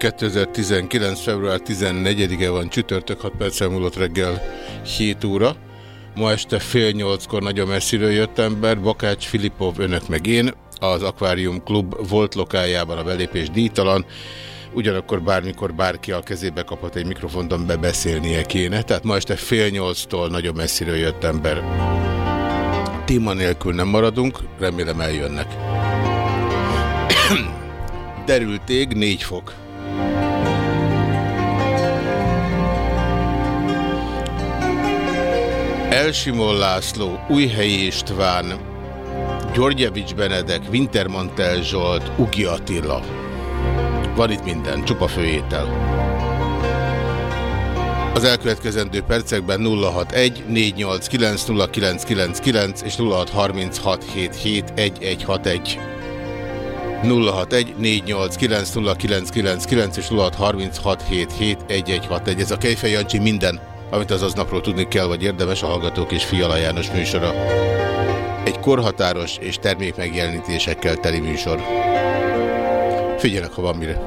2019. február 14-e van csütörtök, 6 perccel múlott reggel 7 óra. Ma este fél nyolckor nagyon messziről jött ember, Bakács Filipov, önök meg én, az Aquarium Klub volt lokájában a belépés díjtalan, ugyanakkor bármikor bárki a kezébe kaphat egy mikrofont, bebeszélnie kéne, tehát ma este fél nyolctól nagyon messziről jött ember. Téma nélkül nem maradunk, remélem eljönnek. Derült ég, 4 fok. Elsimon László, Újhelyi István, Györgyevics Benedek, Wintermantel Zsolt, Ugi Attila. Van itt minden, csupa főétel. Az elkövetkezendő percekben 061 489 0999 és 0636771161. 061 489 0999 és 0636771161. Ez a Kejfej Jancsi minden, amit az aznapról tudni kell, vagy érdemes a Hallgatók és Fiala János műsora. Egy korhatáros és termékmegjelenítésekkel teli műsor. Figyelek, ha van mire.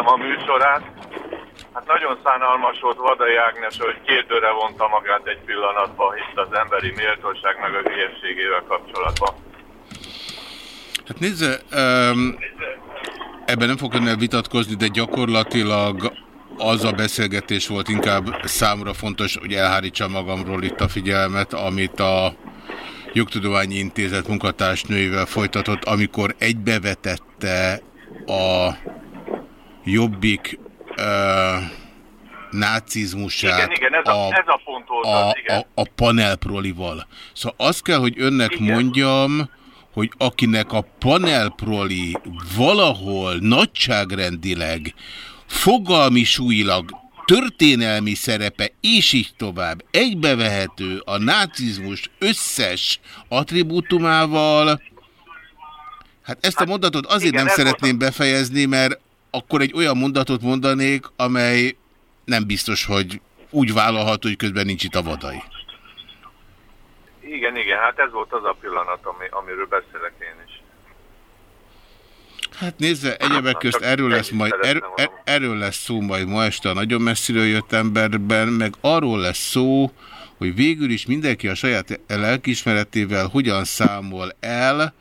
Néztem a műsorát. Hát nagyon szánalmas volt Vadai Ágnes, hogy kérdőre vonta magát egy pillanatban itt az emberi méltóság meg a hülyességével kapcsolatban. Hát nézze, um, ebben nem fogok önnel vitatkozni, de gyakorlatilag az a beszélgetés volt inkább számra fontos, hogy elhárítsa magamról itt a figyelmet, amit a Jogtudományi Intézet munkatársnőivel folytatott, amikor egybevetette a jobbik uh, nácizmusát igen, igen, ez a, a, ez a, pont volt a, igen. a, a panelprolival. Szóval azt kell, hogy önnek igen. mondjam, hogy akinek a panelproli valahol nagyságrendileg, fogalmi súlyilag történelmi szerepe, és így tovább egybevehető a nácizmus összes attribútumával, hát ezt a hát, mondatot azért igen, nem szeretném befejezni, mert akkor egy olyan mondatot mondanék, amely nem biztos, hogy úgy vállalható, hogy közben nincs itt a vadai. Igen, igen, hát ez volt az a pillanat, ami, amiről beszélek én is. Hát nézze, egyebek közt erről lesz, majd, er, er, erről lesz szó majd ma este a nagyon messziről jött emberben, meg arról lesz szó, hogy végül is mindenki a saját lelkismeretével hogyan számol el,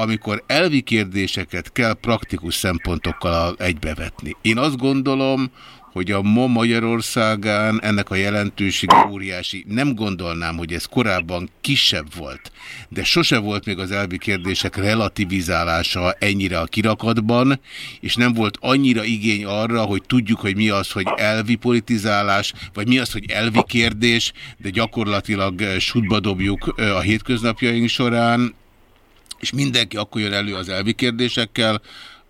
amikor elvi kérdéseket kell praktikus szempontokkal egybevetni. Én azt gondolom, hogy a ma Magyarországán ennek a jelentőség óriási. Nem gondolnám, hogy ez korábban kisebb volt, de sose volt még az elvi kérdések relativizálása ennyire a kirakatban, és nem volt annyira igény arra, hogy tudjuk, hogy mi az, hogy elvi politizálás, vagy mi az, hogy elvi kérdés, de gyakorlatilag sútba dobjuk a hétköznapjaink során, és mindenki akkor jön elő az elvi kérdésekkel,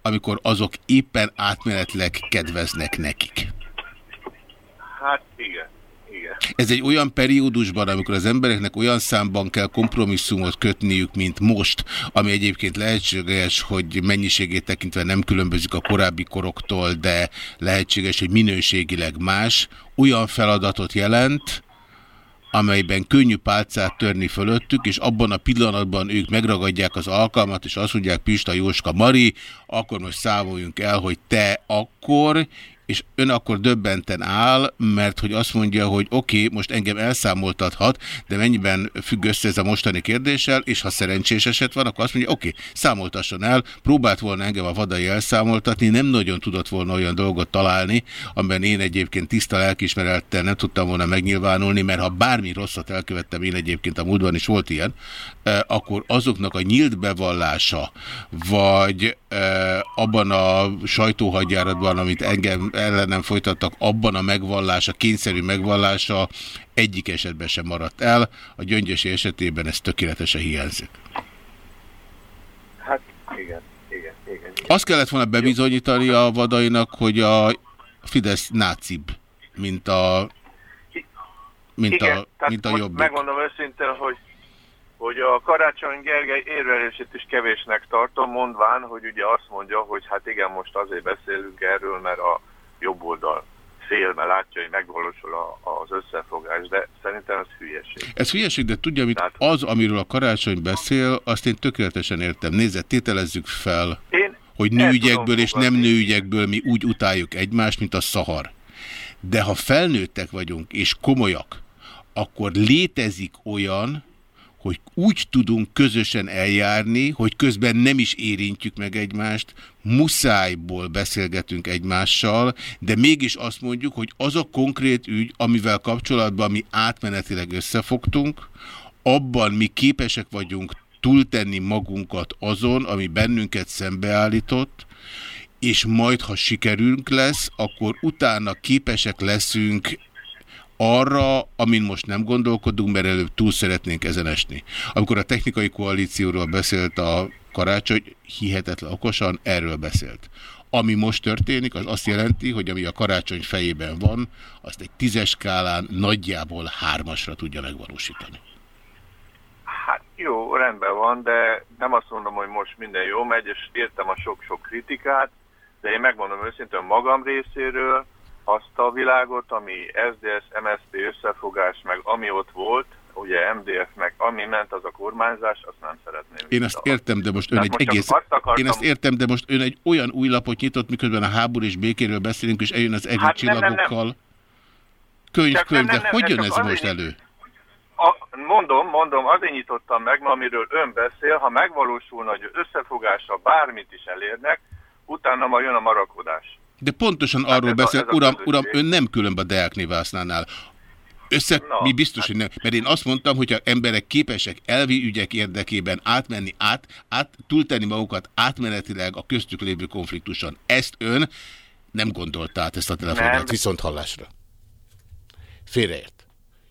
amikor azok éppen átmenetleg kedveznek nekik. Hát igen. Igen. Ez egy olyan periódusban, amikor az embereknek olyan számban kell kompromisszumot kötniük, mint most, ami egyébként lehetséges, hogy mennyiségét tekintve nem különbözik a korábbi koroktól, de lehetséges, hogy minőségileg más, olyan feladatot jelent, amelyben könnyű pálcát törni fölöttük, és abban a pillanatban ők megragadják az alkalmat, és azt mondják Pista, Jóska, Mari, akkor most számoljunk el, hogy te akkor, és ön akkor döbbenten áll, mert hogy azt mondja, hogy oké, okay, most engem elszámoltathat, de mennyiben függ össze ez a mostani kérdéssel, és ha szerencsés eset van, akkor azt mondja, oké, okay, számoltasson el, próbált volna engem a vadai elszámoltatni, nem nagyon tudott volna olyan dolgot találni, amiben én egyébként tiszta lelkismerettel nem tudtam volna megnyilvánulni, mert ha bármi rosszat elkövettem, én egyébként a múltban is volt ilyen, eh, akkor azoknak a nyílt bevallása, vagy eh, abban a sajtóhagyjáratban, amit engem ellenem folytattak, abban a megvallása, kényszerű megvallása egyik esetben sem maradt el. A gyöngyösi esetében ez tökéletesen hiányzik. Hát igen, igen, igen. igen. Azt kellett volna bebizonyítani a vadainak, hogy a Fidesz nácib, mint a mint igen, a, mint a jobbik. Megmondom őszintén, hogy hogy a Karácsony Gergely érvelését is kevésnek tartom, mondván, hogy ugye azt mondja, hogy hát igen, most azért beszélünk erről, mert a jobb oldal félme látja, hogy megvalósul a, az összefogás, de szerintem ez hülyeség. Ez hülyeség, de tudja, mit Tehát, az, amiről a karácsony beszél, azt én tökéletesen értem. Nézze, tételezzük fel, én hogy nőügyekből és nem nőügyekből mi úgy utáljuk egymást, mint a szahar. De ha felnőttek vagyunk és komolyak, akkor létezik olyan, hogy úgy tudunk közösen eljárni, hogy közben nem is érintjük meg egymást, muszájból beszélgetünk egymással, de mégis azt mondjuk, hogy az a konkrét ügy, amivel kapcsolatban mi átmenetileg összefogtunk, abban mi képesek vagyunk túltenni magunkat azon, ami bennünket szembeállított, és majd, ha sikerünk lesz, akkor utána képesek leszünk arra, amin most nem gondolkodunk, mert előbb túl szeretnénk ezen esni. Amikor a technikai koalícióról beszélt a karácsony, hihetetlen okosan erről beszélt. Ami most történik, az azt jelenti, hogy ami a karácsony fejében van, azt egy tízes skálán nagyjából hármasra tudja megvalósítani. Hát jó, rendben van, de nem azt mondom, hogy most minden jó megy, és értem a sok-sok kritikát, de én megmondom őszintén magam részéről, azt a világot, ami SDS, MSZP összefogás, meg ami ott volt, ugye MDF-nek, ami ment az a kormányzás, azt nem szeretném. Én ezt értem, de most ön egy egész... Akartam... Én ezt értem, de most ön egy olyan új lapot nyitott, miközben a háború és békéről beszélünk, és eljön az együtt hát csillagokkal. Könyv, könyv, de hogy jön ez most elő? A, mondom, mondom, azért nyitottam meg, amiről ön beszél, ha megvalósulna, hogy összefogása bármit is elérnek, utána majd jön a marakodás. De pontosan hát arról beszél, a, uram, uram, ön nem különb a Deák Nivásznánál. Össze, no, mi biztos, hogy nem. Mert én azt mondtam, hogy a emberek képesek elvi ügyek érdekében átmenni, át, át, túltenni magukat átmenetileg a köztük lévő konfliktuson. Ezt ön nem gondolta át ezt a telefonát viszont hallásra. Félreért.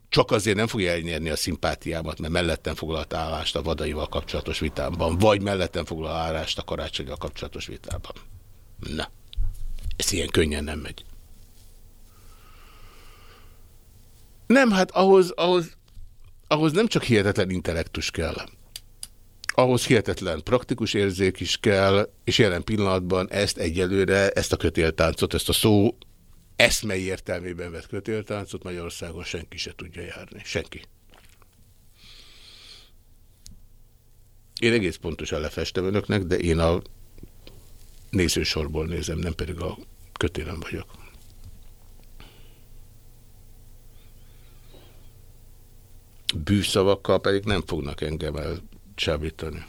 Csak azért nem fogja elnyerni a szimpátiámat, mert mellettem foglalt állást a vadaival kapcsolatos vitában, vagy mellettem foglalt állást a karácsonygal kapcsolatos vitában. Na, ez ilyen könnyen nem megy. Nem, hát ahhoz, ahhoz, ahhoz nem csak hihetetlen intellektus kell. Ahhoz hihetetlen praktikus érzék is kell, és jelen pillanatban ezt egyelőre, ezt a kötéltáncot, ezt a szó eszmei értelmében vett kötéltáncot Magyarországon senki se tudja járni. Senki. Én egész pontosan lefestem önöknek, de én a nézősorból nézem, nem pedig a kötélem vagyok. bűszavakkal pedig nem fognak engem elcsábítani.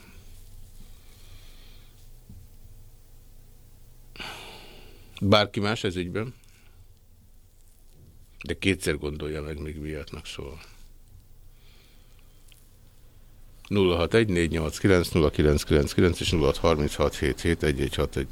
Bárki más ez ügyben? De kétszer gondolja meg, még miattnak szól. 061 0999 és 0636771161.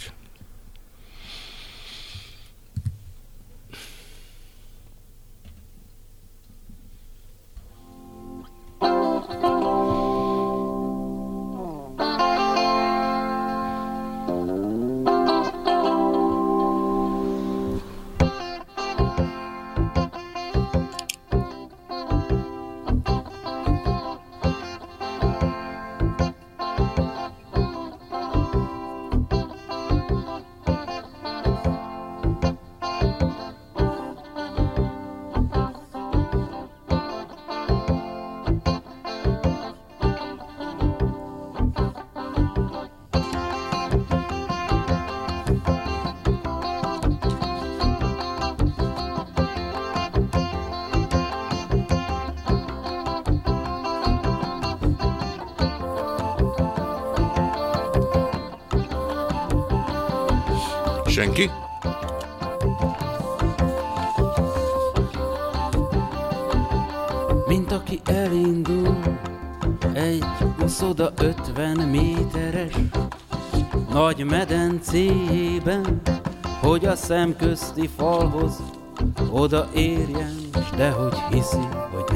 érjen, s dehogy hiszi, hogy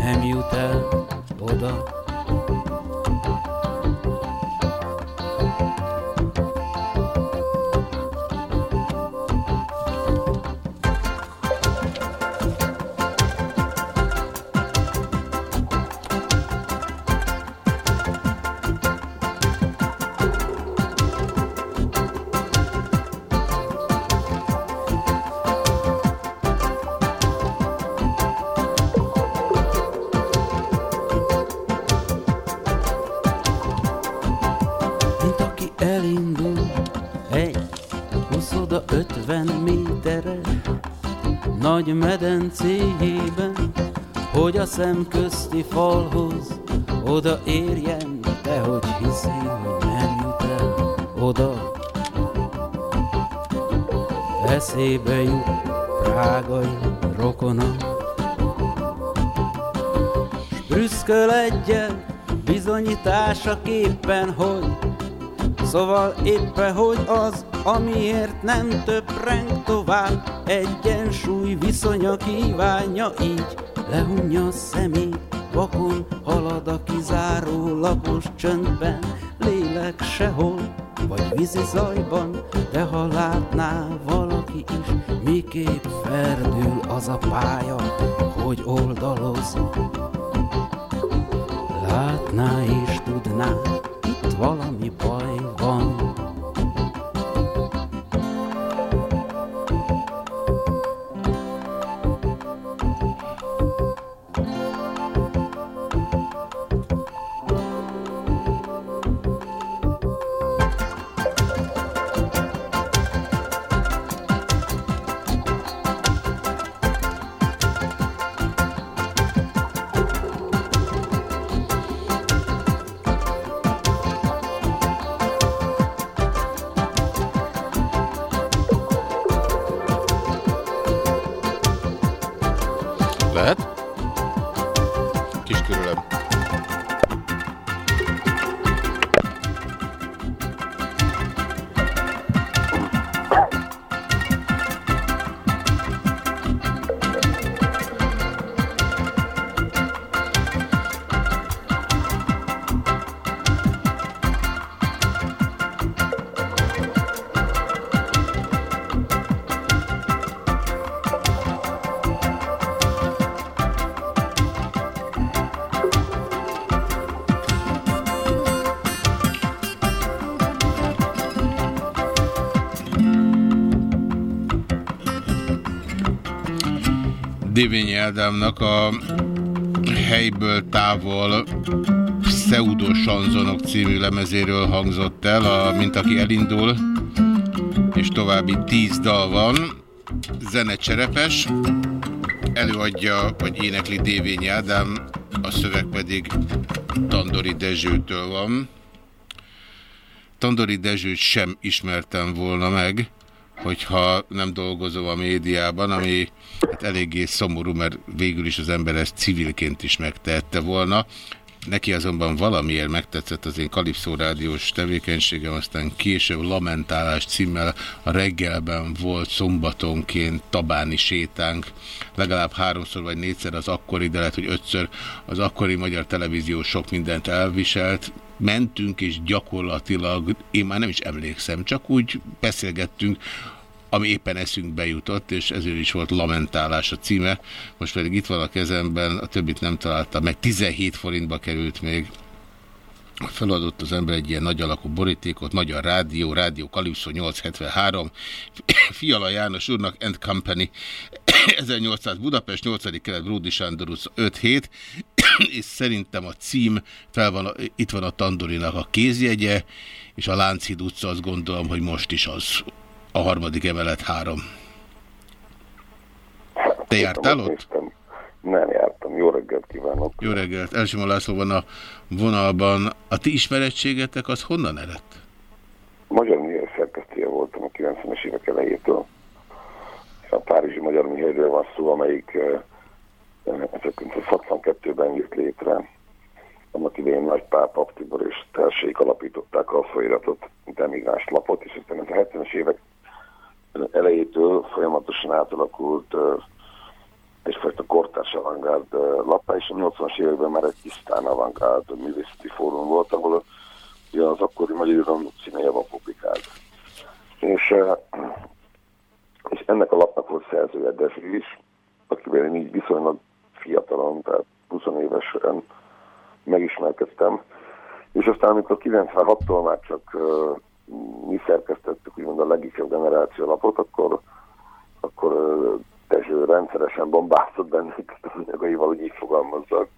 Éppen, hogy az, amiért nem töpreng tovább, egyensúly viszonya kívánja így, lehunja a szemét, vakon halad a kizáró lapos csöndben, lélek sehol, vagy vízi zajban, de ha látná valaki is, miképp ferdül az a pálya, hogy oldaloz. Látná és tudná, Dévényi Ádámnak a helyből távol Pseudo című lemezéről hangzott el, a, mint aki elindul, és további tíz dal van, zene cserepes, előadja, vagy énekli Dévényi Ádám, a szöveg pedig Tandori Dezsőtől van. Tandori Dezsőt sem ismertem volna meg, hogyha nem dolgozom a médiában, ami hát eléggé szomorú, mert végül is az ember ezt civilként is megtehette volna. Neki azonban valamiért megtetszett az én Kalipszó rádiós tevékenységem, aztán később Lamentálás címmel a reggelben volt szombatonként tabáni sétánk, legalább háromszor vagy négyszer az akkori, de lehet, hogy ötször az akkori magyar televízió sok mindent elviselt, mentünk, és gyakorlatilag, én már nem is emlékszem, csak úgy beszélgettünk, ami éppen eszünkbe jutott, és ezért is volt lamentálás a címe. Most pedig itt van a kezemben, a többit nem találtam meg, 17 forintba került még. Feladott az ember egy ilyen nagy alakú borítékot, Magyar Rádió, Rádió Kalipszó 873, Fiala János úrnak and Company, 1800 Budapest, 8. kelet Bródi Sándor 57, és szerintem a cím, fel van, itt van a Tandorinak a kézjegye, és a Lánchíd utca azt gondolom, hogy most is az a harmadik emelet három. Te jártál ott? Nem jártam. Reggelt kívánok. Jó reggelt. Elsőma László van a vonalban. A ti ismerettségetek az honnan eredt? Magyar Műhely szerkesztője voltam a 90-es évek elejétől. A Párizsi Magyar Műhelyről van szó, amelyik 1962-ben jött létre. Annak idején Nagy Pál Pap Tibor és társaik alapították a folyiratot, mint emigráns lapot, és aztán a 70-es évek elejétől folyamatosan átalakult egyfajta kortárs avantgárd lappá, és a 80-as években már egy tisztán avantgárd művészeti fórum volt, ahol az akkori magyar irodalom címeje van publikált. És, és ennek a lapnak volt szerzője Dezső is, akivel én így viszonylag fiatalon, tehát 20 évesen megismerkedtem. És aztán, amikor 96-tól már csak mi szerkesztettük úgymond a legifjabb generáció lapot, akkor, akkor Dezső rendszeresen bombázott bennünket az anyagaival, hogy így fogalmazzak.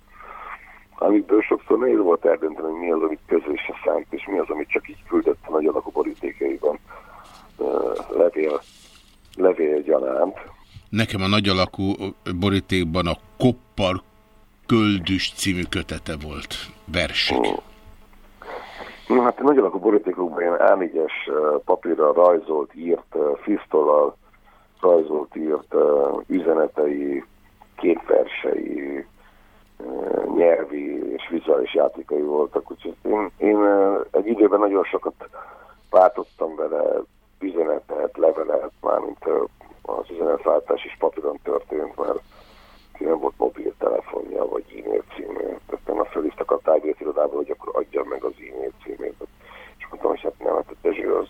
Amikből sokszor nehéz volt eldönteni, hogy mi az, amit közösen szánt, és mi az, amit csak így küldött a nagy alakú borítékaiban levél, levél gyanánt. Nekem a nagy alakú borítékban a Koppar Köldüs című kötete volt, versek. Mm. Na hát nagy alakú borítékokban ilyen A4-es papírra rajzolt, írt, fisztollal rajzolt, írt üzenetei, képversei, nyelvi és vizuális játékai voltak. Úgyhogy én, én egy időben nagyon sokat váltottam vele üzenetet, levelet, mármint az üzenetváltás is papíron történt, mert nem volt mobiltelefonja, vagy e-mail című. Tehát a fölhívtak a tárgyat irodába, hogy akkor adja meg az e-mail címét. És mondtam, hogy hát nem, hát a Dezső az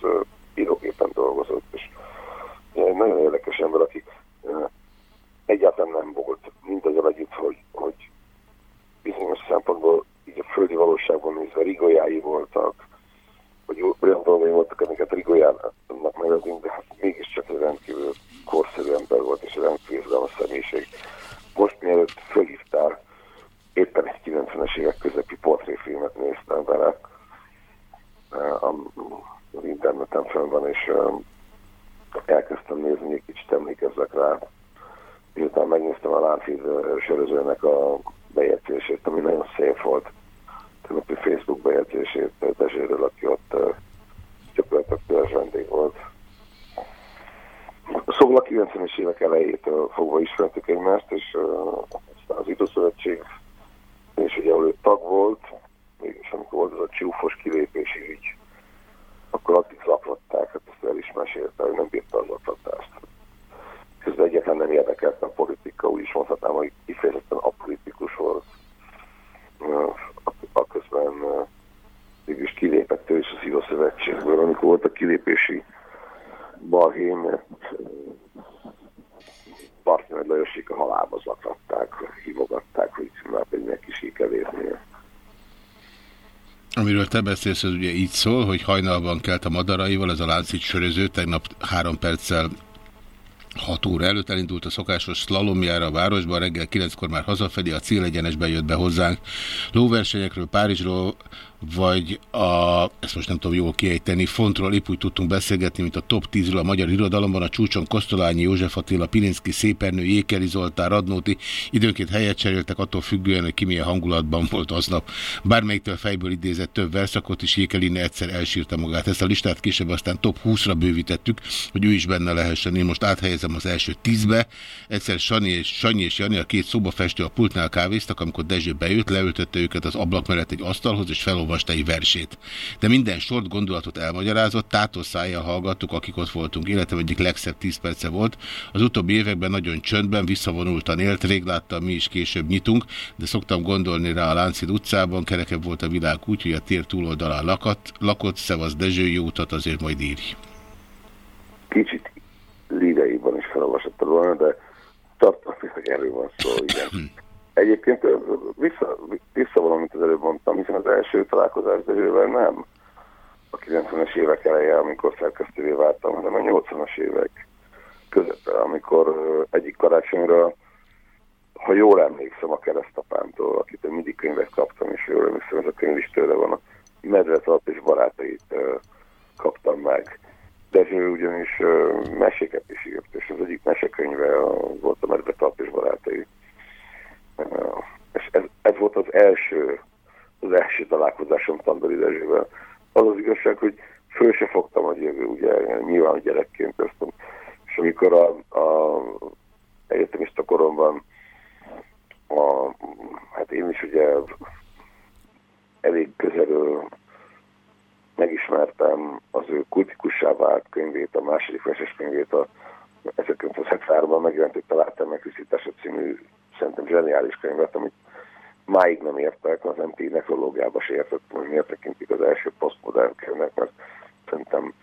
írógépen dolgozott, és nagyon érdekes ember, aki egyáltalán nem volt, az együtt, hogy, hogy bizonyos szempontból így a földi valóságban nézve rigolyái voltak, vagy olyan dolgai voltak, amiket rigolyának nevezünk, de hát mégiscsak egy rendkívül korszerű ember volt, és egy rendkívül izgalmas személyiség. Most mielőtt fölhívtál, éppen egy 90-es évek közepi portréfilmet néztem vele, az interneten fönn van, és elkezdtem nézni, egy kicsit emlékezzek rá. Miután megnéztem a Lánchíd sörözőnek a bejegyzését, ami nagyon szép volt. Tegnapi Facebook bejegyzését Dezséről, aki ott gyakorlatilag törzs vendég volt. Szóval a 90-es évek elejétől fogva ismertük egymást, és aztán az Időszövetség, és ugye ahol ő tag volt, mégis amikor volt az a csúfos kilépési ügy, akkor addig zaklatták, hát ezt el is mesélte, hogy nem bírta az zaklatást. Közben egyetlen nem érdekelt a politika, úgy is mondhatnám, hogy kifejezetten apolitikus volt. Aközben mégis kilépett ő is az Időszövetségből, amikor volt a kilépési balhém, Bartnyi Lajosik a halálba zaklatták, hívogatták, hogy már pedig kell érnie. Amiről te beszélsz, ez ugye így szól, hogy hajnalban kelt a madaraival, ez a láncít söröző, tegnap három perccel 6 óra előtt elindult a szokásos slalomjára a városban, reggel 9-kor már hazafelé, a célegyenesben jött be hozzánk. Lóversenyekről, Párizsról, vagy a, ezt most nem tudom jól kiejteni, fontról épp úgy tudtunk beszélgetni, mint a top 10-ről a magyar irodalomban, a csúcson Kosztolányi, József Attila, Pilinszki, Szépernő, Jékeri Zoltán, Radnóti, időnként helyet cseréltek attól függően, hogy ki milyen hangulatban volt aznap. Bármelyiktől fejből idézett több verszakot is, Jékeline egyszer elsírta magát. Ezt a listát később aztán top 20-ra bővítettük, hogy ő is benne lehessen. Én most áthelyezem az első 10-be. Egyszer Sanyi és, Sanyi és Jani, a két szobafestő a pultnál kávéztak, amikor Dezső bejött, leültette őket az ablak mellett egy asztalhoz, és felolvasott olvasta egy versét. De minden sort gondolatot elmagyarázott, tátos szájjal hallgattuk, akik ott voltunk. Életem egyik legszebb tíz perce volt. Az utóbbi években nagyon csöndben, visszavonultan élt, rég láttam, mi is később nyitunk, de szoktam gondolni rá a Láncid utcában, kerekebb volt a világ úgy, hogy a tér túloldalán lakott, lakott szevasz Dezső, jó utat azért majd írj. Kicsit líreiban is felolvasottad volna, de tartom, hogy erről van szó, igen. Egyébként vissza, vissza valamit az előbb mondtam, hiszen az első találkozás Dezsővel nem a 90-es évek eleje, amikor szerkesztővé váltam, hanem a 80-as évek közepe, amikor egyik karácsonyra, ha jól emlékszem a keresztapámtól, akit mindig könyvet kaptam, és jól emlékszem, ez a könyv is tőle van, a Medvetalt és barátait kaptam meg. Dezső ugyanis meséket is írt, és az egyik mesekönyve volt a Medvetalt és barátai és ez, ez volt az első, az első találkozásom Tandori Dezsővel. Az az igazság, hogy föl se fogtam, hogy jövő, ugye nyilván gyerekként köztem. És amikor a, a egyetemista koromban a, hát én is ugye elég közelről megismertem az ő kultikussá vált könyvét, a második verses könyvét, a 1973-ban megjelent egy találtam megviszítása című szerintem zseniális könyvet, amit máig nem értek, az MT nekrológiába se értettem, hogy miért tekintik az első posztmodern könyvnek, mert szerintem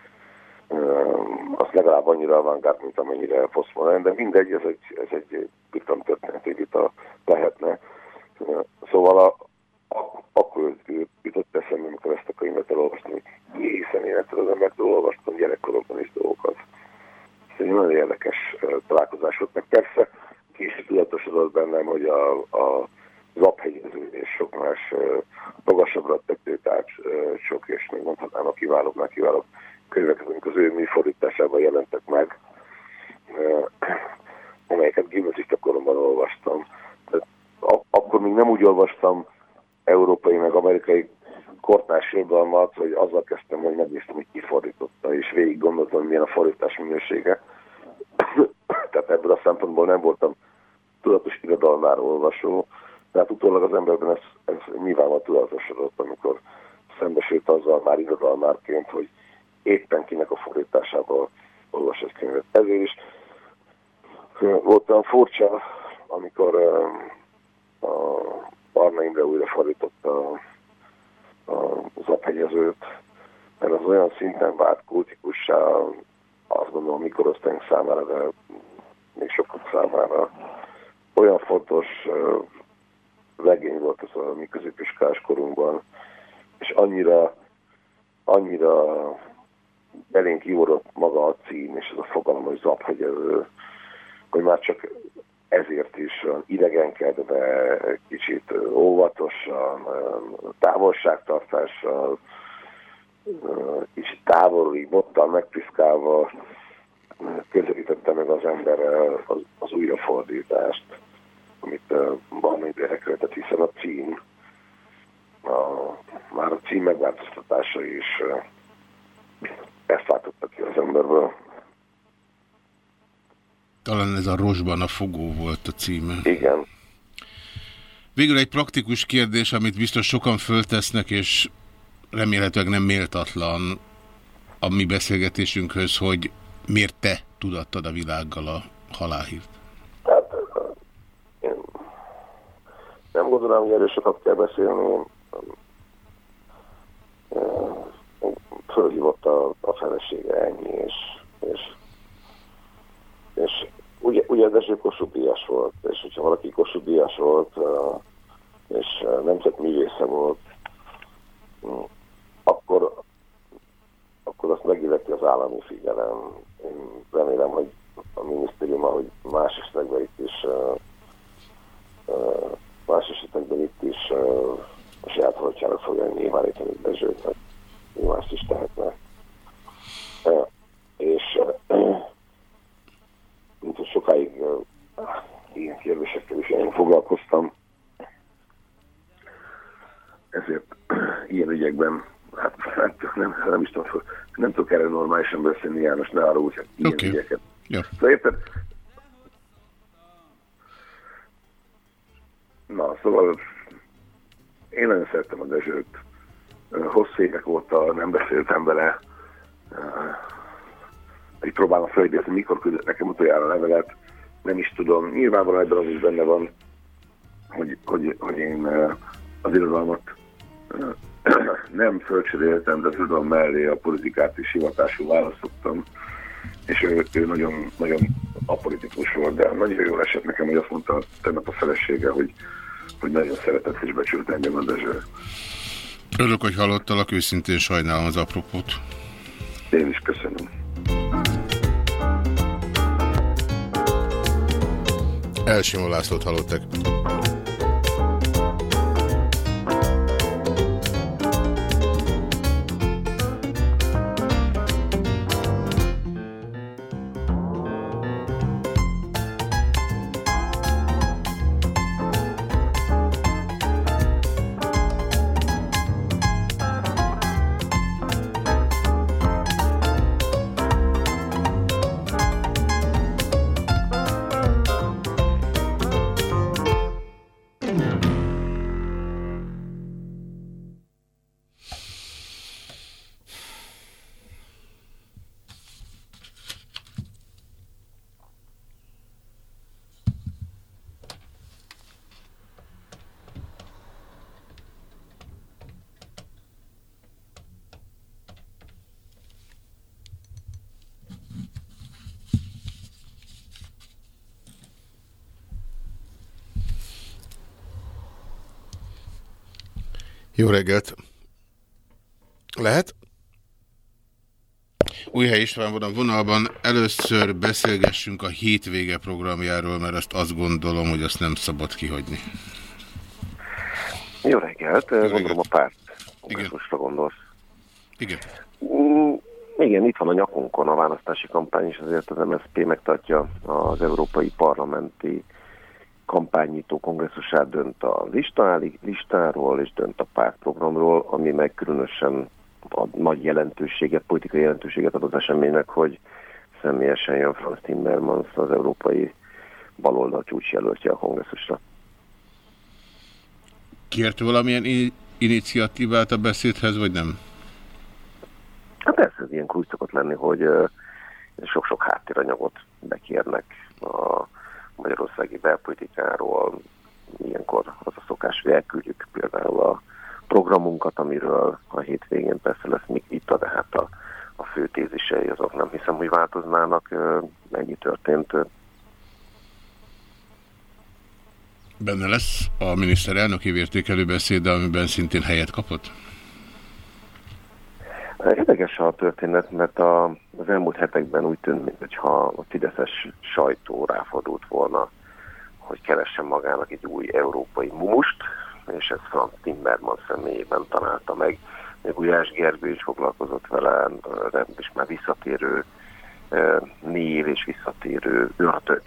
az legalább annyira avantgárd, mint amennyire posztmodern, de mindegy, ez egy, ez egy pitam történeti vita lehetne. Szóval a, a, akkor jutott eszembe, amikor ezt a könyvet elolvastam, hogy hiszen én ettől az embertől olvastam gyerekkoromban is dolgokat. Ez egy nagyon érdekes találkozás volt, meg persze később tudatosodott bennem, hogy a, a zaphegyező és sok más magasabbra tető sok, és még mondhatnám a kiválóbbnál kiválóbb könyveket, amik az ő műfordításában jelentek meg, amelyeket gimnazista koromban olvastam. De akkor még nem úgy olvastam európai meg amerikai kortás irodalmat, hogy azzal kezdtem, hogy megnéztem, hogy kifordította, és végig gondoltam, milyen a fordítás minősége. Tehát ebből a szempontból nem voltam tudatos irodalmár olvasó, tehát utólag az emberben ez, ez nyilvánvalóan tudatosodott, amikor szembesült azzal már irodalmárként, hogy éppen kinek a fordításával olvas ezt könyvet. Ezért is volt furcsa, amikor a Barna Imre újra fordította az aphegyezőt, mert az olyan szinten vált kultikussá, azt gondolom mikorosztályunk számára, de még sokak számára, olyan fontos legény volt az a mi középiskolás korunkban, és annyira, annyira belénk kiúrott maga a cím, és ez a fogalom, hogy zaphegyező, hogy már csak ezért is idegenkedve, kicsit óvatosan, távolságtartással, kicsit távoli, bottal megpiszkálva közelítette meg az ember az, az újrafordítást, amit egy elkövetett, hiszen a cím, a, már a cím megváltoztatása is ezt váltotta ki az emberből. Talán ez a Rosban a fogó volt a címe. Igen. Végül egy praktikus kérdés, amit biztos sokan föltesznek, és remélhetőleg nem méltatlan a mi beszélgetésünkhöz, hogy miért te tudattad a világgal a halálhírt? Hát, én nem gondolom, hogy erről sokat kell beszélni. Fölhívott a, a felesége ennyi, és, és, és ugye, ugye az eső Kossuth volt, és hogyha valaki Kossuth volt, és nemzetművésze volt, akkor, akkor azt megilleti az állami figyelem. Én remélem, hogy a minisztérium, ahogy más esetekben itt is más esetekben itt is a saját holtjára fogja nyilvánítani Dezsőt, meg mi mást is tehetne. És mint hogy sokáig ilyen kérdésekkel is én foglalkoztam, ezért ilyen ügyekben hát nem, nem is tudom, nem tudok erre normálisan beszélni, János, ne arra úgy, hogy ilyen okay. ügyeket. Ja. Szóval érted? Na, szóval én nagyon szerettem a Dezsőt. Hosszú évek óta nem beszéltem vele. Így próbálom felidézni, mikor küldött nekem utoljára levelet. Nem is tudom. Nyilvánvalóan ebben az is benne van, hogy, hogy, hogy én az irodalmat nem fölcseréltem, de tudom mellé a politikát is hivatásul választottam, és ő, ő nagyon, nagyon apolitikus volt, de nagyon jól esett nekem, hogy azt mondta tegnap a felesége, hogy, hogy nagyon szeretett és becsült engem a Dezső. Örülök, hogy hallottalak, őszintén sajnálom az apropót. Én is köszönöm. Elsimó Lászlót hallottak. Jó reggelt! Lehet? Újhely István van a vonalban. Először beszélgessünk a hétvége programjáról, mert azt azt gondolom, hogy azt nem szabad kihagyni. Jó reggelt! Jó reggelt. Gondolom a párt. Igen. gondolsz. Igen. Mm, igen, itt van a nyakunkon a választási kampány, és azért az MSZP megtartja az európai parlamenti kampányító kongresszusát dönt a lista, listáról és dönt a pártprogramról, ami meg különösen a nagy jelentőséget, politikai jelentőséget ad az eseménynek, hogy személyesen jön Franz Timmermans az európai baloldal csúcsjelöltje a kongresszusra. Kért valamilyen iniciatívát a beszédhez, vagy nem? Hát persze, ez ilyen úgy szokott lenni, hogy sok-sok háttéranyagot bekérnek a magyarországi belpolitikáról, ilyenkor az a szokás, hogy elküldjük például a programunkat, amiről a hétvégén persze lesz még vita, de hát a, a fő tézisei azok nem hiszem, hogy változnának. Mennyi történt? Benne lesz a miniszterelnöki értékelő beszéde, amiben szintén helyet kapott? Érdekes a történet, mert a, az elmúlt hetekben úgy tűnt, mintha a Fideszes sajtó ráfordult volna, hogy keressen magának egy új európai mumust, és ezt Franz Timmermans személyében találta meg. Még Ujás Gergő is foglalkozott vele, és már visszatérő név és visszatérő ördög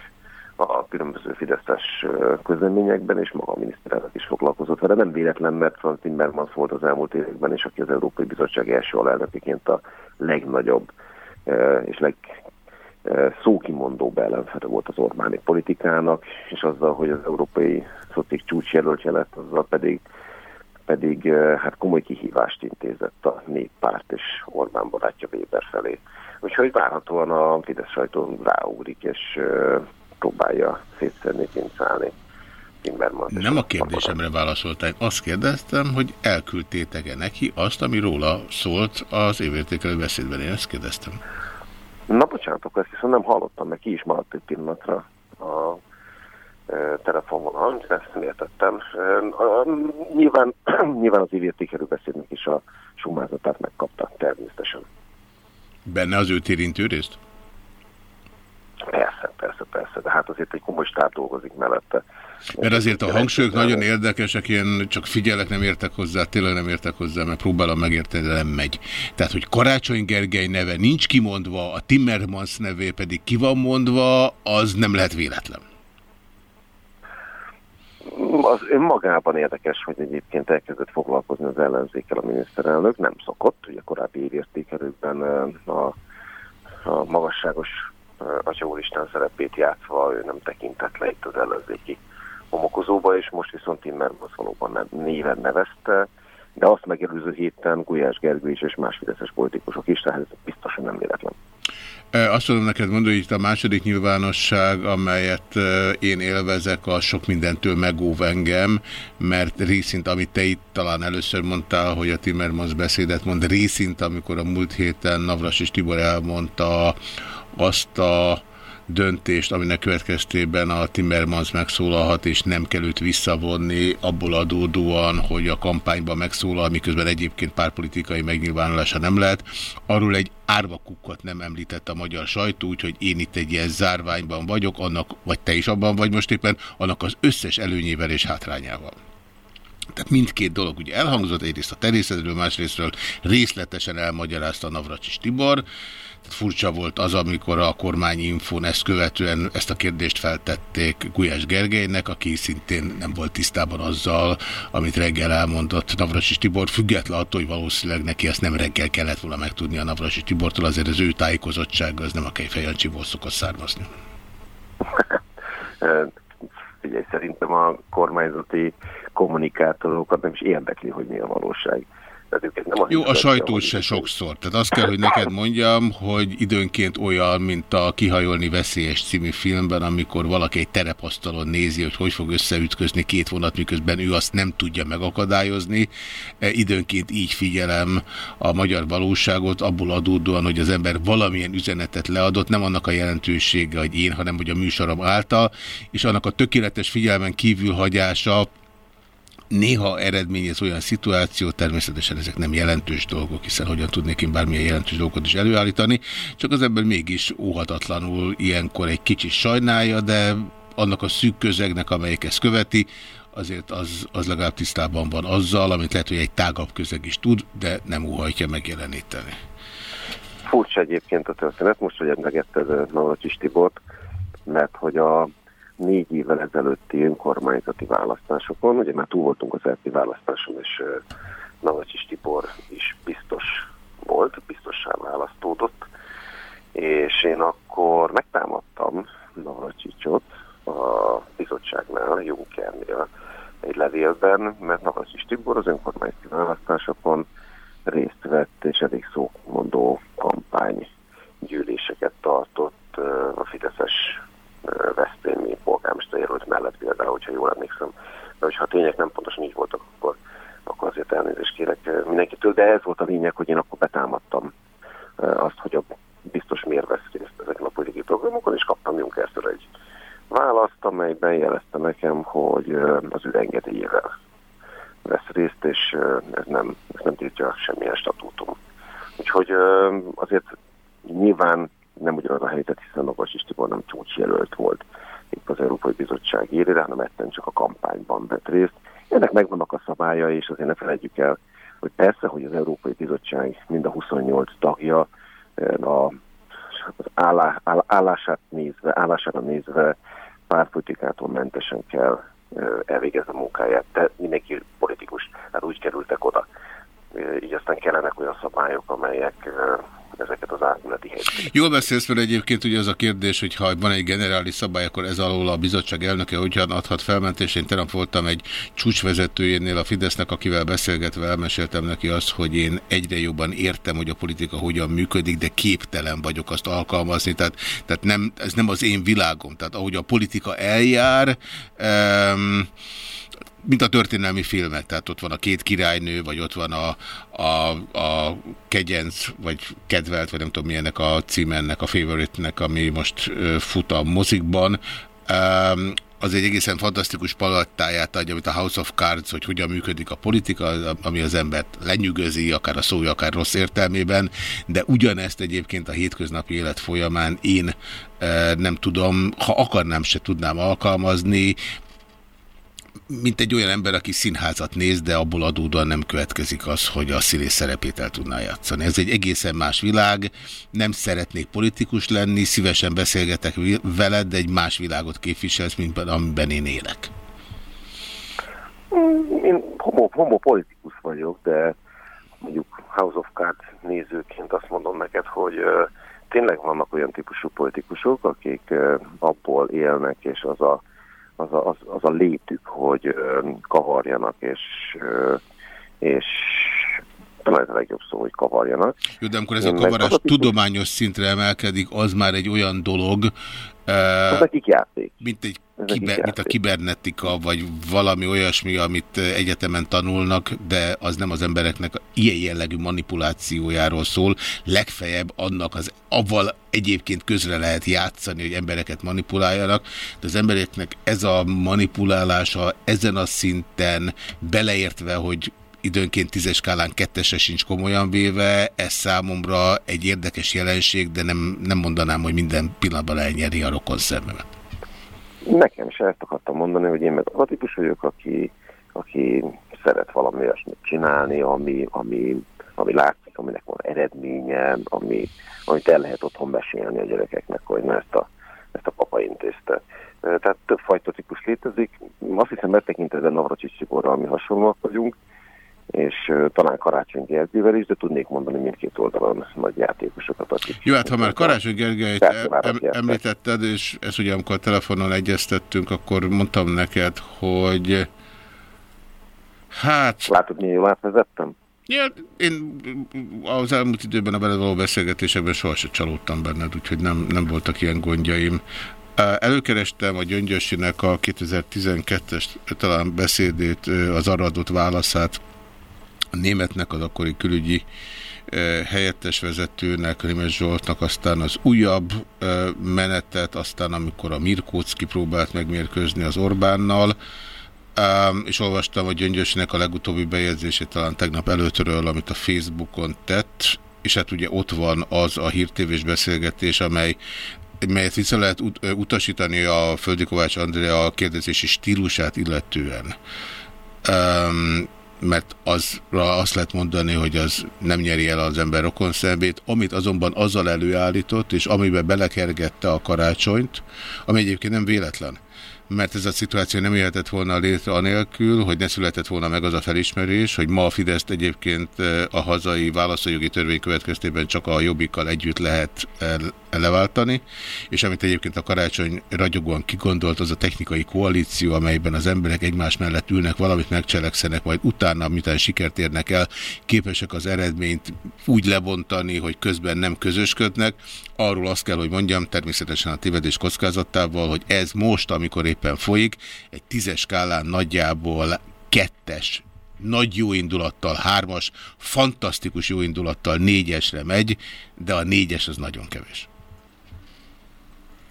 a különböző fideszes közleményekben, és maga a miniszterelnök is foglalkozott vele. Nem véletlen, mert Franz Timmermans volt az elmúlt években, és aki az Európai Bizottság első alelnökeként a legnagyobb és szókimondó ellenfele volt az Orbáni politikának, és azzal, hogy az európai szocik csúcsjelöltje lett, azzal pedig, pedig hát komoly kihívást intézett a néppárt és Orbán barátja Weber felé. Úgyhogy várhatóan a Fidesz sajtó ráugrik, és próbálja szétszedni, pincálni. Nem a kérdésemre válaszoltál, azt kérdeztem, hogy elküldtétek-e neki azt, ami róla szólt az évértékelő beszédben. Én ezt kérdeztem. Na bocsánatok, ezt viszont nem hallottam, mert ki is maradt egy pillanatra a e, telefonvonalon, ezt nem értettem. E, nyilván, nyilván az évértékelő beszédnek is a sumázatát megkapta, természetesen. Benne az őt érintő részt? Persze, persze, persze, de hát azért egy komoly stáb dolgozik mellette. Mert azért a hangsúlyok nagyon érdekesek, én csak figyelek, nem értek hozzá, tényleg nem értek hozzá, mert próbálom megérteni, de nem megy. Tehát, hogy Karácsony Gergely neve nincs kimondva, a Timmermans nevé pedig ki van mondva, az nem lehet véletlen. Az önmagában érdekes, hogy egyébként elkezdett foglalkozni az ellenzékkel a miniszterelnök, nem szokott, ugye korábbi évértékelőkben a, a magasságos Atya Úristen szerepét játszva ő nem tekintett le itt az ellenzéki homokozóba, és most viszont Timmermans valóban nem, néven nevezte, de azt megelőző héten Gulyás Gergő is és más fideszes politikusok is, tehát ez biztosan nem véletlen. Azt tudom neked mondani, hogy itt a második nyilvánosság, amelyet én élvezek, a sok mindentől megóv engem, mert részint, amit te itt talán először mondtál, hogy a Timmermans beszédet mond, részint, amikor a múlt héten Navras és Tibor elmondta azt a döntést, aminek következtében a Timmermans megszólalhat, és nem kell őt visszavonni abból adódóan, hogy a kampányban megszólal, miközben egyébként párpolitikai megnyilvánulása nem lehet. Arról egy árvakukkot nem említett a magyar sajtó, úgyhogy én itt egy ilyen zárványban vagyok, annak, vagy te is abban vagy most éppen, annak az összes előnyével és hátrányával. Tehát mindkét dolog ugye elhangzott, egyrészt a terészetről, másrésztről részletesen elmagyarázta Navracsis Tibor, furcsa volt az, amikor a kormányinfón ezt követően ezt a kérdést feltették Gulyás Gergelynek, aki szintén nem volt tisztában azzal, amit reggel elmondott Navracsis Tibor, független attól, hogy valószínűleg neki ezt nem reggel kellett volna megtudni a Navracsis Tibortól, azért az ő tájékozottsága az nem a Kejfejancsiból szokott származni. Figyelj, szerintem a kormányzati kommunikátorokat nem is érdekli, hogy mi a valóság. Tehát őket nem a Jó, a sajtó se sokszor. Tehát azt kell, hogy neked mondjam, hogy időnként olyan, mint a Kihajolni veszélyes című filmben, amikor valaki egy terepasztalon nézi, hogy hogy fog összeütközni két vonat, miközben ő azt nem tudja megakadályozni. E, időnként így figyelem a magyar valóságot, abból adódóan, hogy az ember valamilyen üzenetet leadott, nem annak a jelentősége, hogy én, hanem hogy a műsorom által, és annak a tökéletes figyelmen kívülhagyása néha eredményez olyan szituáció, természetesen ezek nem jelentős dolgok, hiszen hogyan tudnék én bármilyen jelentős dolgot is előállítani, csak az ember mégis óhatatlanul ilyenkor egy kicsit sajnálja, de annak a szűk közegnek, amelyik ezt követi, azért az, az legalább tisztában van azzal, amit lehet, hogy egy tágabb közeg is tud, de nem óhajtja megjeleníteni. Furcsa egyébként a történet, most, hogy emlegetted Navracsis Tibort, mert hogy a négy évvel ezelőtti önkormányzati választásokon, ugye már túl voltunk az LP választáson, és Navacsis Tibor is biztos volt, biztossá választódott, és én akkor megtámadtam Navracsicsot a bizottságnál, Junckernél egy levélben, mert Navracsis Tibor az önkormányzati választásokon részt vett, és elég szómondó kampánygyűléseket tartott a Fideszes Veszprémi polgármester jelölt mellett például, hogyha jól emlékszem. De hogyha a tények nem pontosan így voltak, akkor, akkor azért elnézést kérek mindenkitől. De ez volt a lényeg, hogy én akkor betámadtam azt, hogy a biztos miért vesz részt ezeken a politikai programokon, és kaptam Junckertől egy választ, amelyben jelezte nekem, hogy az ő engedélyével vesz részt, és ez nem, ez nem tiltja semmilyen statútum. Úgyhogy azért nyilván nem ugyanaz a helyzet, hiszen Navas Tibor nem csúcsjelölt volt itt az Európai Bizottság érére, hanem egyszerűen csak a kampányban vett részt. Ennek megvannak a szabályai, és azért ne felejtjük el, hogy persze, hogy az Európai Bizottság mind a 28 tagja eh, a, az állá, állását nézve, állására nézve pártpolitikától mentesen kell eh, elvégezni a munkáját, de mindenki politikus, hát úgy kerültek oda. Így aztán kellenek olyan szabályok, amelyek ezeket az átmeneti helyzeteket. Jól beszélsz, mert egyébként ugye az a kérdés, hogy ha van egy generális szabály, akkor ez alól a bizottság elnöke hogyan adhat felmentést. Én tegnap voltam egy csúcsvezetőjénél a Fidesznek, akivel beszélgetve elmeséltem neki azt, hogy én egyre jobban értem, hogy a politika hogyan működik, de képtelen vagyok azt alkalmazni. Tehát, tehát nem, ez nem az én világom. Tehát ahogy a politika eljár, um, mint a történelmi filmek, tehát ott van a két királynő, vagy ott van a, a, a kegyenc, vagy kedvelt, vagy nem tudom milyennek a címennek, a favorite-nek, ami most fut a mozikban. Um, az egy egészen fantasztikus palattáját adja, mint a House of Cards, hogy hogyan működik a politika, ami az embert lenyűgözi, akár a szója, akár rossz értelmében, de ugyanezt egyébként a hétköznapi élet folyamán én e, nem tudom, ha akarnám, se tudnám alkalmazni, mint egy olyan ember, aki színházat néz, de abból adódóan nem következik az, hogy a színész szerepét el tudná játszani. Ez egy egészen más világ, nem szeretnék politikus lenni, szívesen beszélgetek veled, de egy más világot képviselsz, mint amiben én élek. Én homo, homo politikus vagyok, de mondjuk House of Cards nézőként azt mondom neked, hogy tényleg vannak olyan típusú politikusok, akik abból élnek, és az a az a, az, az a létük, hogy kavarjanak, és, és talán a legjobb szó, hogy kavarjanak. Jó, de amikor ez a kavarás tudományos szintre emelkedik, az már egy olyan dolog, az nekik játék. Mint, egy kiber, mint a kibernetika, vagy valami olyasmi, amit egyetemen tanulnak, de az nem az embereknek ilyen jellegű manipulációjáról szól. Legfeljebb annak az avval egyébként közre lehet játszani, hogy embereket manipuláljanak, de az embereknek ez a manipulálása ezen a szinten beleértve, hogy időnként tízes skálán kettese sincs komolyan véve, ez számomra egy érdekes jelenség, de nem, nem mondanám, hogy minden pillanatban elnyeri a rokon szememet. Nekem is ezt akartam mondani, hogy én meg az a típus vagyok, aki, aki szeret valami olyasmit csinálni, ami, ami, ami látszik, aminek van eredménye, ami, amit el lehet otthon mesélni a gyerekeknek, hogy na ezt a, ezt a papa intézte. Tehát több típus létezik. Azt hiszem, megtekintetben Navracsics Csikorral mi hasonlóak vagyunk, és talán Karácsony Gergővel is, de tudnék mondani mindkét oldalon nagy játékosokat, akik... Jó, hát ha már Karácsony Gergelyt em említetted, és ezt ugye amikor a telefonon egyeztettünk, akkor mondtam neked, hogy hát... Látod, milyen jól átvezettem? Ja, én az elmúlt időben a veled való beszélgetésekben sohasem csalódtam benned, úgyhogy nem, nem voltak ilyen gondjaim. Előkerestem a Gyöngyösinek a 2012-es talán beszédét, az arra adott válaszát, a németnek, az akkori külügyi helyettes vezetőnek, Rimes Zsoltnak, aztán az újabb menetet, aztán amikor a Mirkócki próbált megmérkőzni az Orbánnal, és olvastam a Gyöngyösnek a legutóbbi bejegyzését talán tegnap előttről, amit a Facebookon tett, és hát ugye ott van az a hírtévés beszélgetés, amely melyet vissza lehet ut utasítani a Földi Kovács Andrea kérdezési stílusát illetően. Um, mert azra azt lehet mondani, hogy az nem nyeri el az ember rokonszembét, amit azonban azzal előállított, és amiben belekergette a karácsonyt, ami egyébként nem véletlen. Mert ez a szituáció nem jöhetett volna létre anélkül, hogy ne született volna meg az a felismerés, hogy ma a Fideszt egyébként a hazai választójogi törvény következtében csak a jobbikkal együtt lehet leváltani, és amit egyébként a karácsony ragyogóan kigondolt, az a technikai koalíció, amelyben az emberek egymás mellett ülnek, valamit megcselekszenek, majd utána, miután sikert érnek el, képesek az eredményt úgy lebontani, hogy közben nem közösködnek. Arról azt kell, hogy mondjam, természetesen a tévedés kockázatával, hogy ez most, amikor éppen folyik, egy tízes skálán nagyjából kettes nagy jóindulattal hármas, fantasztikus jóindulattal négyesre megy, de a négyes az nagyon kevés.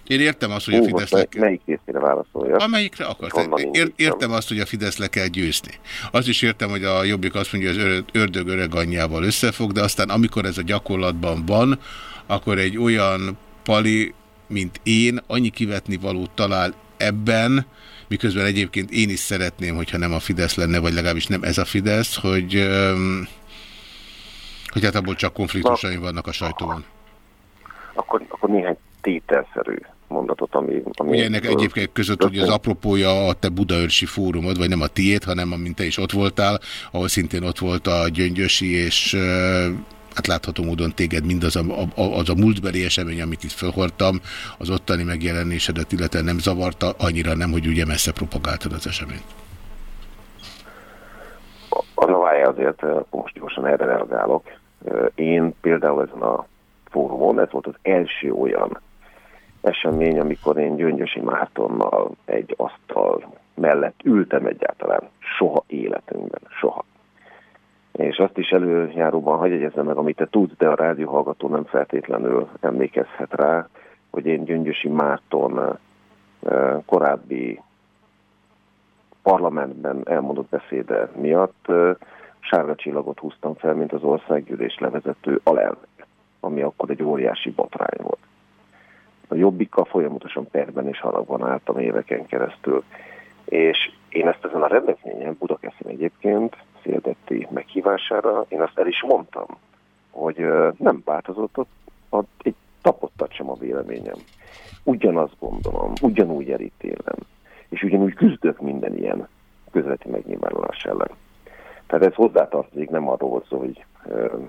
Én értem azt, hogy a Fidesz le kell... Melyik részére válaszolja? Amelyikre akart. Ér, értem azt, hogy a Fidesz le kell győzni. Azt is értem, hogy a Jobbik azt mondja, hogy az ördög öreg anyjával összefog, de aztán amikor ez a gyakorlatban van, akkor egy olyan pali, mint én, annyi kivetni valót talál ebben, miközben egyébként én is szeretném, hogyha nem a Fidesz lenne, vagy legalábbis nem ez a Fidesz, hogy, hogy hát abból csak konfliktusaim vannak a sajtóban. Akkor, akkor néhány tételszerű mondatot, ami... ami Ugye ennek egyébként között, hogy az apropója a te Budaörsi fórumod, vagy nem a tiét, hanem amint te is ott voltál, ahol szintén ott volt a Gyöngyösi, és hát látható módon téged mindaz a, a, az a múltbeli esemény, amit itt felhordtam, az ottani megjelenésedet, illetve nem zavarta, annyira nem, hogy ugye messze propagáltad az eseményt. A vája azért, most gyorsan erre reagálok. Én például ezen a fórumon, ez volt az első olyan esemény, amikor én Gyöngyösi Mártonnal egy asztal mellett ültem egyáltalán. Soha életünkben, soha. És azt is előjáróban hagyj egyezzem meg, amit te tudsz, de a rádióhallgató nem feltétlenül emlékezhet rá, hogy én Gyöngyösi Márton korábbi parlamentben elmondott beszéde miatt sárga csillagot húztam fel, mint az országgyűlés levezető alelnök, ami akkor egy óriási botrány volt. A jobbikkal folyamatosan perben és haragban álltam éveken keresztül, és én ezt ezen a rendezvényen, Budakeszin egyébként, Széldetti meghívására, én azt el is mondtam, hogy nem változott ott, ott egy tapottat sem a véleményem. Ugyanazt gondolom, ugyanúgy elítélem, és ugyanúgy küzdök minden ilyen közveti megnyilvánulás ellen. Tehát ez hozzátartozik, nem arról volt szó, hogy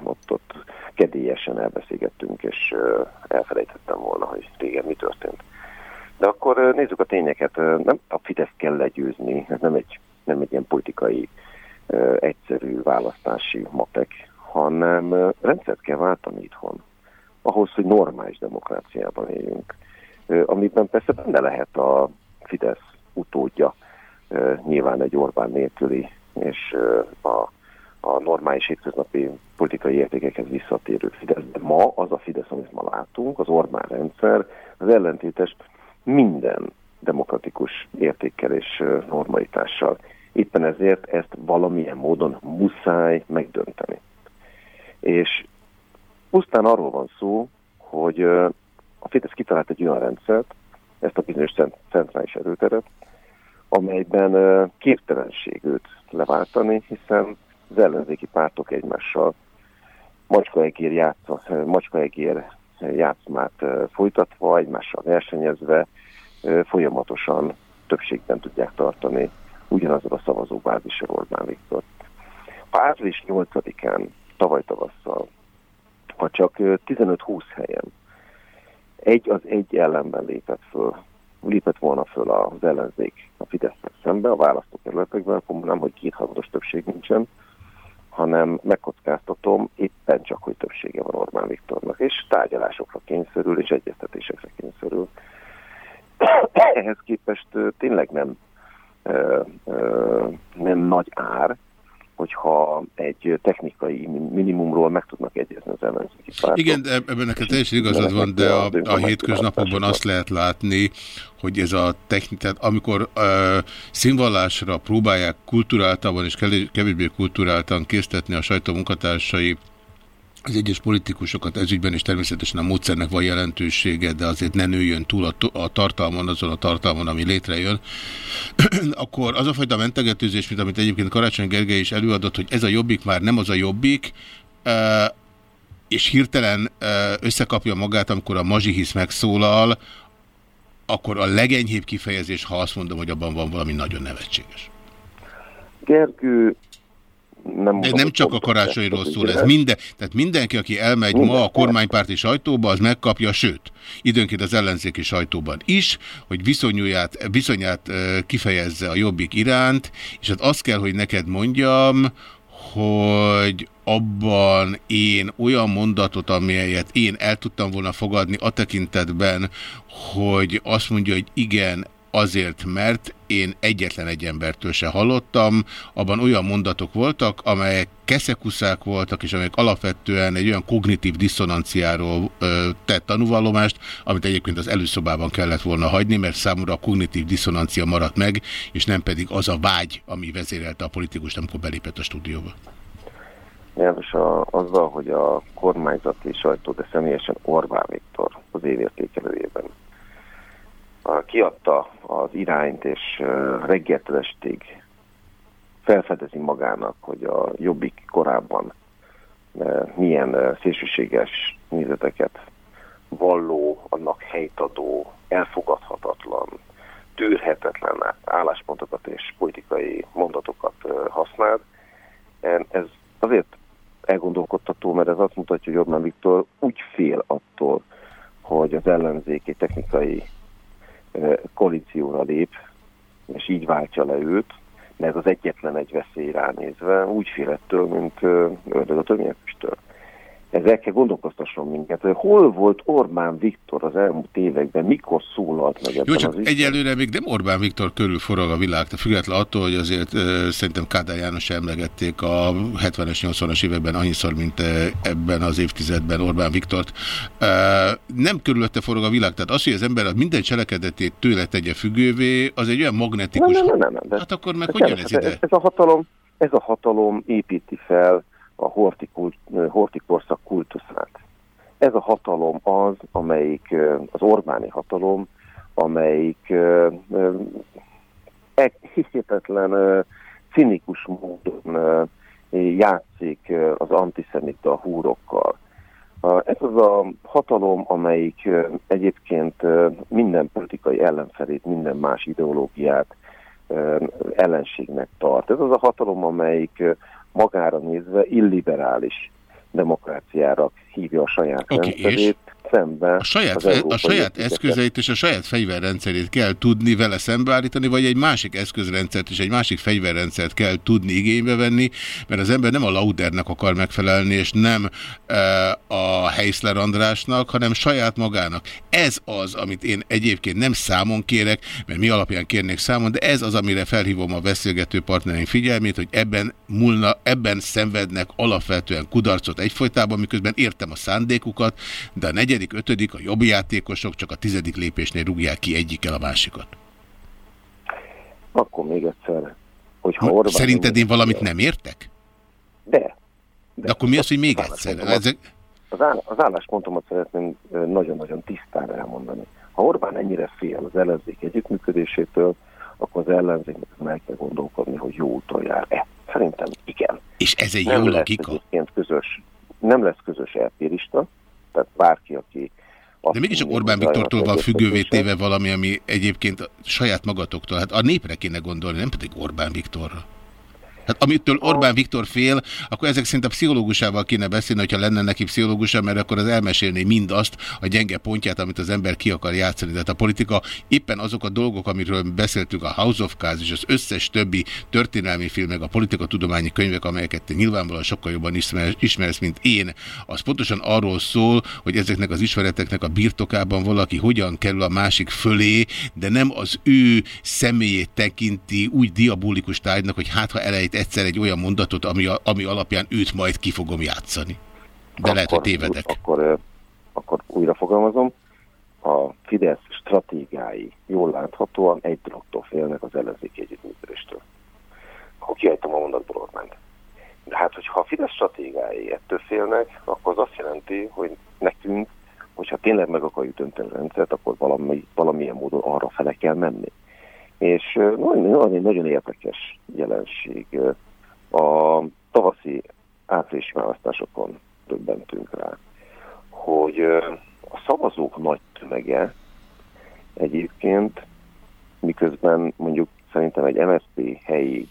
ott, ott kedélyesen elbeszélgettünk, és elfelejtettem volna, hogy régen mi történt. De akkor nézzük a tényeket. Nem a Fidesz kell legyőzni, ez nem egy, nem egy ilyen politikai egyszerű választási matek, hanem rendszert kell váltani itthon. Ahhoz, hogy normális demokráciában éljünk. Amiben persze benne lehet a Fidesz utódja, nyilván egy Orbán nélküli, és a, a normális hétköznapi politikai értékekhez visszatérő Fidesz. De ma az a Fidesz, amit ma látunk, az Orbán rendszer, az ellentétes minden demokratikus értékkel és normalitással. Éppen ezért ezt valamilyen módon muszáj megdönteni. És pusztán arról van szó, hogy a Fidesz kitalált egy olyan rendszert, ezt a bizonyos centrális erőteret, amelyben képtelenség őt leváltani, hiszen az ellenzéki pártok egymással macskaegér, játsz, macskaegér játszmát folytatva, egymással versenyezve folyamatosan többségben tudják tartani ugyanazon a szavazóbázisra Orbán Viktor. Április 8-án, tavaly tavasszal, ha csak 15-20 helyen egy az egy ellenben lépett föl, lépett volna föl az ellenzék a fidesz szembe a választókerületekben, akkor nem, hogy kétharmados többség nincsen, hanem megkockáztatom éppen csak, hogy többsége van Orbán Viktornak, és tárgyalásokra kényszerül, és egyeztetésekre kényszerül. Ehhez képest tényleg nem, nem nagy ár, hogyha egy technikai minimumról meg tudnak egyezni az ellenzéki pártok. Igen, ebben neked teljesen igazad van, de a, a hétköznapokban azt lehet látni, hogy ez a technikát, amikor uh, színvallásra próbálják kulturáltabban és kevésbé kulturáltan késztetni a sajtó munkatársai az egyes politikusokat ezügyben, és természetesen a módszernek van jelentősége, de azért ne nőjön túl a, a tartalmon, azon a tartalmon, ami létrejön, akkor az a fajta mentegetőzés, mint amit egyébként Karácsony Gergely is előadott, hogy ez a jobbik már nem az a jobbik, és hirtelen összekapja magát, amikor a mazsihisz megszólal, akkor a legenyhébb kifejezés, ha azt mondom, hogy abban van valami nagyon nevetséges. Gergő nem, De nem csak a karácsonyról szól ez. Minden, tehát mindenki, aki elmegy Minden. ma a kormánypárti sajtóba, az megkapja, sőt, időnként az ellenzéki sajtóban is, hogy viszonyát, viszonyát kifejezze a jobbik iránt, és hát azt kell, hogy neked mondjam, hogy abban én olyan mondatot, amelyet én el tudtam volna fogadni a tekintetben, hogy azt mondja, hogy igen, azért, mert én egyetlen egy embertől se hallottam, abban olyan mondatok voltak, amelyek keszekuszák voltak, és amelyek alapvetően egy olyan kognitív diszonanciáról ö, tett tanúvallomást, amit egyébként az előszobában kellett volna hagyni, mert számomra a kognitív diszonancia maradt meg, és nem pedig az a vágy, ami vezérelte a politikus, amikor belépett a stúdióba. János, a, azzal, hogy a kormányzati sajtó, de személyesen Orbán Viktor az évértékelőjében kiadta az irányt, és reggeltől estig felfedezi magának, hogy a Jobbik korábban milyen szélsőséges nézeteket valló, annak helytadó, elfogadhatatlan, tűrhetetlen álláspontokat és politikai mondatokat használt. Ez azért elgondolkodtató, mert ez azt mutatja, hogy Orbán Viktor úgy fél attól, hogy az ellenzéki technikai koalícióra lép, és így váltja le őt, mert ez az egyetlen egy veszély ránézve, úgy fél mint ördög a töményeküstől ez el kell gondolkoztasson minket, hogy hol volt Orbán Viktor az elmúlt években, mikor szólalt meg ebben Jó, csak az egyelőre még nem Orbán Viktor körül forog a világ, de független attól, hogy azért uh, szerintem Kádár János emlegették a 70-es, 80-as években annyiszor, mint ebben az évtizedben Orbán Viktort. Uh, nem körülötte forog a világ, tehát az, hogy az ember minden cselekedetét tőle tegye függővé, az egy olyan magnetikus... Nem, nem, nem, nem, de, hát akkor meg hogyan ez ide? Ez a hatalom, ez a hatalom építi fel a hortikorszak kultuszát. Ez a hatalom az, amelyik az Orbáni hatalom, amelyik e, hihetetlen cinikus módon játszik az antiszemita húrokkal. Ez az a hatalom, amelyik egyébként minden politikai ellenfelét, minden más ideológiát ellenségnek tart. Ez az a hatalom, amelyik magára nézve illiberális demokráciára hívja a saját okay, rendszerét, szemben a saját, a saját eszközeit és a saját fegyverrendszerét kell tudni vele szembeállítani, vagy egy másik eszközrendszert és egy másik fegyverrendszert kell tudni igénybe venni, mert az ember nem a Laudernek akar megfelelni, és nem e, a Heisler Andrásnak, hanem saját magának. Ez az, amit én egyébként nem számon kérek, mert mi alapján kérnék számon, de ez az, amire felhívom a beszélgető partnereink figyelmét, hogy ebben múlna, ebben szenvednek alapvetően kudarcot egyfolytában, miközben értem a szándékukat, de a negyedik negyedik, ötödik, a jobb játékosok csak a tizedik lépésnél rúgják ki egyikkel a másikat. Akkor még egyszer, hogyha Orbán... Szerinted én valamit nem értek? De. De, de akkor mi az, hogy még egyszer? Ezek... Az, áll, az álláspontomat szeretném nagyon-nagyon tisztán elmondani. Ha Orbán ennyire fél az ellenzék együttműködésétől, akkor az ellenzéknek meg kell gondolkodni, hogy jó úton jár-e. Szerintem igen. És ez egy nem jó logika? Közös, nem lesz közös elpérista, tehát bárki, aki... De mégiscsak Orbán Viktortól van függővé téve valami, ami egyébként saját magatoktól, hát a népre kéne gondolni, nem pedig Orbán Viktorra. Hát amitől Orbán Viktor fél, akkor ezek szerint a pszichológusával kéne beszélni, hogyha lenne neki pszichológusa, mert akkor az elmesélné mindazt, a gyenge pontját, amit az ember ki akar játszani. Tehát a politika éppen azok a dolgok, amiről beszéltünk, a House of Cards és az összes többi történelmi film, meg a politika tudományi könyvek, amelyeket te nyilvánvalóan sokkal jobban ismersz, mint én, az pontosan arról szól, hogy ezeknek az ismereteknek a birtokában valaki hogyan kerül a másik fölé, de nem az ő személyét tekinti úgy diabolikus tárgynak, hogy hát ha elejt egyszer egy olyan mondatot, ami, ami alapján őt majd ki fogom játszani. De akkor, lehet, hogy tévedek. Akkor, akkor újra fogalmazom. A Fidesz stratégiái jól láthatóan egy dologtól félnek az ellenzéki együttműködéstől. Akkor kiejtem a mondatból Orbánt. De hát, hogyha a Fidesz stratégiái ettől félnek, akkor az azt jelenti, hogy nekünk, hogyha tényleg meg akarjuk dönteni a rendszert, akkor valami, valamilyen módon arra fele kell menni. És nagyon, nagyon érdekes jelenség. A tavaszi áprilisi választásokon döbbentünk rá, hogy a szavazók nagy tömege egyébként, miközben mondjuk szerintem egy MSZP helyi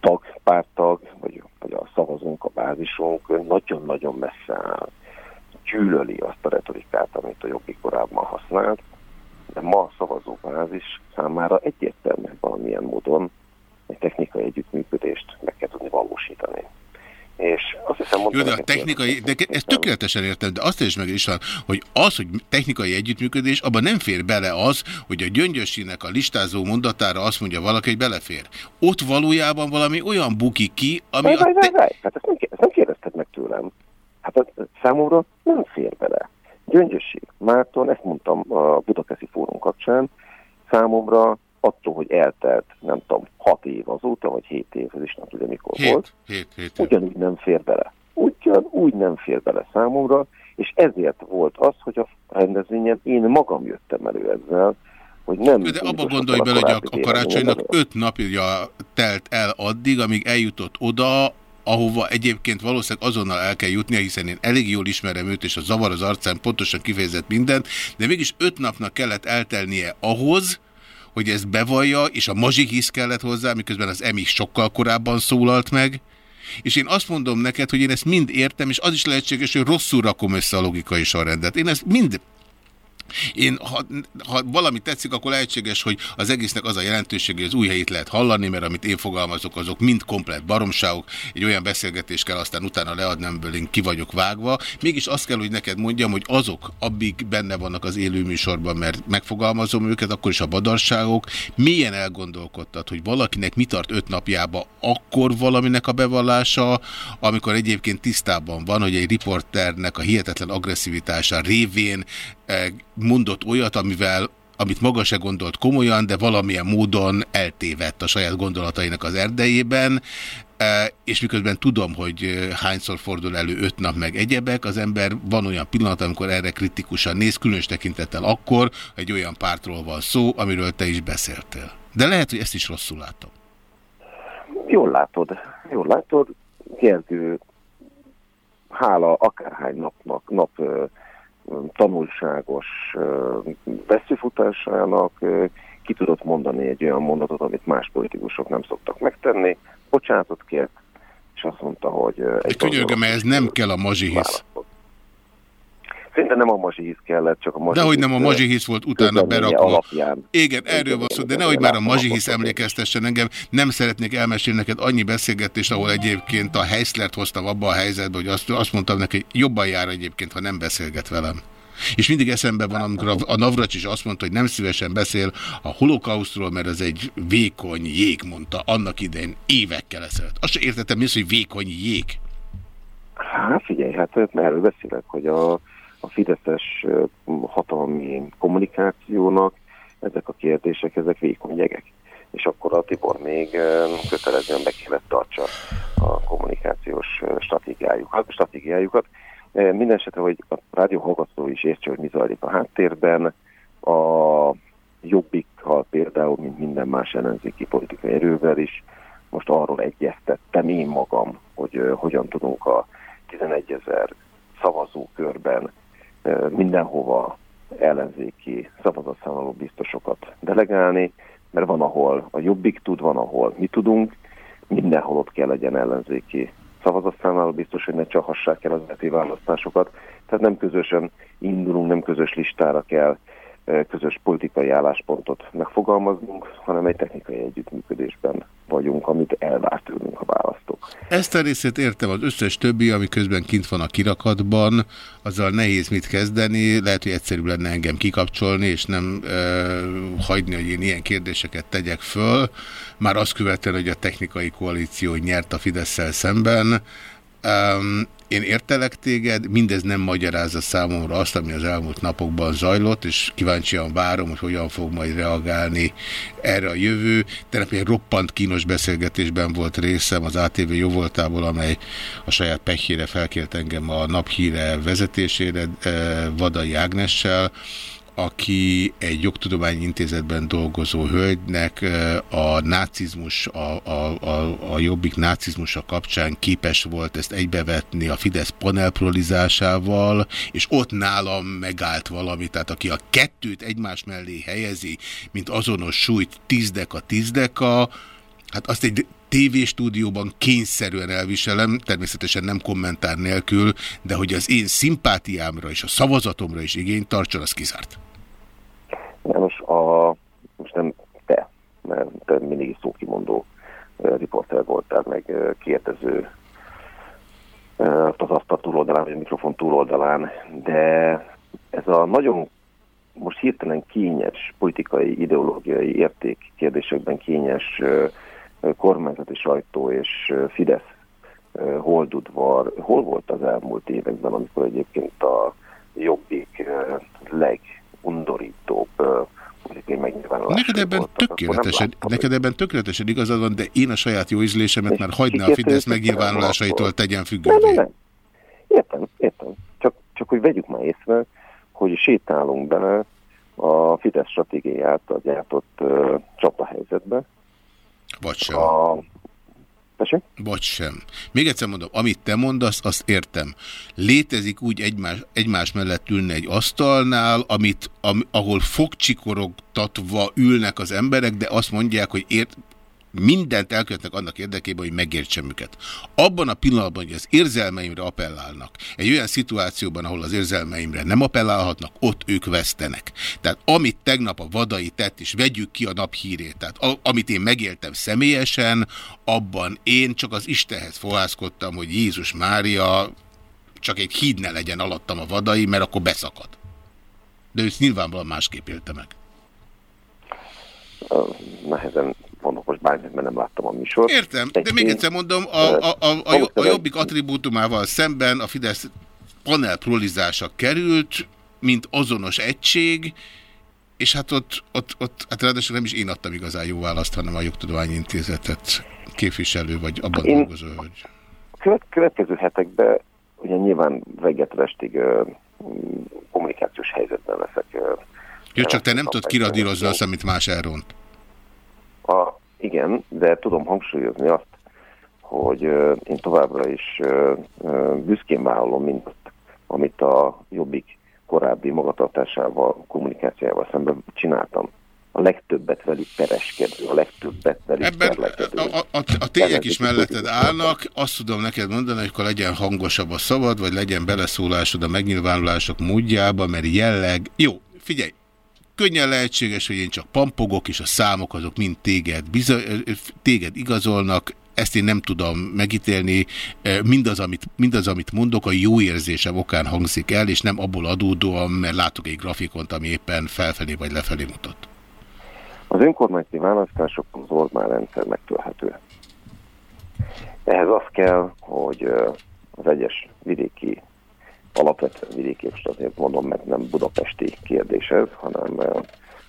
tag, pártag, vagy, vagy a szavazónk, a bázisunk nagyon-nagyon messze áll. Gyűlöli azt a retorikát, amit a jobbik korábban használt, de ma a szavazóbázis számára egyértelműen valamilyen módon egy technikai együttműködést meg kell tudni valósítani. És azt hiszem, Jó, de a technikai, de ezt tökéletesen értem, de azt is meg is hogy az, hogy technikai együttműködés, abban nem fér bele az, hogy a gyöngyösinek a listázó mondatára azt mondja valaki, hogy belefér. Ott valójában valami olyan bukik ki, ami... Vaj, vaj, vaj, vaj. Hát ezt nem, ezt nem kérdezted meg tőlem. Hát ez számomra nem fér bele. Gyöngyösi Márton, ezt mondtam a Budakeszi Fórum kapcsán, számomra attól, hogy eltelt, nem tudom, hat év azóta, vagy hét év, ez is nem tudja mikor hét, volt, hét, hét, ugyanúgy nem fér bele. Ugyan úgy nem fér bele számomra, és ezért volt az, hogy a rendezvényen én magam jöttem elő ezzel, hogy nem... De abba gondolj bele, hogy a, a karácsonynak öt napja telt el addig, amíg eljutott oda, ahova egyébként valószínűleg azonnal el kell jutnia, hiszen én elég jól ismerem őt, és a zavar az arcán pontosan kifejezett mindent, de mégis öt napnak kellett eltelnie ahhoz, hogy ezt bevallja, és a mazsihisz kellett hozzá, miközben az EMI sokkal korábban szólalt meg, És én azt mondom neked, hogy én ezt mind értem, és az is lehetséges, hogy rosszul rakom össze a logikai sorrendet. Én ezt mind én, ha, ha valami tetszik, akkor lehetséges, hogy az egésznek az a jelentőség, hogy az új helyét lehet hallani, mert amit én fogalmazok, azok mind komplet baromságok. Egy olyan beszélgetés kell aztán utána leadni, amiből én ki vagyok vágva. Mégis azt kell, hogy neked mondjam, hogy azok, abig benne vannak az élőműsorban, mert megfogalmazom őket, akkor is a badarságok. Milyen elgondolkodtad, hogy valakinek mi tart öt napjába, akkor valaminek a bevallása, amikor egyébként tisztában van, hogy egy riporternek a hihetetlen agresszivitása révén mondott olyat, amivel amit maga se gondolt komolyan, de valamilyen módon eltévedt a saját gondolatainak az erdejében, e, és miközben tudom, hogy e, hányszor fordul elő öt nap meg egyebek, az ember van olyan pillanat, amikor erre kritikusan néz, különös tekintettel akkor, egy olyan pártról van szó, amiről te is beszéltél. De lehet, hogy ezt is rosszul látom. Jól látod, jól látod. Gergő, hála akárhány napnak, nap tanulságos veszőfutásának ki tudott mondani egy olyan mondatot, amit más politikusok nem szoktak megtenni. Bocsánatot kért, és azt mondta, hogy... Egy Könyörgöm, ez nem kell a mazsihisz. Szerintem nem a mazsihisz kellett, csak a mazsihisz... Dehogy nem a mazsihisz volt utána berakva. Alapján. Igen, erről van szó, de nehogy már a mazsihisz emlékeztessen engem. Nem szeretnék elmesélni neked annyi beszélgetést, ahol egyébként a Heislert hoztam abba a helyzetbe, hogy azt, azt mondtam neki, hogy jobban jár egyébként, ha nem beszélget velem. És mindig eszembe van, amikor a Navracs is azt mondta, hogy nem szívesen beszél a holokausztról, mert ez egy vékony jég, mondta annak idején évekkel ezelőtt. Azt sem értettem, mi az, hogy vékony jég. Hát figyelj, hát erről beszélek, hogy a a fideszes hatalmi kommunikációnak ezek a kérdések, ezek vékony jegek. És akkor a Tibor még kötelezően be kellett tartsa a kommunikációs stratégiájukat. stratégiájukat. Mindenesetre, hogy a rádió hallgató is értse, hogy mi zajlik a háttérben, a jobbikkal például, mint minden más ellenzéki politikai erővel is, most arról egyeztettem én magam, hogy hogyan tudunk a 11 ezer szavazókörben mindenhova ellenzéki szavazatszámoló biztosokat delegálni, mert van, ahol a jobbik tud, van, ahol mi tudunk, mindenhol ott kell legyen ellenzéki szavazatszámoló biztos, hogy ne csahassák el az eti választásokat. Tehát nem közösen indulunk, nem közös listára kell közös politikai álláspontot megfogalmaznunk, hanem egy technikai együttműködésben vagyunk, amit elvárt tőlünk a választók. Ezt a részét értem, az összes többi, ami közben kint van a kirakatban, azzal nehéz mit kezdeni, lehet, hogy egyszerűbb lenne engem kikapcsolni, és nem e, hagyni, hogy én ilyen kérdéseket tegyek föl. Már azt követően, hogy a technikai koalíció nyert a fidesz szemben, én értelek téged, mindez nem magyarázza számomra azt, ami az elmúlt napokban zajlott, és kíváncsian várom, hogy hogyan fog majd reagálni erre a jövő. Tegnap egy roppant kínos beszélgetésben volt részem az ATV jóvoltából, amely a saját pehjére felkért engem a naphíre vezetésére eh, Vadai Ágnessel, aki egy jogtudományi intézetben dolgozó hölgynek a nácizmus, a, a, a, a jobbik nácizmusa kapcsán képes volt ezt egybevetni a Fidesz panelprolizásával, és ott nálam megállt valami, tehát aki a kettőt egymás mellé helyezi, mint azonos súlyt tízdeka tízdeka, hát azt egy tévéstúdióban kényszerűen elviselem, természetesen nem kommentár nélkül, de hogy az én szimpátiámra és a szavazatomra is igényt tartson, az kizárt. János, a, most nem te, mert te mindig szókimondó riporter voltál, meg kérdező az asztal túloldalán, vagy a mikrofon túloldalán, de ez a nagyon most hirtelen kényes politikai, ideológiai érték kérdésekben kényes kormányzati sajtó és Fidesz holdudvar, hol volt az elmúlt években, amikor egyébként a jobbik leg megnyilvánulások neked ebben, tökéletesen, neked ebben tökéletesen igazad van, de én a saját jó ízlésemet már hagyna a Fidesz megnyilvánulásaitól tegyen függővé. Nem, nem, Értem, értem. Csak, csak hogy vegyük már észre, hogy sétálunk bele a Fidesz stratégiai által gyártott uh, csapahelyzetbe. Vagy sem. A Tessék? Vagy sem. Még egyszer mondom, amit te mondasz, azt értem. Létezik úgy egymás, egymás mellett ülni egy asztalnál, amit, am, ahol fogcsikorogtatva ülnek az emberek, de azt mondják, hogy ért, mindent elkövetnek annak érdekében, hogy megértsem őket. Abban a pillanatban, hogy az érzelmeimre appellálnak, egy olyan szituációban, ahol az érzelmeimre nem appellálhatnak, ott ők vesztenek. Tehát amit tegnap a vadai tett, és vegyük ki a naphírét, tehát a, amit én megéltem személyesen, abban én csak az Istenhez fohászkodtam, hogy Jézus Mária csak egy híd ne legyen alattam a vadai, mert akkor beszakad. De őt nyilvánvalóan másképp élte meg. Nehezen mondok most bármit, mert nem láttam a műsort. Értem, de még egyszer mondom, a, a, a, a, a jobbik attribútumával szemben a Fidesz panel prolizása került, mint azonos egység, és hát ott, ott, ott hát ráadásul nem is én adtam igazán jó választ, hanem a Jogtudományi Intézetet képviselő, vagy abban én dolgozó, hogy... Követ, következő hetekben ugye nyilván reggeltől estig uh, kommunikációs helyzetben leszek. Uh, Jó, csak te nem tudod kiradírozni azt, amit más elront. A, igen, de tudom hangsúlyozni azt, hogy én továbbra is büszkén vállalom, mint amit a Jobbik korábbi magatartásával, kommunikációjával szemben csináltam. A legtöbbet velük pereskedő, a legtöbbet velük Ebben a, a, a, a tények is melletted állnak, azt tudom neked mondani, hogy akkor legyen hangosabb a szabad, vagy legyen beleszólásod a megnyilvánulások módjába, mert jelleg... Jó, figyelj, könnyen lehetséges, hogy én csak pampogok, és a számok azok mind téged, téged igazolnak, ezt én nem tudom megítélni, mindaz amit, mindaz, amit mondok, a jó érzésem okán hangzik el, és nem abból adódóan, mert látok egy grafikont, ami éppen felfelé vagy lefelé mutat. Az önkormányzati választások az Orbán rendszer megtörhető. Ehhez az kell, hogy az egyes vidéki, alapvetően vidéki, és azért mondom, mert nem budapesti kérdés ez, hanem,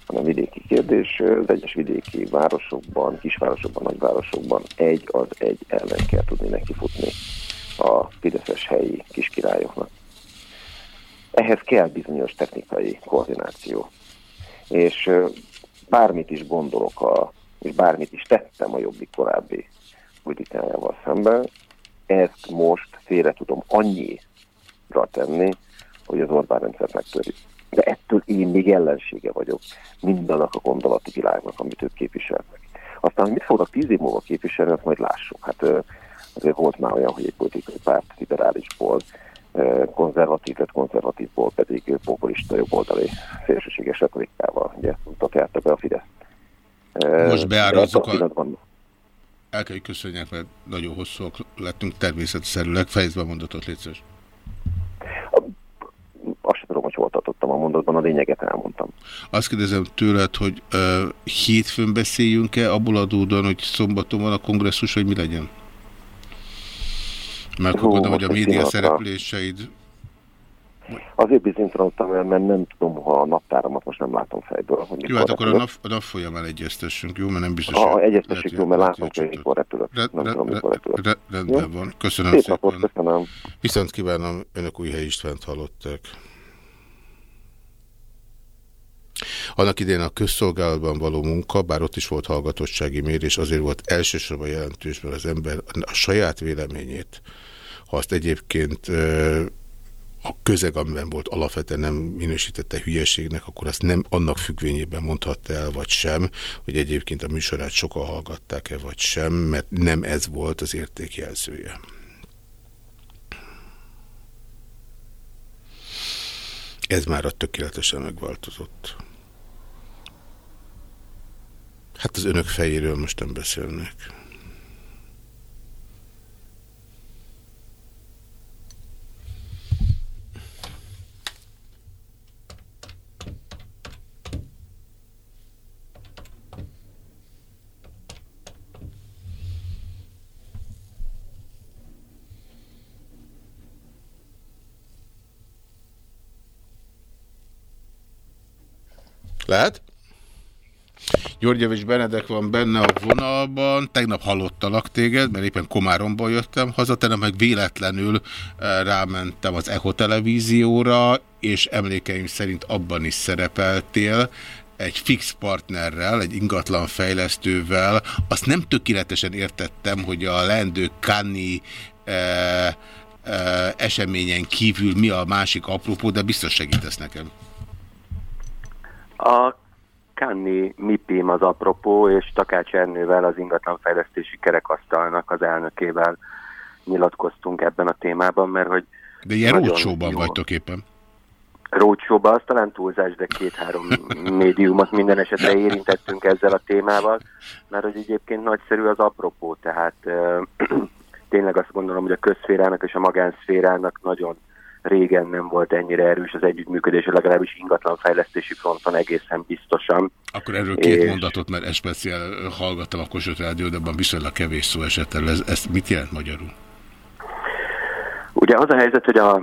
hanem vidéki kérdés. Az egyes vidéki városokban, kisvárosokban, nagyvárosokban egy az egy ellen kell tudni nekifutni a fideszes helyi kiskirályoknak. Ehhez kell bizonyos technikai koordináció. És bármit is gondolok, a, és bármit is tettem a jobbik korábbi politikájával szemben, ezt most félre tudom annyira tenni, hogy az Orbán rendszert megtöri. De ettől én még ellensége vagyok mindannak a gondolati világnak, amit ők képviselnek. Aztán, hogy mit fognak tíz év múlva képviselni, azt majd lássuk. Hát azért volt már olyan, hogy egy politikai párt liberálisból konzervatív lett konzervatívból pedig populista jobboldali szélsőséges retorikával. Ugye mutatjára be a Fidesz. Most beárazzuk a... El kell, hogy köszönjek, mert nagyon hosszúak lettünk természetszerűleg. Fejezd be a mondatot, létszős. Azt sem tudom, hogy a mondatban, a lényeget elmondtam. Azt kérdezem tőled, hogy uh, hétfőn beszéljünk-e, abból adódóan, hogy szombaton van a kongresszus, hogy mi legyen? Mert Hú, gondolom, hogy a média szerepléseid... Azért bizonytalanodtam mert nem tudom, ha a naptáramat most nem látom fejből. Hogy jó, hát akkor a nap, a nap folyamán egyeztessünk, jó? Mert nem biztos, hogy... Ha egyeztessük, jó, mert látom, hogy mikor repülök. Re, nem re, tudom, mikor repülök. Re, rendben jó? van. Köszönöm Szép szépen. Napot, köszönöm. Viszont kívánom, önök új Istvánt hallották. Annak idején a közszolgálatban való munka, bár ott is volt hallgatottsági mérés, azért volt elsősorban jelentős, mert az ember a saját véleményét ha azt egyébként a közeg, amiben volt alapvetően nem minősítette hülyeségnek, akkor azt nem annak függvényében mondhatta el, vagy sem, hogy egyébként a műsorát sokan hallgatták-e, vagy sem, mert nem ez volt az értékjelzője. Ez már a tökéletesen megváltozott. Hát az önök fejéről most nem beszélnek. Lehet? Györgyevics Benedek van benne a vonalban, tegnap hallottalak téged, mert éppen Komáromból jöttem haza, tegnap meg véletlenül eh, rámentem az Echo televízióra, és emlékeim szerint abban is szerepeltél, egy fix partnerrel, egy ingatlan fejlesztővel. Azt nem tökéletesen értettem, hogy a lendő Kani e, e, eseményen kívül mi a másik apropó, de biztos segítesz nekem. A Kanni MIPIM az apropó, és Takács Ernővel, az ingatlanfejlesztési kerekasztalnak az elnökével nyilatkoztunk ebben a témában, mert hogy... De ilyen rócsóban vagytok éppen. Rócsóban, az talán túlzás, de két-három médiumot minden esetre érintettünk ezzel a témával, mert hogy egyébként nagyszerű az apropó, tehát tényleg azt gondolom, hogy a közszférának és a magánszférának nagyon régen nem volt ennyire erős az együttműködés, legalábbis ingatlanfejlesztési fronton egészen biztosan. Akkor erről két és... mondatot, mert especiál hallgattam a Kossuth Rádiót, de abban viszonylag kevés szó esett el. Ez, ezt mit jelent magyarul? Ugye az a helyzet, hogy a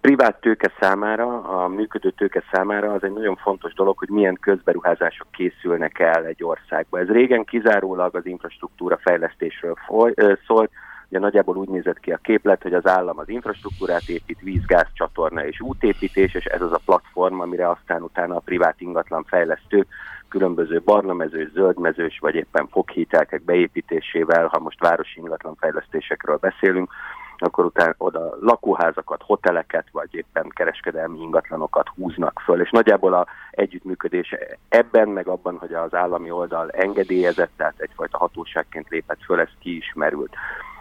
privát tőke számára, a működő tőke számára az egy nagyon fontos dolog, hogy milyen közberuházások készülnek el egy országba. Ez régen kizárólag az infrastruktúra fejlesztésről foly, szólt, Ugye nagyjából úgy nézett ki a képlet, hogy az állam az infrastruktúrát épít, víz, gáz, csatorna és útépítés, és ez az a platform, amire aztán utána a privát ingatlan fejlesztők különböző barnamezős, zöldmezős vagy éppen foghítelkek beépítésével, ha most városi ingatlan fejlesztésekről beszélünk, akkor utána oda lakóházakat, hoteleket, vagy éppen kereskedelmi ingatlanokat húznak föl. És nagyjából a együttműködés ebben, meg abban, hogy az állami oldal engedélyezett, tehát egyfajta hatóságként lépett föl, ez kiismerült.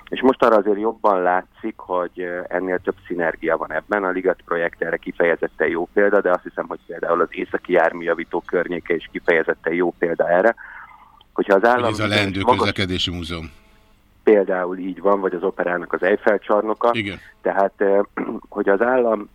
És most arra azért jobban látszik, hogy ennél több szinergia van ebben. A Ligat projekt erre kifejezetten jó példa, de azt hiszem, hogy például az északi járműjavító környéke is kifejezetten jó példa erre. Hogyha az állam... Ez a leendő magas... közlekedési múzeum. Például így van, vagy az operának az Eiffel csarnoka. Igen. Tehát, hogy az állam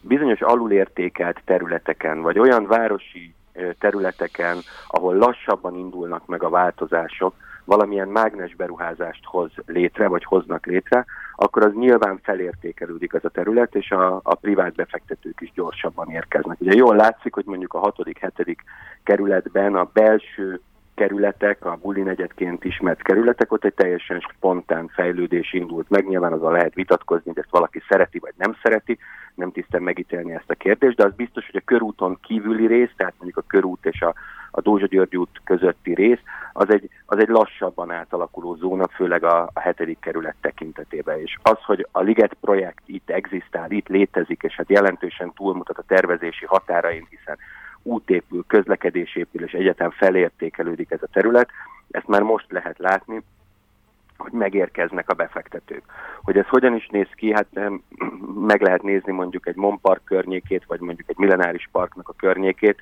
bizonyos alulértékelt területeken, vagy olyan városi területeken, ahol lassabban indulnak meg a változások, valamilyen mágnes beruházást hoz létre, vagy hoznak létre, akkor az nyilván felértékelődik az a terület, és a, a privát befektetők is gyorsabban érkeznek. Ugye jól látszik, hogy mondjuk a hatodik, hetedik kerületben a belső kerületek, a buli negyedként ismert kerületek, ott egy teljesen spontán fejlődés indult meg. Nyilván azon lehet vitatkozni, hogy ezt valaki szereti vagy nem szereti, nem tisztem megítélni ezt a kérdést, de az biztos, hogy a körúton kívüli rész, tehát mondjuk a körút és a, a Dózsa György út közötti rész, az egy, az egy lassabban átalakuló zóna, főleg a, a hetedik kerület tekintetében. És az, hogy a Liget projekt itt egzisztál, itt létezik, és hát jelentősen túlmutat a tervezési határain, hiszen út épül, közlekedés épül, és egyetem felértékelődik ez a terület, ezt már most lehet látni, hogy megérkeznek a befektetők. Hogy ez hogyan is néz ki, hát meg lehet nézni mondjuk egy Monpark környékét, vagy mondjuk egy millenáris parknak a környékét,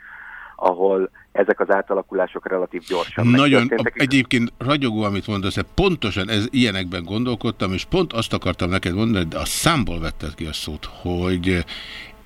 ahol ezek az átalakulások relatív gyorsan Nagyon, egyébként ragyogó, amit mondasz, pontosan ez, ilyenekben gondolkodtam, és pont azt akartam neked mondani, de a számból vetted ki a szót, hogy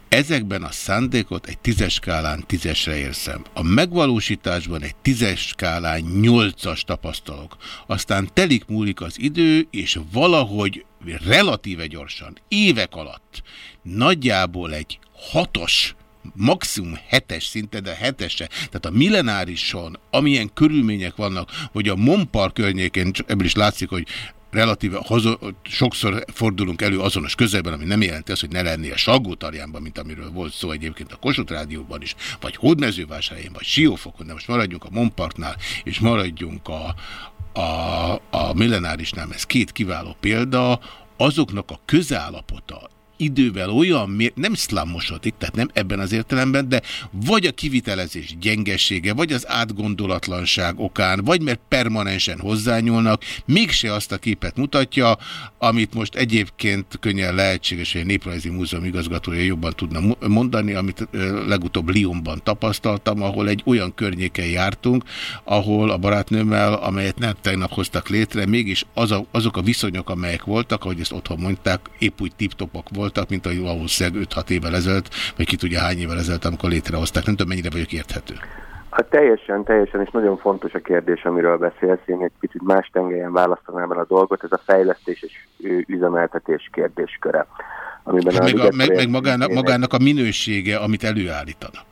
Ezekben a szándékot egy tízes skálán tízesre érzem. A megvalósításban egy tízes skálán nyolcas tapasztalok. Aztán telik múlik az idő, és valahogy relatíve gyorsan, évek alatt nagyjából egy hatos maximum hetes szinte, de hetese. Tehát a millenárison, amilyen körülmények vannak, hogy a Monpar környékén, ebből is látszik, hogy relatíve hazo, sokszor fordulunk elő azonos közelben, ami nem jelenti azt, hogy ne lennél Salgótarjánban, mint amiről volt szó egyébként a Kossuth Rádióban is, vagy Hódmezővásárhelyen, vagy Siófokon, de most maradjunk a Monparknál, és maradjunk a, a, a millenárisnál, ez két kiváló példa, azoknak a közállapota, idővel olyan, nem szlámosodik, tehát nem ebben az értelemben, de vagy a kivitelezés gyengessége, vagy az átgondolatlanság okán, vagy mert permanensen hozzányúlnak, mégse azt a képet mutatja, amit most egyébként könnyen lehetséges, hogy a Néprajzi Múzeum igazgatója jobban tudna mondani, amit legutóbb Lyonban tapasztaltam, ahol egy olyan környéken jártunk, ahol a barátnőmmel, amelyet nem tegnap hoztak létre, mégis az a, azok a viszonyok, amelyek voltak, ahogy ezt otthon mondták, épp úgy tip-topok voltak, voltak, mint ahogy valószínűleg 5-6 évvel ezelőtt, vagy ki tudja hány évvel ezelőtt, amikor létrehozták. Nem tudom, mennyire vagyok érthető. Hát teljesen, teljesen, és nagyon fontos a kérdés, amiről beszélsz. Én egy picit más tengelyen választanám el a dolgot, ez a fejlesztés és üzemeltetés kérdésköre. Amiben hát meg, a, meg, meg magának, magának a minősége, amit előállítanak.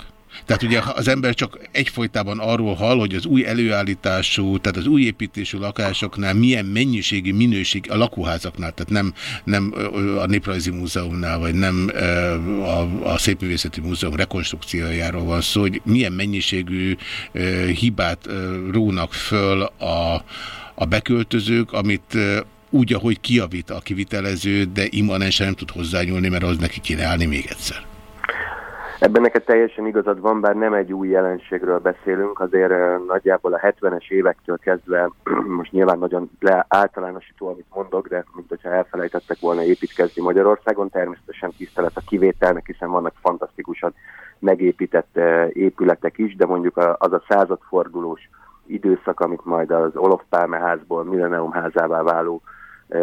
Tehát ugye az ember csak egyfolytában arról hall, hogy az új előállítású, tehát az új építésű lakásoknál milyen mennyiségi minőség a lakóházaknál, tehát nem, nem a Néprajzi Múzeumnál, vagy nem a, a Szépművészeti Múzeum rekonstrukciójáról van szó, hogy milyen mennyiségű hibát rónak föl a, a beköltözők, amit úgy, ahogy kiavít a kivitelező, de immanensen nem tud hozzányúlni, mert az neki kéne állni még egyszer. Ebben neked teljesen igazad van, bár nem egy új jelenségről beszélünk, azért nagyjából a 70-es évektől kezdve, most nyilván nagyon le, általánosító, amit mondok, de mint hogyha elfelejtettek volna építkezni Magyarországon, természetesen tisztelet a kivételnek, hiszen vannak fantasztikusan megépített épületek is, de mondjuk az a századfordulós időszak, amit majd az Olof Pálme házból Millennium házává váló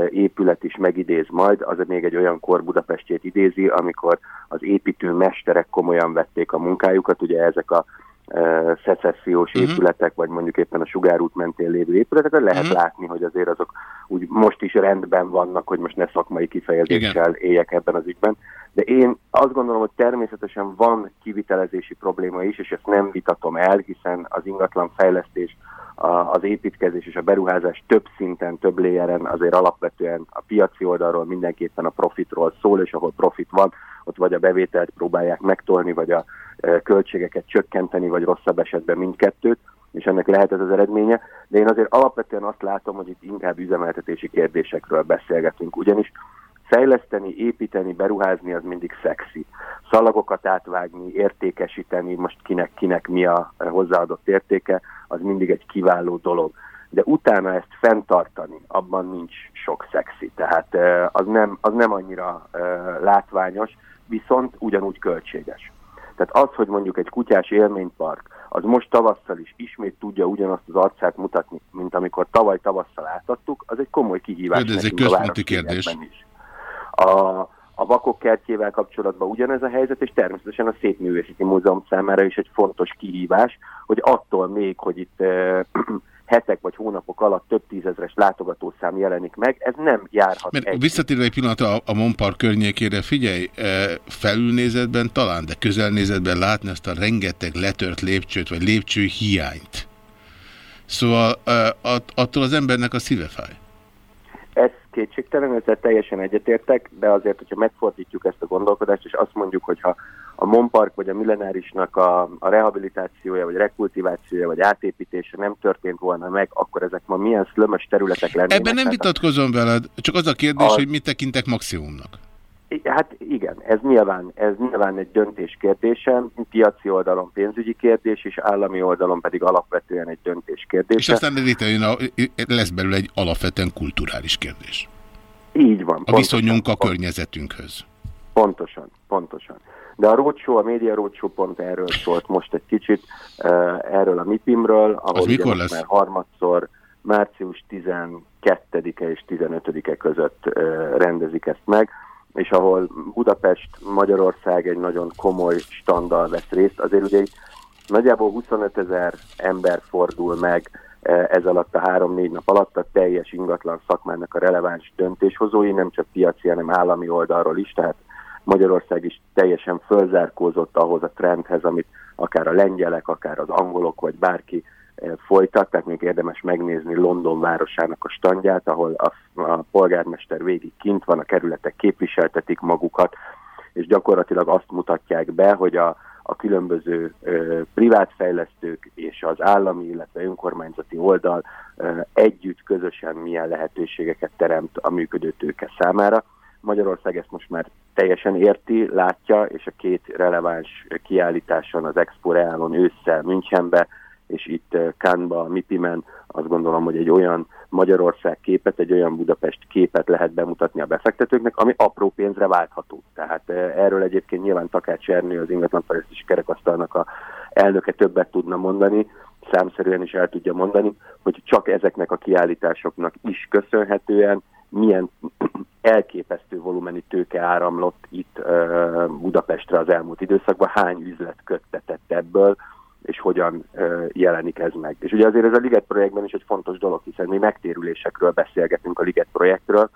épület is megidéz majd, az még egy olyan kor Budapestjét idézi, amikor az építő mesterek komolyan vették a munkájukat, ugye ezek a szecessziós uh-huh. épületek, vagy mondjuk éppen a sugárút mentén lévő épületek, lehet uh-huh. látni, hogy azért azok úgy most is rendben vannak, hogy most ne szakmai kifejezéssel Igen. éljek ebben az ügyben. De én azt gondolom, hogy természetesen van kivitelezési probléma is, és ezt nem vitatom el, hiszen az ingatlan fejlesztés az építkezés és a beruházás több szinten, több léjeren azért alapvetően a piaci oldalról mindenképpen a profitról szól, és ahol profit van, ott vagy a bevételt próbálják megtolni, vagy a e, költségeket csökkenteni, vagy rosszabb esetben mindkettőt, és ennek lehet ez az eredménye. De én azért alapvetően azt látom, hogy itt inkább üzemeltetési kérdésekről beszélgetünk, ugyanis fejleszteni, építeni, beruházni az mindig szexi. Szalagokat átvágni, értékesíteni, most kinek-kinek mi a hozzáadott értéke, az mindig egy kiváló dolog. De utána ezt fenntartani, abban nincs sok szexi. Tehát az nem, az nem annyira látványos, viszont ugyanúgy költséges. Tehát az, hogy mondjuk egy kutyás élménypark, az most tavasszal is ismét tudja ugyanazt az arcát mutatni, mint amikor tavaly tavasszal átadtuk, az egy komoly kihívás. De ez egy központi kérdés. Is. A, a vakok kertjével kapcsolatban ugyanez a helyzet, és természetesen a Szépművészeti Múzeum számára is egy fontos kihívás, hogy attól még, hogy itt e, hetek vagy hónapok alatt több tízezres látogatószám jelenik meg, ez nem járhat Mert egy. Visszatérve egy pillanat a, a Monpark környékére, figyelj, felülnézetben talán, de közelnézetben látni ezt a rengeteg letört lépcsőt, vagy lépcső hiányt. Szóval attól az embernek a szíve fáj kétségtelen, ezzel teljesen egyetértek, de azért, hogyha megfordítjuk ezt a gondolkodást, és azt mondjuk, hogyha a Monpark vagy a millenárisnak a, a rehabilitációja, vagy rekultivációja, vagy átépítése nem történt volna meg, akkor ezek ma milyen szlömös területek lennének. Ebben nem vitatkozom veled, csak az a kérdés, az... hogy mit tekintek maximumnak. Hát igen, ez nyilván, ez nyilván egy döntés kérdése, piaci oldalon pénzügyi kérdés, és állami oldalon pedig alapvetően egy döntés kérdés. És aztán lesz belőle egy alapvetően kulturális kérdés. Így van. A viszonyunk a környezetünkhöz. Pontosan, pontosan. De a roadshow, a média roadshow pont erről szólt most egy kicsit, uh, erről a MIPIM-ről, ahol Az mikor lesz? már harmadszor március 12-e és 15-e között uh, rendezik ezt meg és ahol Budapest, Magyarország egy nagyon komoly standal vesz részt, azért ugye itt nagyjából 25 ezer ember fordul meg e, ez alatt a három-négy nap alatt a teljes ingatlan szakmának a releváns döntéshozói, nem csak piaci, hanem állami oldalról is, tehát Magyarország is teljesen fölzárkózott ahhoz a trendhez, amit akár a lengyelek, akár az angolok, vagy bárki folytat, tehát még érdemes megnézni London városának a standját, ahol a, a polgármester végig kint van, a kerületek képviseltetik magukat, és gyakorlatilag azt mutatják be, hogy a, a különböző ö, privátfejlesztők és az állami, illetve önkormányzati oldal ö, együtt közösen milyen lehetőségeket teremt a működő tőke számára. Magyarország ezt most már teljesen érti, látja, és a két releváns kiállításon, az Expo Realon ősszel Münchenbe, és itt Kánba, a Mipimen azt gondolom, hogy egy olyan Magyarország képet, egy olyan Budapest képet lehet bemutatni a befektetőknek, ami apró pénzre váltható. Tehát erről egyébként nyilván Takács Ernő, az ingatlanfejlesztési kerekasztalnak a elnöke többet tudna mondani, számszerűen is el tudja mondani, hogy csak ezeknek a kiállításoknak is köszönhetően milyen elképesztő volumenű tőke áramlott itt uh, Budapestre az elmúlt időszakban, hány üzlet köttetett ebből, és hogyan jelenik ez meg. És ugye azért ez a Liget projektben is egy fontos dolog, hiszen mi megtérülésekről beszélgetünk a Liget projektről,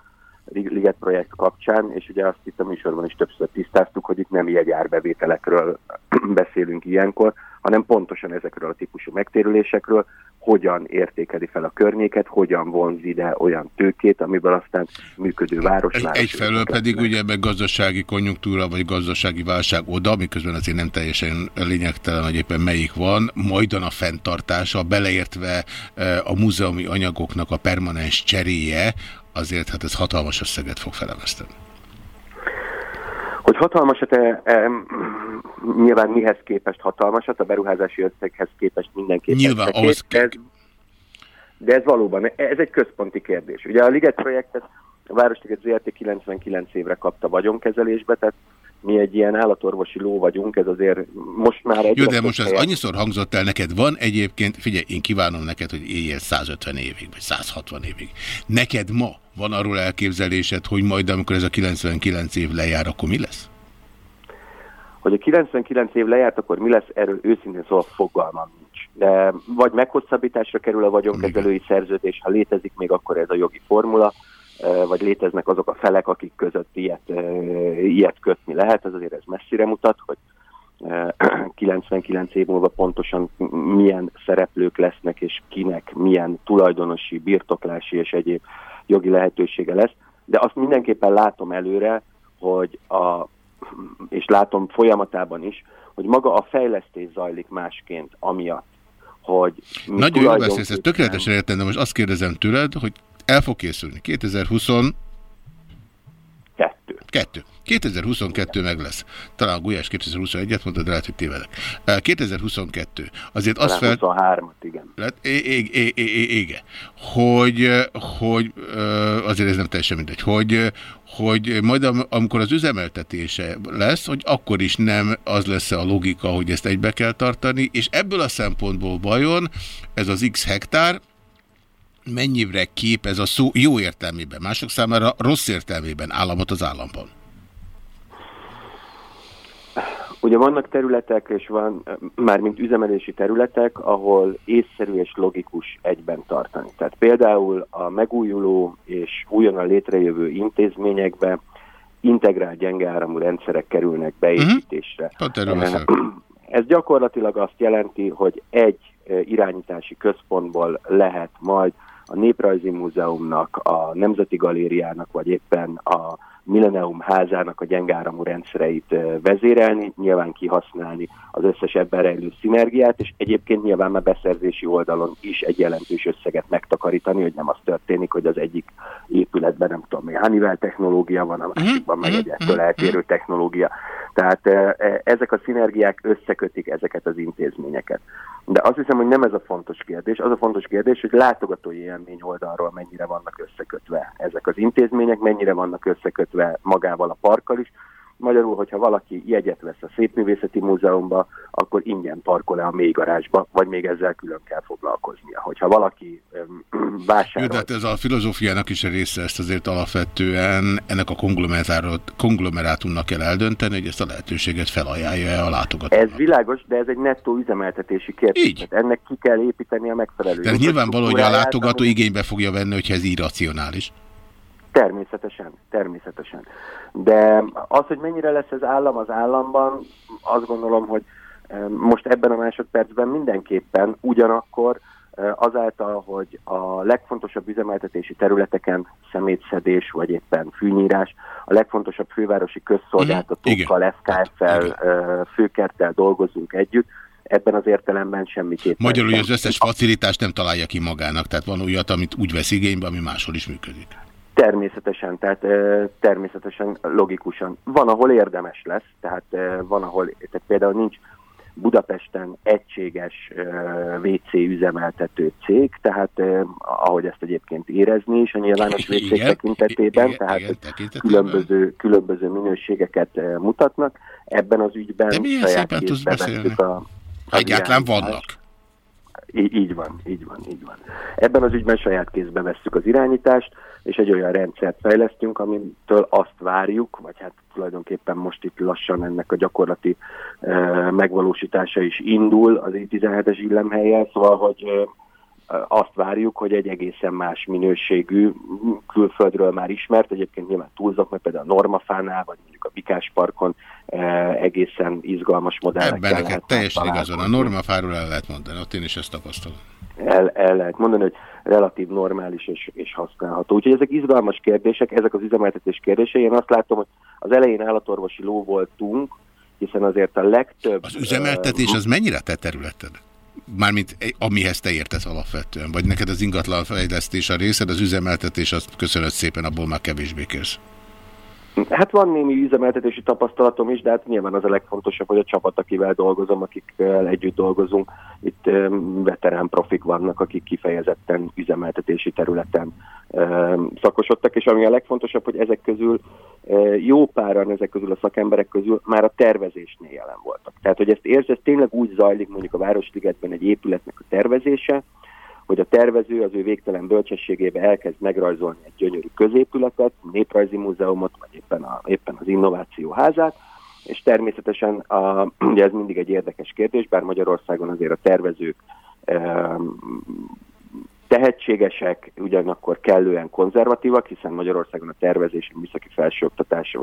Liget projekt kapcsán, és ugye azt itt a műsorban is többször tisztáztuk, hogy itt nem jegyárbevételekről beszélünk ilyenkor, hanem pontosan ezekről a típusú megtérülésekről, hogyan értékeli fel a környéket, hogyan vonz ide olyan tőkét, amiből aztán működő város. Egy, egyfelől pedig ugye ebben gazdasági konjunktúra, vagy gazdasági válság oda, miközben azért nem teljesen lényegtelen, hogy éppen melyik van, majdan a fenntartása, beleértve e, a múzeumi anyagoknak a permanens cseréje, azért hát ez hatalmas összeget fog felemeszteni. Hogy hatalmasat, e, e, nyilván mihez képest hatalmasat, a beruházási összeghez képest mindenképpen. Nyilván, ahhoz ez, de ez valóban, ez egy központi kérdés. Ugye a Liget projektet a Városliget ZRT 99 évre kapta vagyonkezelésbe, tehát mi egy ilyen állatorvosi ló vagyunk, ez azért most már egy... Jó, de most ez annyiszor hangzott el neked, van egyébként, figyelj, én kívánom neked, hogy éljél 150 évig, vagy 160 évig. Neked ma van arról elképzelésed, hogy majd amikor ez a 99 év lejár, akkor mi lesz? Hogy a 99 év lejárt, akkor mi lesz, erről őszintén szóval fogalmam nincs. De vagy meghosszabbításra kerül a vagyonkezelői szerződés, ha létezik még, akkor ez a jogi formula, vagy léteznek azok a felek, akik között ilyet, ilyet kötni lehet, ez azért ez messzire mutat, hogy 99 év múlva pontosan milyen szereplők lesznek, és kinek milyen tulajdonosi, birtoklási és egyéb jogi lehetősége lesz. De azt mindenképpen látom előre, hogy a, és látom folyamatában is, hogy maga a fejlesztés zajlik másként, amiatt, hogy... Nagyon jól beszélsz, ezt tökéletesen értem, de most azt kérdezem tőled, hogy el fog készülni. 2020... Kettő. Kettő. 2022 meg lesz. Talán a Gulyás 2021-et mondta, de lehet, hogy tévedek. 2022. Azért azt fel... 23 igen. Lehet, ége. Hogy, hogy azért ez nem teljesen mindegy, hogy, hogy majd amikor az üzemeltetése lesz, hogy akkor is nem az lesz a logika, hogy ezt egybe kell tartani, és ebből a szempontból vajon ez az x hektár, mennyire kép ez a szó jó értelmében, mások számára rossz értelmében államot az államban? Ugye vannak területek, és van mármint üzemelési területek, ahol észszerű és logikus egyben tartani. Tehát például a megújuló és újonnan létrejövő intézményekbe integrált gyenge áramú rendszerek kerülnek beépítésre. Uh-huh. Ez gyakorlatilag azt jelenti, hogy egy irányítási központból lehet majd a Néprajzi Múzeumnak, a Nemzeti Galériának, vagy éppen a Millennium házának a gyengáramú rendszereit vezérelni, nyilván kihasználni az összes ebben rejlő szinergiát, és egyébként nyilván már beszerzési oldalon is egy jelentős összeget megtakarítani, hogy nem az történik, hogy az egyik épületben nem tudom, Honeywell technológia van, a másikban meg egy ettől eltérő technológia. Tehát ezek a szinergiák összekötik ezeket az intézményeket. De azt hiszem, hogy nem ez a fontos kérdés. Az a fontos kérdés, hogy látogatói élmény oldalról mennyire vannak összekötve ezek az intézmények, mennyire vannak összekötve magával a parkkal is, Magyarul, hogyha valaki jegyet vesz a Szépművészeti Múzeumba, akkor ingyen parkol-e a mélygarázsba, vagy még ezzel külön kell foglalkoznia. Hogyha valaki vásárol... Jó, de hát ez a filozófiának is a része, ezt azért alapvetően ennek a konglomerátumnak kell eldönteni, hogy ezt a lehetőséget felajánlja a látogatónak. Ez világos, de ez egy nettó üzemeltetési kérdés. Így. ennek ki kell építeni a megfelelő... Tehát nyilvánvaló, hogy a látogató igénybe fogja venni, hogyha ez irracionális. Természetesen, természetesen. De az, hogy mennyire lesz ez állam az államban, azt gondolom, hogy most ebben a másodpercben mindenképpen ugyanakkor azáltal, hogy a legfontosabb üzemeltetési területeken szemétszedés, vagy éppen fűnyírás, a legfontosabb fővárosi közszolgáltatókkal, SKF-fel, főkerttel dolgozunk együtt, ebben az értelemben semmiképpen. Magyarul, hogy az összes facilitást nem találja ki magának, tehát van olyat, amit úgy vesz igénybe, ami máshol is működik. Természetesen, tehát természetesen logikusan. Van, ahol érdemes lesz, tehát van, ahol, tehát például nincs Budapesten egységes WC üzemeltető cég, tehát ahogy ezt egyébként érezni is a nyilvános WC tekintetében, igen, tehát igen, különböző, különböző minőségeket mutatnak. Ebben az ügyben De saját kézbe a... Egyáltalán vannak. Így, így van, így van, így van. Ebben az ügyben saját kézbe vesszük az irányítást, és egy olyan rendszert fejlesztünk, amitől azt várjuk, vagy hát tulajdonképpen most itt lassan ennek a gyakorlati e, megvalósítása is indul az I-17-es illemhelyen, szóval, hogy e, azt várjuk, hogy egy egészen más minőségű, külföldről már ismert, egyébként nyilván túlzok, mert például a Normafánál, vagy mondjuk a Bikás Parkon e, egészen izgalmas modellekkel Ebben neked teljesen igazon, a Normafáról el lehet mondani, ott én is ezt tapasztalom. El, el lehet mondani, hogy relatív normális és, és használható. Úgyhogy ezek izgalmas kérdések, ezek az üzemeltetés kérdései. Én azt látom, hogy az elején állatorvosi ló voltunk, hiszen azért a legtöbb... Az üzemeltetés az mennyire te területed? Mármint amihez te értesz alapvetően, vagy neked az ingatlan fejlesztés a részed, az üzemeltetés, azt köszönöd szépen, abból már kevésbé kérsz. Hát van némi üzemeltetési tapasztalatom is, de hát nyilván az a legfontosabb, hogy a csapat, akivel dolgozom, akikkel együtt dolgozunk, itt veterán profik vannak, akik kifejezetten üzemeltetési területen szakosodtak, és ami a legfontosabb, hogy ezek közül jó páran ezek közül a szakemberek közül már a tervezésnél jelen voltak. Tehát, hogy ezt érzi, ez tényleg úgy zajlik mondjuk a Városligetben egy épületnek a tervezése, hogy a tervező az ő végtelen bölcsességébe elkezd megrajzolni egy gyönyörű középületet, néprajzi múzeumot, vagy éppen, a, éppen az innováció házát, és természetesen a, ugye ez mindig egy érdekes kérdés, bár Magyarországon azért a tervezők e, tehetségesek, ugyanakkor kellően konzervatívak, hiszen Magyarországon a tervezés, a műszaki felsőoktatás,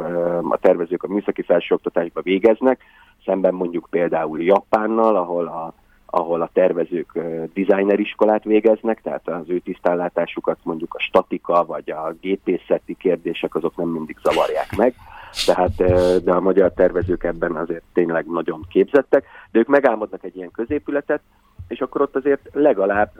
a tervezők a műszaki felsőoktatásba végeznek, szemben mondjuk például Japánnal, ahol a ahol a tervezők designeriskolát végeznek, tehát az ő tisztánlátásukat mondjuk a statika vagy a gépészeti kérdések azok nem mindig zavarják meg, tehát, de a magyar tervezők ebben azért tényleg nagyon képzettek, de ők megálmodnak egy ilyen középületet, és akkor ott azért legalább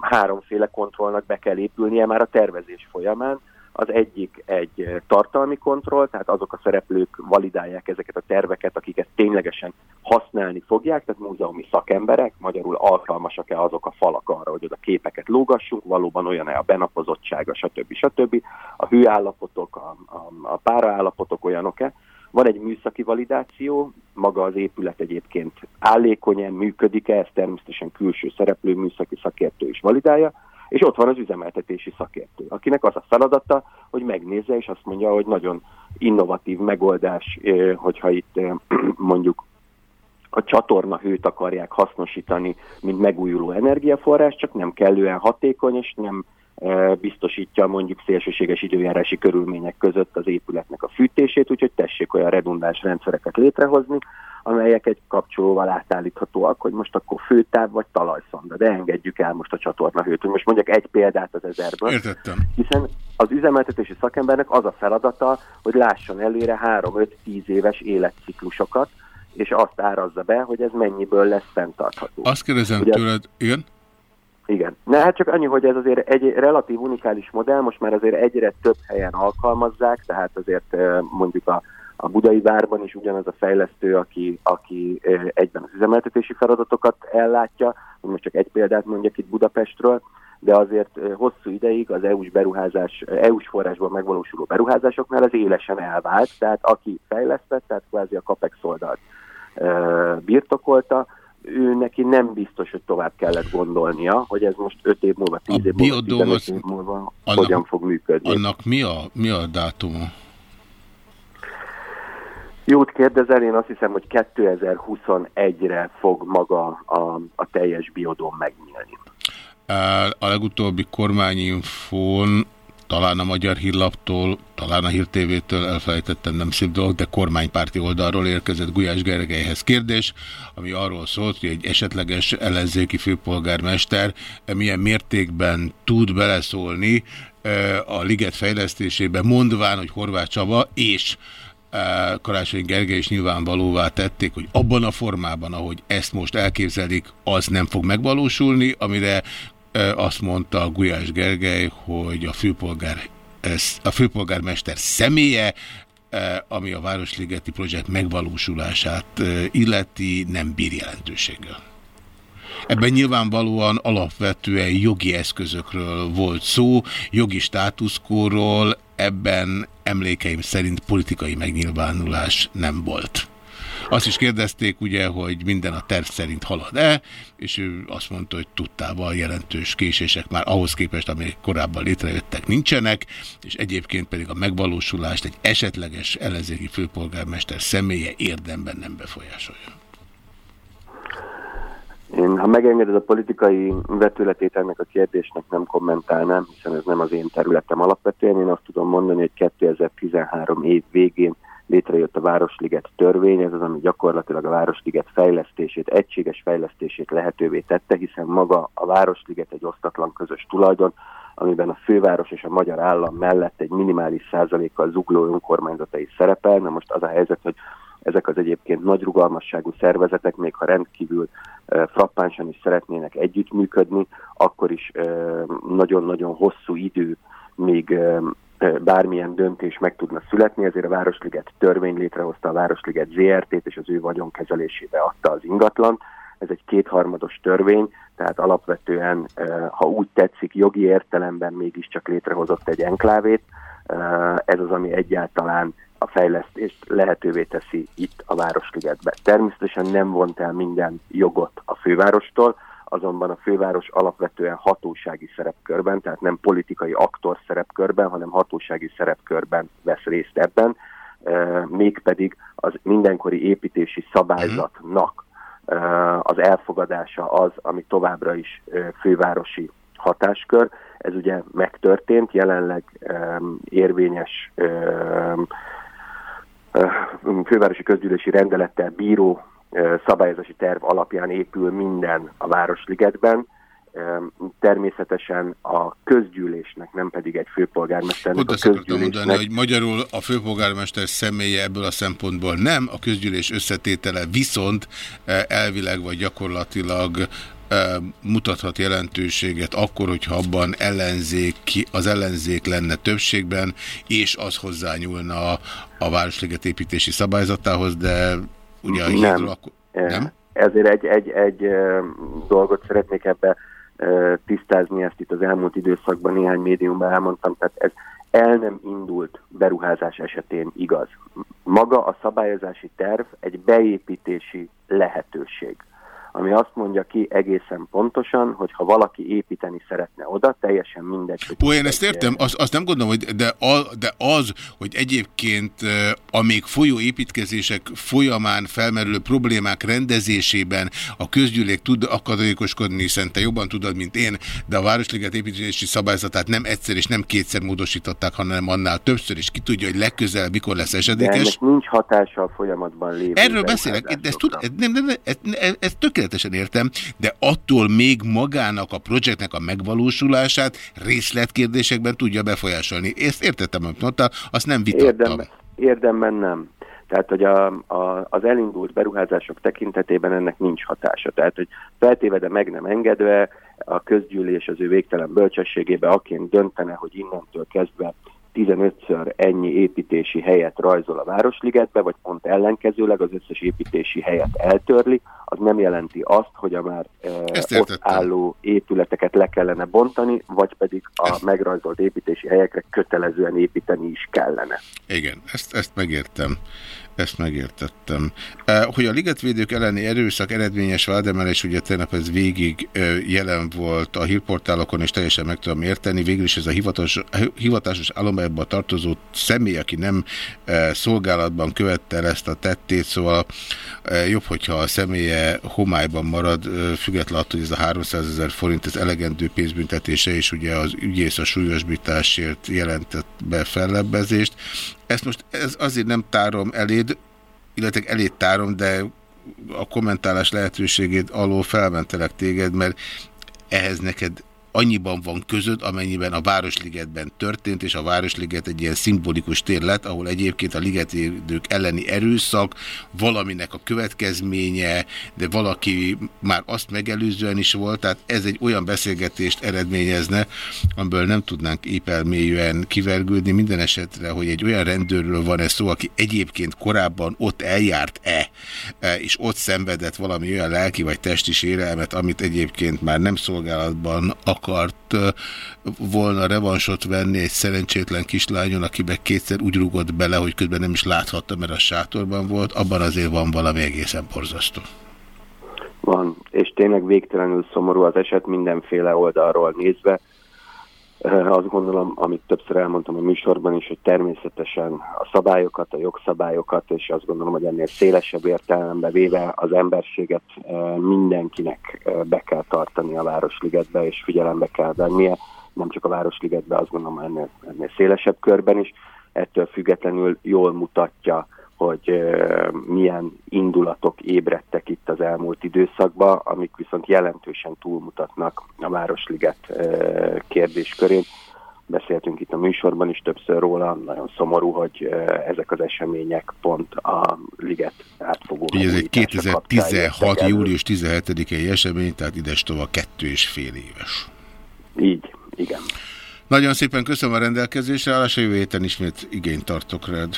háromféle kontrollnak be kell épülnie már a tervezés folyamán, az egyik egy tartalmi kontroll, tehát azok a szereplők validálják ezeket a terveket, akiket ténylegesen használni fogják, tehát múzeumi szakemberek, magyarul alkalmasak-e azok a falak arra, hogy oda képeket lógassunk, valóban olyan-e a benapozottsága, stb. stb. A hőállapotok, a, a, a páraállapotok olyanok-e. Van egy műszaki validáció, maga az épület egyébként állékonyan működik-e, ez természetesen külső szereplő műszaki szakértő is validálja, és ott van az üzemeltetési szakértő, akinek az a feladata, hogy megnézze, és azt mondja, hogy nagyon innovatív megoldás, hogyha itt mondjuk a csatorna hőt akarják hasznosítani, mint megújuló energiaforrás, csak nem kellően hatékony, és nem biztosítja mondjuk szélsőséges időjárási körülmények között az épületnek a fűtését, úgyhogy tessék olyan redundáns rendszereket létrehozni, amelyek egy kapcsolóval átállíthatóak, hogy most akkor főtáv vagy talajszonda, de engedjük el most a csatornahőt, hogy most mondjak egy példát az ezerből. Értettem. Hiszen az üzemeltetési szakembernek az a feladata, hogy lásson előre 3-5-10 éves életciklusokat, és azt árazza be, hogy ez mennyiből lesz fenntartható. Azt kérdezem Ugye, tőled, igen? Igen. Ne, hát csak annyi, hogy ez azért egy relatív unikális modell, most már azért egyre több helyen alkalmazzák, tehát azért mondjuk a a Budai Várban is ugyanaz a fejlesztő, aki, aki egyben az üzemeltetési feladatokat ellátja, most csak egy példát mondjak itt Budapestről, de azért hosszú ideig az EU-s beruházás, EU-s forrásból megvalósuló beruházásoknál ez élesen elvált, tehát aki fejlesztett, tehát kvázi a CAPEX oldalt birtokolta, ő neki nem biztos, hogy tovább kellett gondolnia, hogy ez most 5 év múlva, 10 év múlva, 15 év múlva annak, hogyan fog működni. Annak mi a, mi a dátuma? Jót kérdezel, én azt hiszem, hogy 2021-re fog maga a, a teljes biodóm megnyílni. A legutóbbi kormányinfón talán a Magyar Hírlaptól, talán a Hír TV-től elfelejtettem, nem szép dolog, de kormánypárti oldalról érkezett Gulyás Gergelyhez kérdés, ami arról szólt, hogy egy esetleges ellenzéki főpolgármester milyen mértékben tud beleszólni a liget fejlesztésébe, mondván, hogy Horváth Csaba és Karácsony Gergely is nyilvánvalóvá tették, hogy abban a formában, ahogy ezt most elképzelik, az nem fog megvalósulni, amire azt mondta Gulyás Gergely, hogy a főpolgár a főpolgármester személye, ami a Városligeti projekt megvalósulását illeti, nem bír jelentőséggel. Ebben nyilvánvalóan alapvetően jogi eszközökről volt szó, jogi státuszkóról, ebben emlékeim szerint politikai megnyilvánulás nem volt. Azt is kérdezték ugye, hogy minden a terv szerint halad-e, és ő azt mondta, hogy tudtával jelentős késések már ahhoz képest, amelyek korábban létrejöttek, nincsenek, és egyébként pedig a megvalósulást egy esetleges ellenzéki főpolgármester személye érdemben nem befolyásolja. Én, ha megengeded a politikai vetületét ennek a kérdésnek nem kommentálnám, hiszen ez nem az én területem alapvetően. Én azt tudom mondani, hogy 2013 év végén létrejött a Városliget törvény, ez az, ami gyakorlatilag a Városliget fejlesztését, egységes fejlesztését lehetővé tette, hiszen maga a Városliget egy osztatlan közös tulajdon, amiben a főváros és a magyar állam mellett egy minimális százalékkal zugló önkormányzatai szerepel. Na most az a helyzet, hogy ezek az egyébként nagy rugalmasságú szervezetek, még ha rendkívül frappánsan is szeretnének együttműködni, akkor is nagyon-nagyon hosszú idő, még bármilyen döntés meg tudna születni, ezért a Városliget törvény létrehozta a Városliget ZRT-t, és az ő vagyonkezelésébe adta az ingatlan. Ez egy kétharmados törvény, tehát alapvetően, ha úgy tetszik, jogi értelemben mégiscsak létrehozott egy enklávét. Ez az, ami egyáltalán a fejlesztést lehetővé teszi itt a Városligetben. Természetesen nem vont el minden jogot a fővárostól, azonban a főváros alapvetően hatósági szerepkörben, tehát nem politikai aktor szerepkörben, hanem hatósági szerepkörben vesz részt ebben, mégpedig az mindenkori építési szabályzatnak az elfogadása az, ami továbbra is fővárosi hatáskör. Ez ugye megtörtént, jelenleg érvényes fővárosi közgyűlési rendelettel bíró szabályozási terv alapján épül minden a Városligetben. Természetesen a közgyűlésnek, nem pedig egy főpolgármesternek. Ott azt akartam mondani, hogy magyarul a főpolgármester személye ebből a szempontból nem, a közgyűlés összetétele viszont elvileg vagy gyakorlatilag mutathat jelentőséget akkor, hogyha abban ellenzék, az ellenzék lenne többségben, és az hozzányúlna a Városliget építési szabályzatához, de ugye a nem. akkor... nem? Ezért egy, egy, egy dolgot szeretnék ebbe tisztázni, ezt itt az elmúlt időszakban néhány médiumban elmondtam, tehát ez el nem indult beruházás esetén igaz. Maga a szabályozási terv egy beépítési lehetőség ami azt mondja ki egészen pontosan, hogy ha valaki építeni szeretne oda, teljesen mindegy. Ó, én ezt értem, azt, azt nem gondolom, hogy de, a, de az, hogy egyébként a még folyó építkezések folyamán felmerülő problémák rendezésében a közgyűlék tud akadékoskodni, hiszen te jobban tudod, mint én, de a Városliget építési szabályzatát nem egyszer és nem kétszer módosították, hanem annál többször, és ki tudja, hogy legközelebb mikor lesz esedékes. De ennek nincs hatása a folyamatban lévő. Erről beszélek, de ezt, tud, nem, nem, nem, ez, ez, ez tökéletes tökéletesen értem, de attól még magának a projektnek a megvalósulását részletkérdésekben tudja befolyásolni. Ezt értettem, amit mondta, azt nem vitattam. Érdemben, érdemben nem. Tehát, hogy a, a, az elindult beruházások tekintetében ennek nincs hatása. Tehát, hogy feltéve, de meg nem engedve, a közgyűlés az ő végtelen bölcsességébe aként döntene, hogy innentől kezdve 15-ször ennyi építési helyet rajzol a Városligetbe, vagy pont ellenkezőleg az összes építési helyet eltörli, az nem jelenti azt, hogy a már e, ott álló épületeket le kellene bontani, vagy pedig a ezt... megrajzolt építési helyekre kötelezően építeni is kellene. Igen, ezt, ezt megértem. Ezt megértettem. Hogy a ligetvédők elleni erőszak eredményes vádemelés, ugye tegnap ez végig jelen volt a hírportálokon, és teljesen meg tudom érteni. Végül is ez a hivatásos, állományba tartozó személy, aki nem szolgálatban követte ezt a tettét, szóval jobb, hogyha a személye homályban marad, függetlenül attól, hogy ez a 300 ezer forint, ez elegendő pénzbüntetése, és ugye az ügyész a súlyosbításért jelentett be fellebbezést. Ezt most ez azért nem tárom eléd, illetve eléd tárom, de a kommentálás lehetőségét alól felmentelek téged, mert ehhez neked annyiban van között, amennyiben a Városligetben történt, és a Városliget egy ilyen szimbolikus tér lett, ahol egyébként a ligetvédők elleni erőszak valaminek a következménye, de valaki már azt megelőzően is volt, tehát ez egy olyan beszélgetést eredményezne, amiből nem tudnánk épelmélyűen kivergődni, minden esetre, hogy egy olyan rendőrről van ez szó, aki egyébként korábban ott eljárt-e, e, és ott szenvedett valami olyan lelki vagy testi sérelmet, amit egyébként már nem szolgálatban akar akart volna revansot venni egy szerencsétlen kislányon, akibe kétszer úgy rugott bele, hogy közben nem is láthatta, mert a sátorban volt, abban azért van valami egészen borzasztó. Van, és tényleg végtelenül szomorú az eset mindenféle oldalról nézve. Azt gondolom, amit többször elmondtam a műsorban is, hogy természetesen a szabályokat, a jogszabályokat, és azt gondolom, hogy ennél szélesebb értelembe véve az emberséget mindenkinek be kell tartani a Városligetbe, és figyelembe kell vennie, nem csak a Városligetbe, azt gondolom ennél, ennél szélesebb körben is. Ettől függetlenül jól mutatja hogy milyen indulatok ébredtek itt az elmúlt időszakban, amik viszont jelentősen túlmutatnak a Városliget kérdéskörén. Beszéltünk itt a műsorban is többször róla, nagyon szomorú, hogy ezek az események pont a liget átfogó Ez egy 2016. július 17-i esemény, tehát ides tovább kettő és fél éves. Így, igen. Nagyon szépen köszönöm a rendelkezésre, állás a jövő héten ismét igényt tartok rád.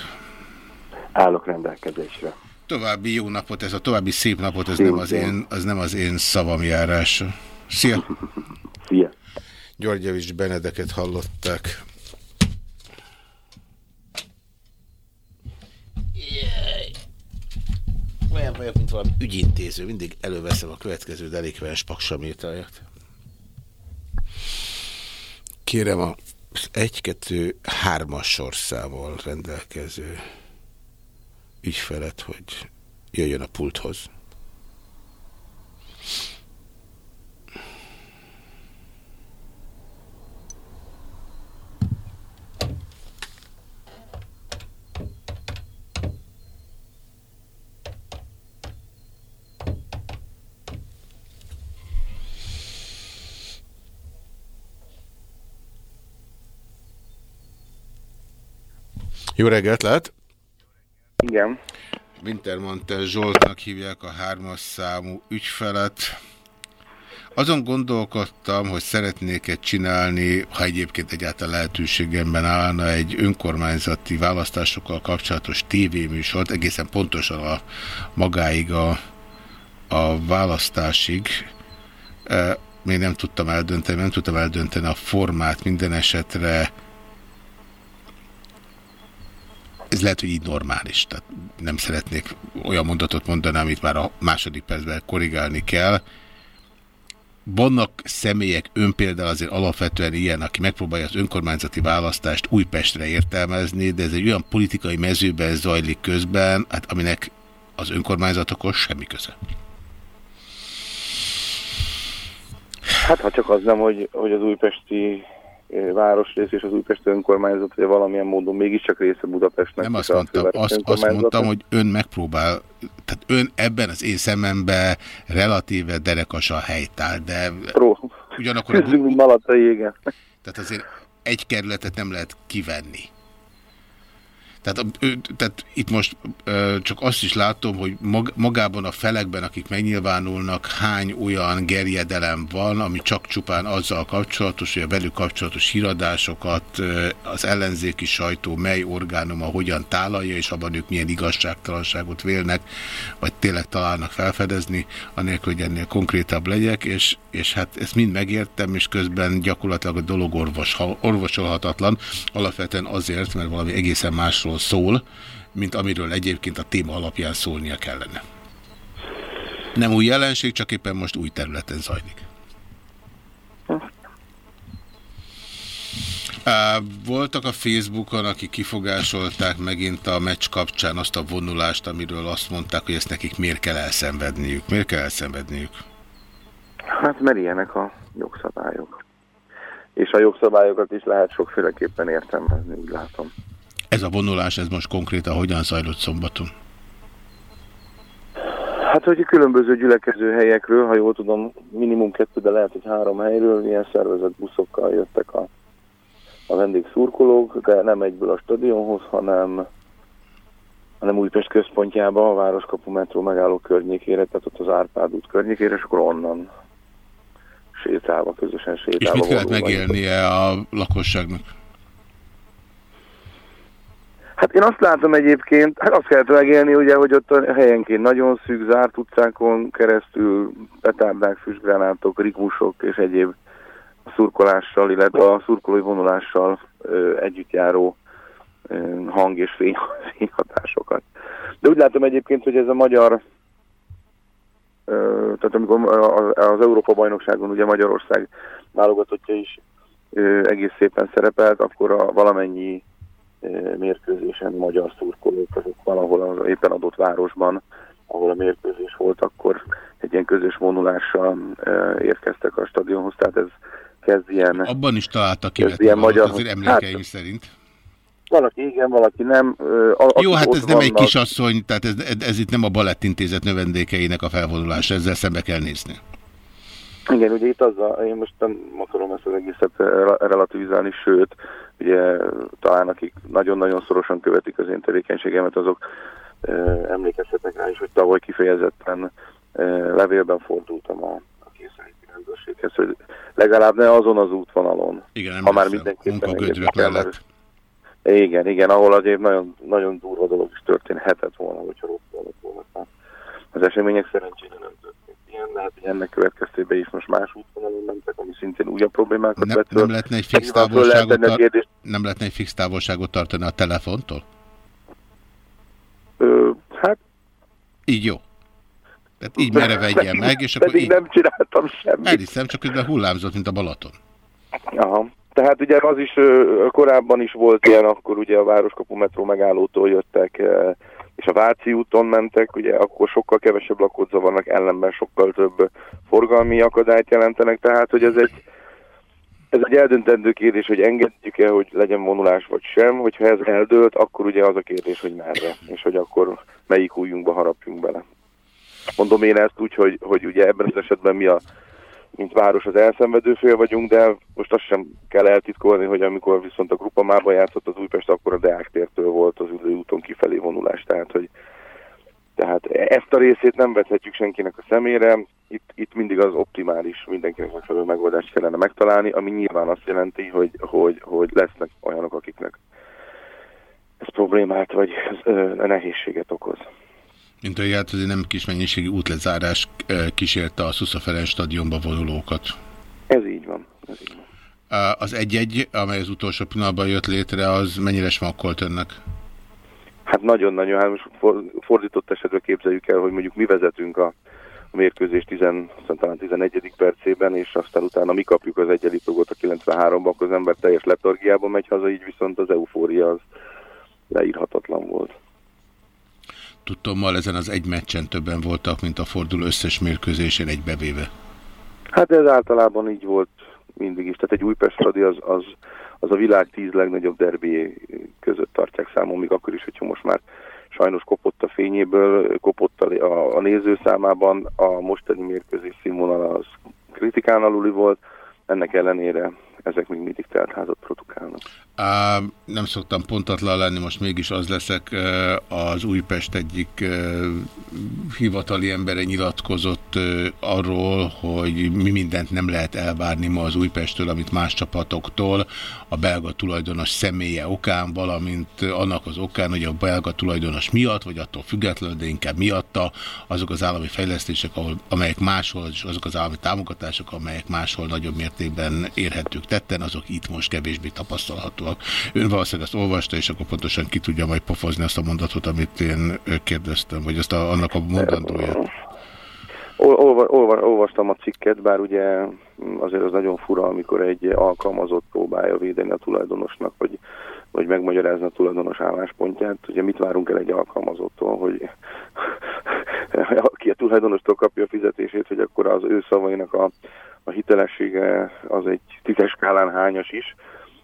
Állok rendelkezésre. További jó napot, ez a további szép napot, ez, nem az, én, az nem az én szavam járása. Szia! Szia! Györgyevics Benedeket hallották. Olyan vagyok, mint valami ügyintéző. Mindig előveszem a következő delikvens paksamétáját. Kérem a 1-2-3-as sorszámmal rendelkező ügyfelet, hogy jöjjön a pulthoz. Jó reggelt, lehet? Igen. Wintermantel Zsoltnak hívják a hármas számú ügyfelet. Azon gondolkodtam, hogy szeretnék-e csinálni, ha egyébként egyáltalán lehetőségemben állna egy önkormányzati választásokkal kapcsolatos tévéműsort, egészen pontosan a magáig a, a választásig. E, még nem tudtam eldönteni, nem tudtam eldönteni a formát minden esetre, ez lehet, hogy így normális. Tehát nem szeretnék olyan mondatot mondani, amit már a második percben korrigálni kell. Vannak személyek, ön például azért alapvetően ilyen, aki megpróbálja az önkormányzati választást Újpestre értelmezni, de ez egy olyan politikai mezőben zajlik közben, hát aminek az önkormányzatokhoz semmi köze. Hát ha csak az nem, hogy, hogy az újpesti városrész és az Újpest önkormányzat, hogy valamilyen módon mégiscsak része Budapestnek. Nem azt mondtam, azt, azt mondtam, hogy ön megpróbál, tehát ön ebben az én szememben relatíve derekas a helytál, de Pró. ugyanakkor... Küzdünk, mint malatai, igen. Tehát azért egy kerületet nem lehet kivenni. Tehát, tehát itt most csak azt is látom, hogy magában a felekben, akik megnyilvánulnak, hány olyan gerjedelem van, ami csak csupán azzal kapcsolatos, hogy a velük kapcsolatos híradásokat az ellenzéki sajtó mely orgánuma hogyan tálalja, és abban ők milyen igazságtalanságot vélnek, vagy tényleg találnak felfedezni, anélkül, hogy ennél konkrétabb legyek, és, és hát ezt mind megértem, és közben gyakorlatilag a dolog orvos, orvosolhatatlan, alapvetően azért, mert valami egészen másról szól, mint amiről egyébként a téma alapján szólnia kellene. Nem új jelenség, csak éppen most új területen zajlik. Voltak a Facebookon, akik kifogásolták megint a meccs kapcsán azt a vonulást, amiről azt mondták, hogy ezt nekik miért kell elszenvedniük. Miért kell elszenvedniük? Hát mert ilyenek a jogszabályok. És a jogszabályokat is lehet sokféleképpen értelmezni, úgy látom. Ez a vonulás, ez most konkrétan hogyan zajlott szombaton? Hát, hogy különböző gyülekező helyekről, ha jól tudom, minimum kettő, de lehet, hogy három helyről ilyen szervezett buszokkal jöttek a, a vendégszurkolók, de nem egyből a stadionhoz, hanem, hanem Újpest központjába, a Városkapu metró megálló környékére, tehát ott az Árpád út környékére, és akkor onnan sétálva, közösen sétálva. És mit kellett megélnie a lakosságnak? Hát én azt látom egyébként, hát azt kellett megélni, ugye, hogy ott a helyenként nagyon szűk, zárt utcákon keresztül petárdák, füstgránátok, rigmusok és egyéb szurkolással, illetve a szurkolói vonulással ö, együtt ö, hang és fény, fényhatásokat. De úgy látom egyébként, hogy ez a magyar, ö, tehát amikor az Európa-bajnokságon ugye Magyarország válogatottja is ö, egész szépen szerepelt, akkor a valamennyi mérkőzésen magyar szurkolók, azok valahol az éppen adott városban, ahol a mérkőzés volt, akkor egy ilyen közös vonulással érkeztek a stadionhoz, tehát ez kezd ilyen... Abban is találtak ki ilyen magyar... azért emlékeim hát, szerint. Valaki igen, valaki nem. A, Jó, hát ez nem vannak... egy kisasszony, tehát ez, ez, ez itt nem a balettintézet növendékeinek a felvonulása, ezzel szembe kell nézni. Igen, ugye itt az a, én most nem akarom ezt az egészet relativizálni, sőt, ugye talán akik nagyon-nagyon szorosan követik az én tevékenységemet, azok emlékezhetnek rá is, hogy tavaly kifejezetten levélben fordultam a, a rendőrséghez, hogy legalább ne azon az útvonalon. Igen, ha már mindenképpen gödrök mellett. Igen, igen, ahol azért nagyon, nagyon durva dolog is történhetett volna, hogyha rossz volna. Az események szerencsére nem történt ilyen, de hát ennek következtében is most más útvonalon mentek, ami szintén újabb problémákat nem, vett Nem lehetne egy fix távolságot, tar nem lehetne egy fix távolságot tartani a telefontól? Ö, hát... Így jó. Tehát így merevedjen meg, és akkor így... nem csináltam semmit. Elhiszem, csak közben hullámzott, mint a Balaton. Aha. Tehát ugye az is korábban is volt ilyen, akkor ugye a Városkapu metró megállótól jöttek, és a Váci úton mentek, ugye akkor sokkal kevesebb lakót zavarnak, ellenben sokkal több forgalmi akadályt jelentenek, tehát hogy ez egy, ez egy eldöntendő kérdés, hogy engedjük-e, hogy legyen vonulás vagy sem, hogyha ez eldőlt, akkor ugye az a kérdés, hogy merre, és hogy akkor melyik újunkba harapjunk bele. Mondom én ezt úgy, hogy, hogy ugye ebben az esetben mi a mint város az elszenvedő fél vagyunk, de most azt sem kell eltitkolni, hogy amikor viszont a grupa mában játszott az Újpest, akkor a Deák tértől volt az úton kifelé vonulás. Tehát, hogy tehát ezt a részét nem vethetjük senkinek a szemére, itt, itt mindig az optimális, mindenkinek megfelelő megoldást kellene megtalálni, ami nyilván azt jelenti, hogy, hogy, hogy lesznek olyanok, akiknek ez problémát vagy ez, nehézséget okoz. Mint hát azért nem kis mennyiségű útlezárás kísérte a Szusza Ferenc stadionba vonulókat. Ez így van. Ez így van. Az egy-egy, amely az utolsó pillanatban jött létre, az mennyire smakkolt önnek? Hát nagyon-nagyon, hát most fordított esetben képzeljük el, hogy mondjuk mi vezetünk a, a mérkőzés 10, talán 11. percében, és aztán utána mi kapjuk az egyenlítőgot a 93-ban, akkor az ember teljes letargiában megy haza, így viszont az eufória az leírhatatlan volt. Tudtommal ezen az egy meccsen többen voltak, mint a forduló összes mérkőzésén egybevéve. Hát ez általában így volt mindig is. Tehát egy Újpest stadi az, az, az a világ tíz legnagyobb derbi között tartják számon, még akkor is, hogyha most már sajnos kopott a fényéből, kopott a, a, a nézőszámában, a mostani mérkőzés színvonal az kritikán aluli volt, ennek ellenére ezek még mindig teltházat produkálnak. Á, nem szoktam pontatlan lenni, most mégis az leszek. Az Újpest egyik hivatali embere nyilatkozott arról, hogy mi mindent nem lehet elvárni ma az Újpestől, amit más csapatoktól, a belga tulajdonos személye okán, valamint annak az okán, hogy a belga tulajdonos miatt, vagy attól függetlenül, de inkább miatta azok az állami fejlesztések, ahol, amelyek máshol, és azok az állami támogatások, amelyek máshol nagyobb mértékben érhetők tetten, azok itt most kevésbé tapasztalhatóak. Ön valószínűleg ezt olvasta, és akkor pontosan ki tudja majd pofozni azt a mondatot, amit én kérdeztem, vagy azt a, annak a mondandóját. Olva, olva, olvastam a cikket, bár ugye azért az nagyon fura, amikor egy alkalmazott próbálja védeni a tulajdonosnak, vagy, vagy megmagyarázni a tulajdonos álláspontját. Ugye mit várunk el egy alkalmazottól, hogy aki a tulajdonostól kapja a fizetését, hogy akkor az ő szavainak a, a hitelessége az egy tízes skálán hányas is.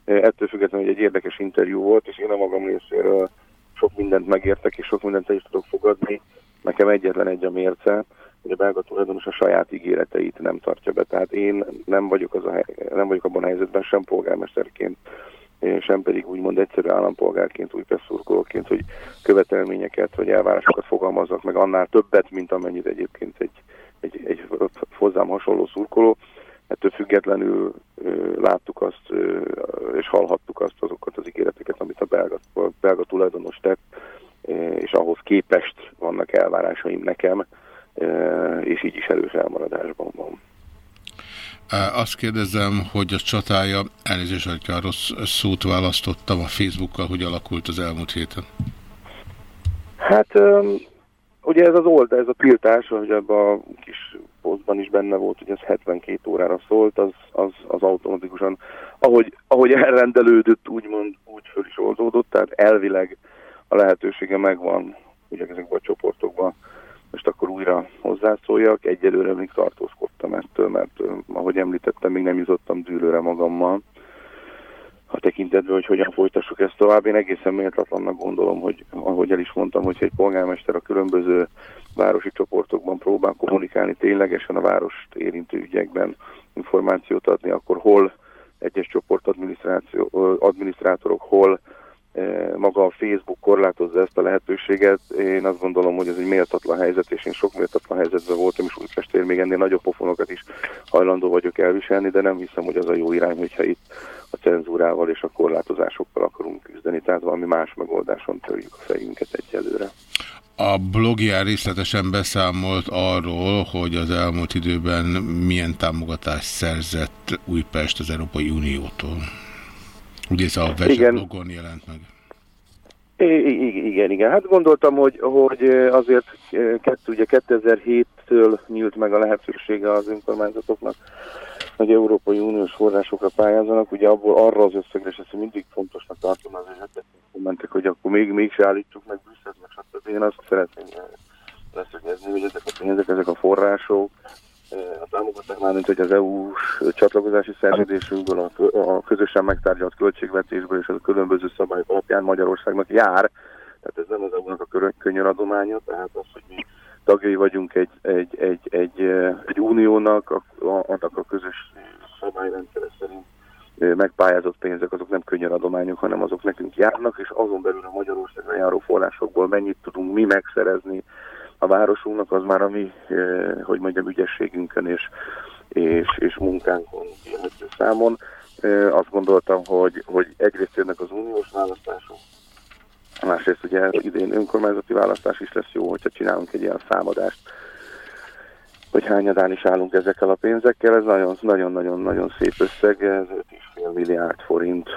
Ettől függetlenül egy érdekes interjú volt, és én a magam részéről sok mindent megértek, és sok mindent is tudok fogadni. Nekem egyetlen egy a mérce, hogy a belga tulajdonos a saját ígéreteit nem tartja be. Tehát én nem vagyok, az a, nem vagyok abban a helyzetben sem polgármesterként, sem pedig úgymond egyszerű állampolgárként, új szurkolóként, hogy követelményeket vagy elvárásokat fogalmazzak meg annál többet, mint amennyit egyébként egy, egy, egy hozzám hasonló szurkoló. Ettől függetlenül ö, láttuk azt ö, és hallhattuk azt azokat az ígéreteket, amit a belga, a belga tulajdonos tett, és ahhoz képest vannak elvárásaim nekem, és így is erős elmaradásban van. Azt kérdezem, hogy a csatája, elnézést, hogyha rossz szót választottam a Facebookkal, hogy alakult az elmúlt héten? Hát ugye ez az old, ez a tiltás, hogy ebben a posztban is benne volt, hogy ez 72 órára szólt, az, az, az automatikusan, ahogy, ahogy elrendelődött, úgymond úgy föl is oldódott, tehát elvileg a lehetősége megvan, ugye ezekben a csoportokban most akkor újra hozzászóljak. Egyelőre még tartózkodtam ettől, mert ahogy említettem, még nem jutottam dűlőre magammal. A tekintetben, hogy hogyan folytassuk ezt tovább, én egészen méltatlannak gondolom, hogy ahogy el is mondtam, hogy egy polgármester a különböző városi csoportokban próbál kommunikálni ténylegesen a várost érintő ügyekben információt adni, akkor hol egyes csoport adminisztrátorok, hol maga a Facebook korlátozza ezt a lehetőséget. Én azt gondolom, hogy ez egy méltatlan helyzet, és én sok méltatlan helyzetben voltam, és Újpestén még ennél nagyobb pofonokat is hajlandó vagyok elviselni, de nem hiszem, hogy az a jó irány, hogyha itt a cenzúrával és a korlátozásokkal akarunk küzdeni, tehát valami más megoldáson törjük a fejünket egyelőre. A blogján részletesen beszámolt arról, hogy az elmúlt időben milyen támogatást szerzett Újpest az Európai Uniótól. Ugye ez a blogon jelent meg. I igen, igen. Hát gondoltam, hogy, hogy azért kettő, ugye 2007-től nyílt meg a lehetősége az önkormányzatoknak, hogy Európai Uniós forrásokra pályázanak. Ugye abból arra az összegre, és ezt mindig fontosnak tartom, azért kommentek, hogy akkor még, még se állítsuk meg Brüsszelt, meg stb. Én azt szeretném leszögezni, hogy ezek a pénzek, ezek a források, a támogatás már, mint hogy az EU-s csatlakozási szerződésünkből, a, a közösen megtárgyalt költségvetésből és a különböző szabályok alapján Magyarországnak jár. Tehát ez nem az EU-nak a könnyű adománya, tehát az, hogy mi tagjai vagyunk egy, egy, egy, egy, egy uniónak, a, a, a közös szabályrendszere szerint megpályázott pénzek, azok nem könnyű adományok, hanem azok nekünk járnak, és azon belül a Magyarországra járó forrásokból mennyit tudunk mi megszerezni, a városunknak, az már a mi, eh, hogy mondjam, ügyességünkön és, és, és munkánkon kérhető számon. Eh, azt gondoltam, hogy, hogy egyrészt jönnek az uniós választások, másrészt ugye idén önkormányzati választás is lesz jó, hogyha csinálunk egy ilyen számadást, hogy hányadán is állunk ezekkel a pénzekkel. Ez nagyon-nagyon-nagyon szép összeg, ez 5,5 milliárd forint,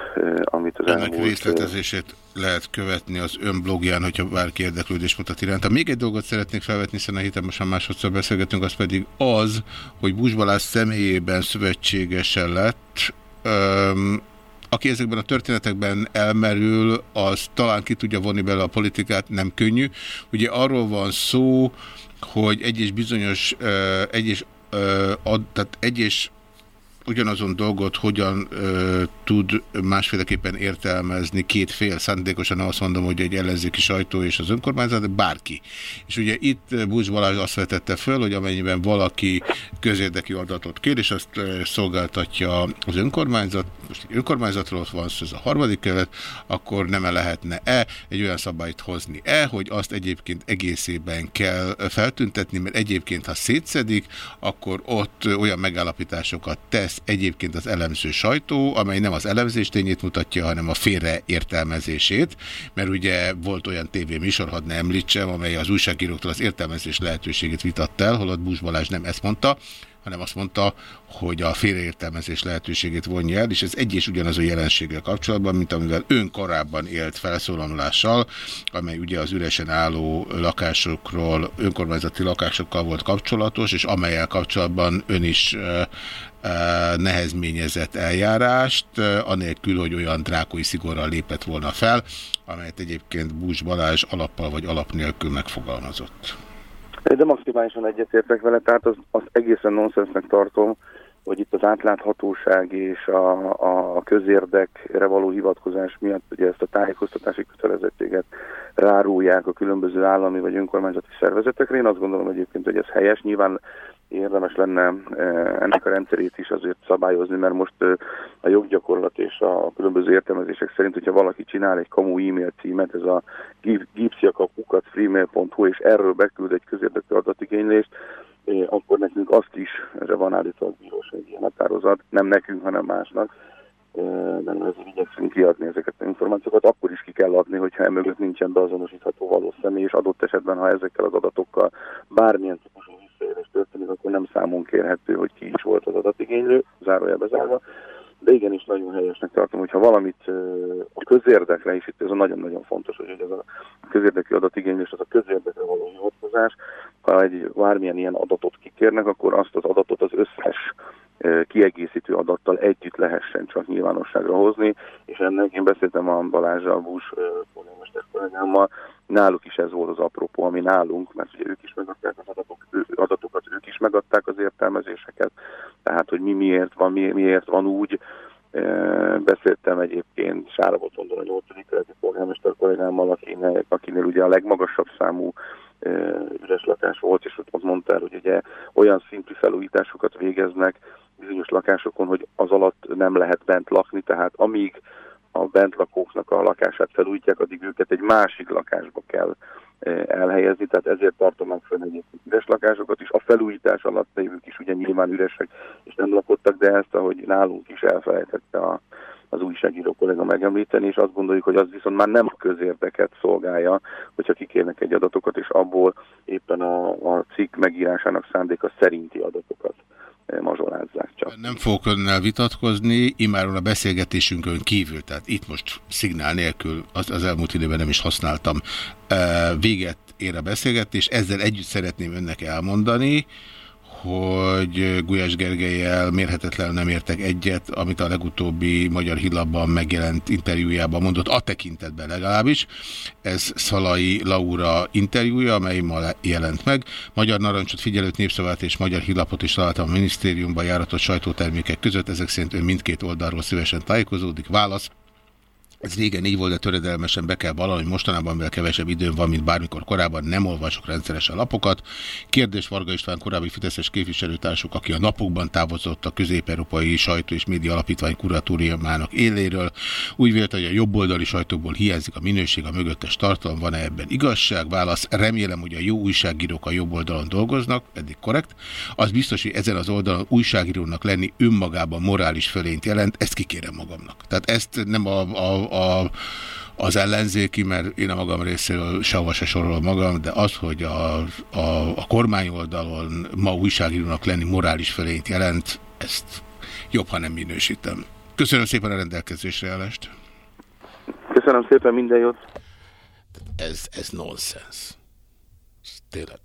amit az Ennek elmúlt... részletezését lehet követni az ön blogján, hogyha bárki érdeklődés mutat iránta. Még egy dolgot szeretnék felvetni, hiszen a héten most másodszor beszélgetünk, az pedig az, hogy Bush Balázs személyében szövetségese lett, um, aki ezekben a történetekben elmerül, az talán ki tudja vonni bele a politikát, nem könnyű. Ugye arról van szó, hogy egyes bizonyos, egyes, ad, tehát egyes ugyanazon dolgot hogyan ö, tud másféleképpen értelmezni két fél, szándékosan azt mondom, hogy egy ellenzéki sajtó és az önkormányzat, de bárki. És ugye itt Búcs Balázs azt vetette föl, hogy amennyiben valaki közérdekű adatot kér, és azt szolgáltatja az önkormányzat, most önkormányzatról van szó, ez a harmadik kelet, akkor nem -e lehetne-e egy olyan szabályt hozni-e, hogy azt egyébként egészében kell feltüntetni, mert egyébként ha szétszedik, akkor ott olyan megállapításokat tesz, egyébként az elemző sajtó, amely nem az elemzés tényét mutatja, hanem a félreértelmezését, mert ugye volt olyan tévéműsor, hadd ne említsem, amely az újságíróktól az értelmezés lehetőségét vitatta el, holott Bús Balázs nem ezt mondta, hanem azt mondta, hogy a félreértelmezés lehetőségét vonja el, és ez egy és ugyanaz a jelenséggel kapcsolatban, mint amivel ön korábban élt felszólalással, amely ugye az üresen álló lakásokról, önkormányzati lakásokkal volt kapcsolatos, és amelyel kapcsolatban ön is nehezményezett eljárást, anélkül, hogy olyan drákói szigorral lépett volna fel, amelyet egyébként Bús Balázs alappal vagy alap nélkül megfogalmazott. De maximálisan egyetértek vele, tehát az, az egészen nonsensnek tartom, hogy itt az átláthatóság és a, a közérdekre való hivatkozás miatt ugye ezt a tájékoztatási kötelezettséget rárulják a különböző állami vagy önkormányzati szervezetekre. Én azt gondolom egyébként, hogy ez helyes. Nyilván érdemes lenne eh, ennek a rendszerét is azért szabályozni, mert most eh, a joggyakorlat és a különböző értelmezések szerint, hogyha valaki csinál egy kamu e-mail címet, ez a gipsziakapukat freemail.hu, és erről beküld egy közérdekű adatigénylést, eh, akkor nekünk azt is, erre van állítólag bíróság ilyen határozat, nem nekünk, hanem másnak, de ezért igyekszünk kiadni ezeket az információkat, akkor is ki kell adni, hogyha emögött nincsen beazonosítható valós személy, és adott esetben, ha ezekkel az adatokkal bármilyen típusú történik, akkor nem számon kérhető, hogy ki is volt az adatigénylő, zárójelbe zárva. De igenis nagyon helyesnek tartom, hogyha valamit a közérdekre is, itt ez a nagyon-nagyon fontos, hogy ez a közérdekű adatigénylés, az a közérdekre való hivatkozás, ha egy bármilyen ilyen adatot kikérnek, akkor azt az adatot az összes kiegészítő adattal együtt lehessen csak nyilvánosságra hozni, és ennek én beszéltem a Balázsral, Bús polgármester kollégámmal, náluk is ez volt az apropó, ami nálunk, mert ugye ők is megadták az adatok, adatokat, ők is megadták az értelmezéseket, tehát hogy mi miért van, mi, miért van úgy, Beszéltem egyébként Sára Botondon a 8. kerületi polgármester kollégámmal, akinél, akinél ugye a legmagasabb számú üres lakás volt, és ott mondta el, hogy ugye olyan szintű felújításokat végeznek bizonyos lakásokon, hogy az alatt nem lehet bent lakni, tehát amíg a bentlakóknak a lakását felújítják, addig őket egy másik lakásba kell elhelyezni, tehát ezért meg fel egyébként üres lakásokat is. A felújítás alatt lévők is ugye nyilván üresek és nem lakottak, de ezt, ahogy nálunk is elfelejtette a, az újságíró kollega megemlíteni, és azt gondoljuk, hogy az viszont már nem a közérdeket szolgálja, hogyha kikérnek egy adatokat, és abból éppen a, a cikk megírásának szándéka szerinti adatokat mazsolázzák csak. Nem fogok önnel vitatkozni, imáron a beszélgetésünkön kívül, tehát itt most szignál nélkül, az, az elmúlt időben nem is használtam, véget ér a beszélgetés, ezzel együtt szeretném önnek elmondani, hogy Gulyás Gergelyel mérhetetlenül nem értek egyet, amit a legutóbbi Magyar Hillabban megjelent interjújában mondott, a tekintetben legalábbis. Ez Szalai Laura interjúja, amely ma jelent meg. Magyar Narancsot figyelőt népszavát és Magyar Hillapot is találtam a minisztériumban járatott sajtótermékek között, ezek szerint ön mindkét oldalról szívesen tájékozódik. Válasz. Ez régen így volt, de töredelmesen be kell valami, mostanában, mivel kevesebb időm van, mint bármikor korábban, nem olvasok rendszeresen lapokat. Kérdés Varga István korábbi fideszes képviselőtársuk, aki a napokban távozott a közép-európai sajtó és média alapítvány kuratóriumának éléről. Úgy vélte, hogy a jobboldali sajtóból hiányzik a minőség, a mögöttes tartalom, van-e ebben igazság? Válasz, remélem, hogy a jó újságírók a jobb oldalon dolgoznak, eddig korrekt. Az biztos, hogy ezen az oldalon újságírónak lenni önmagában morális fölényt jelent, ezt kikérem magamnak. Tehát ezt nem a, a a, az ellenzéki, mert én a magam részéről sehova se sorolom magam, de az, hogy a, a, a kormány oldalon ma újságírónak lenni morális felényt jelent, ezt jobb, ha nem minősítem. Köszönöm szépen a rendelkezésre állást. Köszönöm szépen, minden jót. Ez, ez nonsens. Tényleg.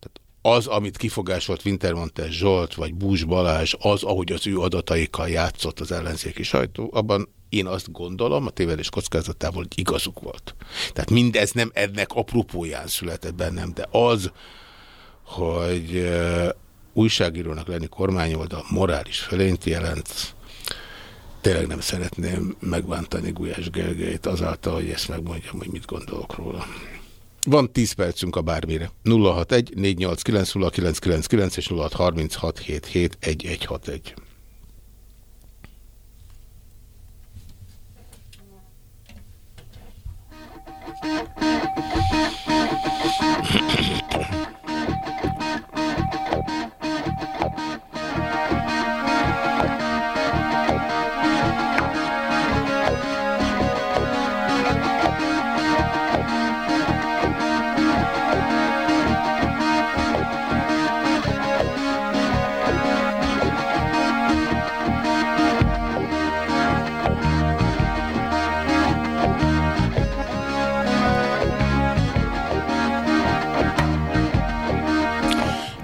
Tehát az, amit kifogásolt Wintermantel Zsolt vagy Búzs Balázs, az, ahogy az ő adataikkal játszott az ellenzéki sajtó, abban én azt gondolom, a tévedés kockázatával, hogy igazuk volt. Tehát mindez nem ennek apropóján született bennem, de az, hogy újságírónak lenni kormányoldal morális fölényt jelent, tényleg nem szeretném megvántani Gulyás Gergelyt azáltal, hogy ezt megmondjam, hogy mit gondolok róla. Van 10 percünk a bármire. 061 489 0999 és 0636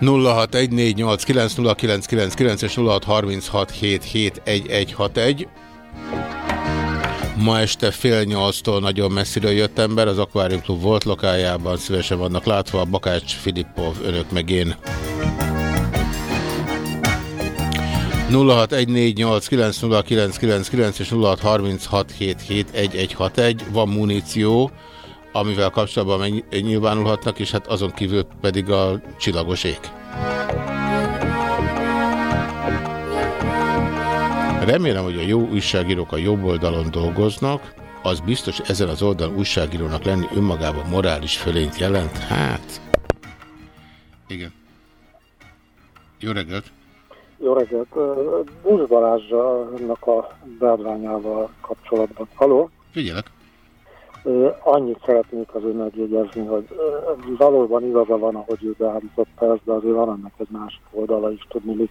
0614890999 és 0636771161. Ma este fél nyolctól nagyon messziről jött ember, az Aquarium Club volt lokájában, szívesen vannak látva, Bakács Filippov, önök meg én. 0614890999 és 0636771161 van muníció, amivel kapcsolatban nyilvánulhatnak, és hát azon kívül pedig a csillagos ég. Remélem, hogy a jó újságírók a jobb oldalon dolgoznak, az biztos ezen az oldalon újságírónak lenni önmagában morális fölényt jelent? Hát... Igen. Jó reggelt! Jó reggelt! Búzs Balázsnak a beadványával kapcsolatban. Haló? Figyelek! Annyit szeretnék azért megjegyezni, hogy valóban igaza van, ahogy ő beállította ezt, de azért van ennek egy másik oldala is, tudni,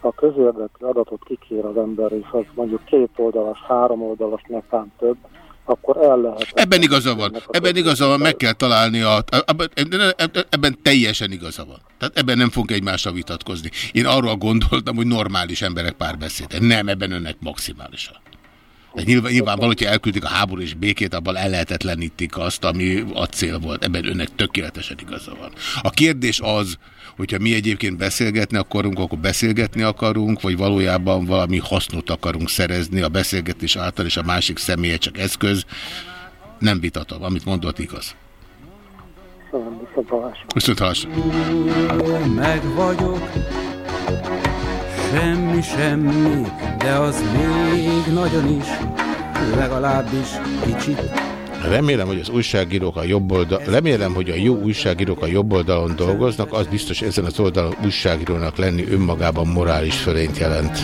a közérdekű adatot kikér az ember, és az mondjuk két oldalas, három oldalas, netán több, akkor el lehet... Ebben igaza van. Ebben igaza van, meg kell találni a... Ebben teljesen igaza van. Tehát ebben nem fogunk egymásra vitatkozni. Én arról gondoltam, hogy normális emberek párbeszéde. Nem, ebben önnek maximálisan. Nyilván, nyilván hogyha elküldik a háború és békét, abban ellehetetlenítik azt, ami a cél volt. Ebben önnek tökéletesen igaza van. A kérdés az, hogyha mi egyébként beszélgetni akarunk, akkor beszélgetni akarunk, vagy valójában valami hasznot akarunk szerezni a beszélgetés által, és a másik személye csak eszköz. Nem vitatom, amit mondott igaz. Viszont hallásra. Meg vagyok, semmi, semmi, de az még nagyon is legalábbis kicsit. Remélem, hogy az újságírók a jobb oldal, remélem, hogy a jó újságírók a jobb oldalon dolgoznak, az biztos ezen az oldalon újságírónak lenni önmagában morális fölényt jelent.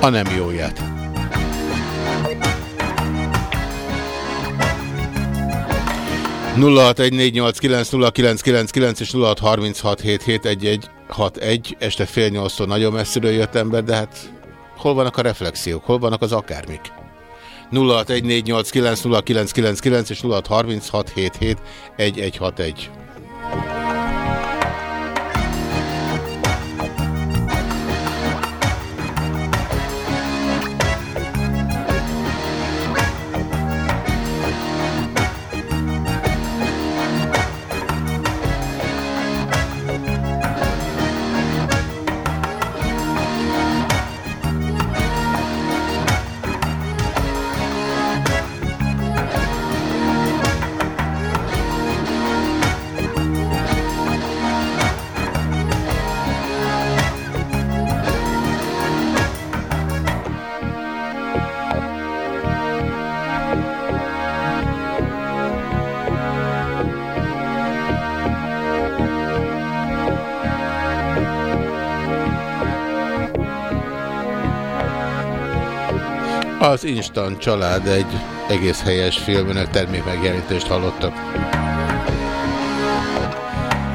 A nem jóját. nulla és 0636771161 este fél nyolctól nagyon messziről jött ember, de hát hol vannak a reflexiók, hol vannak az akármik? 0614890999 és 0636771161. Az Instant család egy egész helyes filmnek termékmegjelenítést hallottak.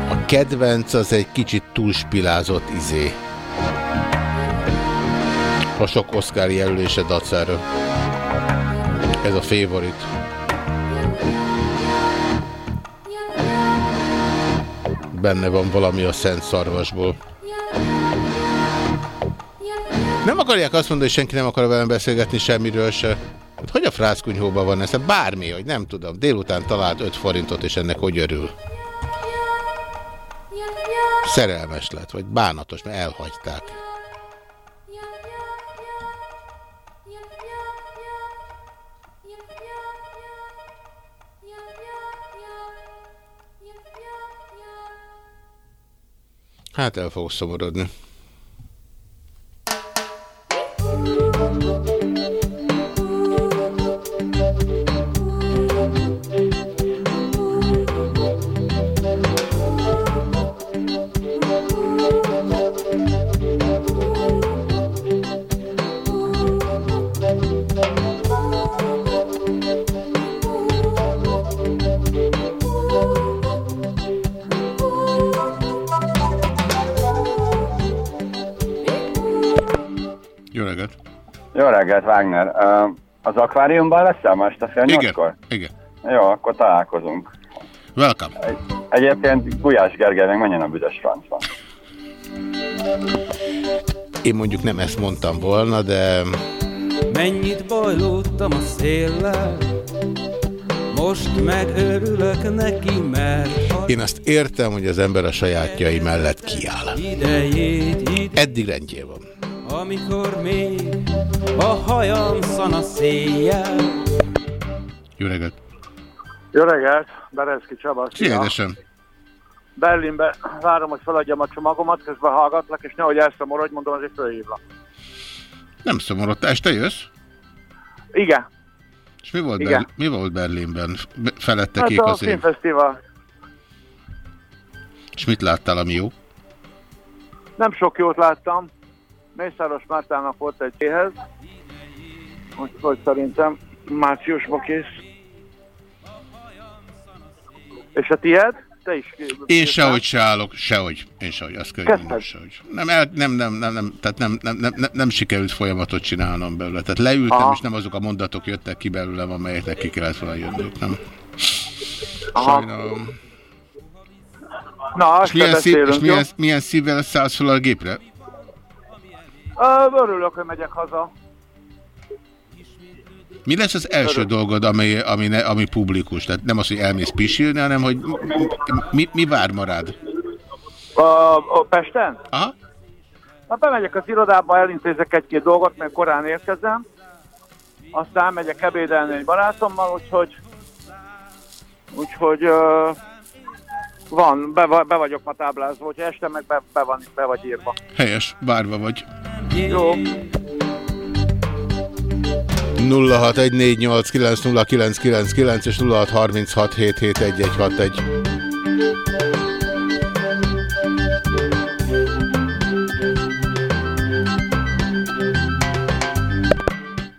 A kedvenc az egy kicsit túlspilázott izé. A sok Oscar jelölése dacára. Ez a favorit. Benne van valami a szent szarvasból. Nem akarják azt mondani, hogy senki nem akar velem beszélgetni semmiről se. Hát hogy a frászkunyhóban van ez? Hát bármi, hogy nem tudom. Délután talált 5 forintot, és ennek hogy örül? Szerelmes lett, vagy bánatos, mert elhagyták. Hát el fogok szomorodni. Jó reggelt, Wagner. Az akváriumban leszel ma este fél Igen, igen. Jó, akkor találkozunk. Welcome. Egy, egyébként Gulyás Gergelynek menjen a büdös francba. Én mondjuk nem ezt mondtam volna, de... Mennyit bajlódtam a széllel, most megörülök neki, mert... Én azt értem, hogy az ember a sajátjai mellett kiáll. Eddig rendjén van. Amikor még a hajam szana széjjel. Jó reggelt! Jó reggelt, Berezki Csaba. Szia! Berlinbe várom, hogy feladjam a csomagomat, közben hallgatlak, és nehogy elszomorodj, mondom, azért fölhívlak. Nem szomorodtál, este jössz? Igen. És mi volt, Igen. Ber mi volt Berlinben? Be felette Hát kék a az év. filmfesztivál. És mit láttál, ami jó? Nem sok jót láttam. Mészáros Mártának volt egy éhez, úgyhogy szerintem márciusba kész. És a tiéd? Te is Én sehogy se állok, sehogy. Én sehogy, azt kell, sehogy. Nem, el, nem, nem, nem, nem, tehát nem, nem, nem, nem, nem sikerült folyamatot csinálnom belőle. Tehát leültem, Aha. és nem azok a mondatok jöttek ki belőlem, amelyeknek ki kellett volna jönniük, nem? Aha. Sajnálom. Na, És milyen, szív, és milyen, milyen szívvel szállsz fel a gépre? Örülök, hogy megyek haza. Mi lesz az első dolgod, ami, ami, ne, ami publikus? Tehát nem az, hogy elmész pisilni, hanem hogy mi, mi vár marád? A, a Pesten? Aha. Hát bemegyek az irodába, elintézek egy-két dolgot, mert korán érkezem. aztán megyek ebédelni egy barátommal, úgyhogy úgyhogy uh, van, be, be vagyok ma táblázva, hogy este meg be, be, van, be vagy írva. Helyes, várva vagy. Jó. 0614890999 és 0636771161.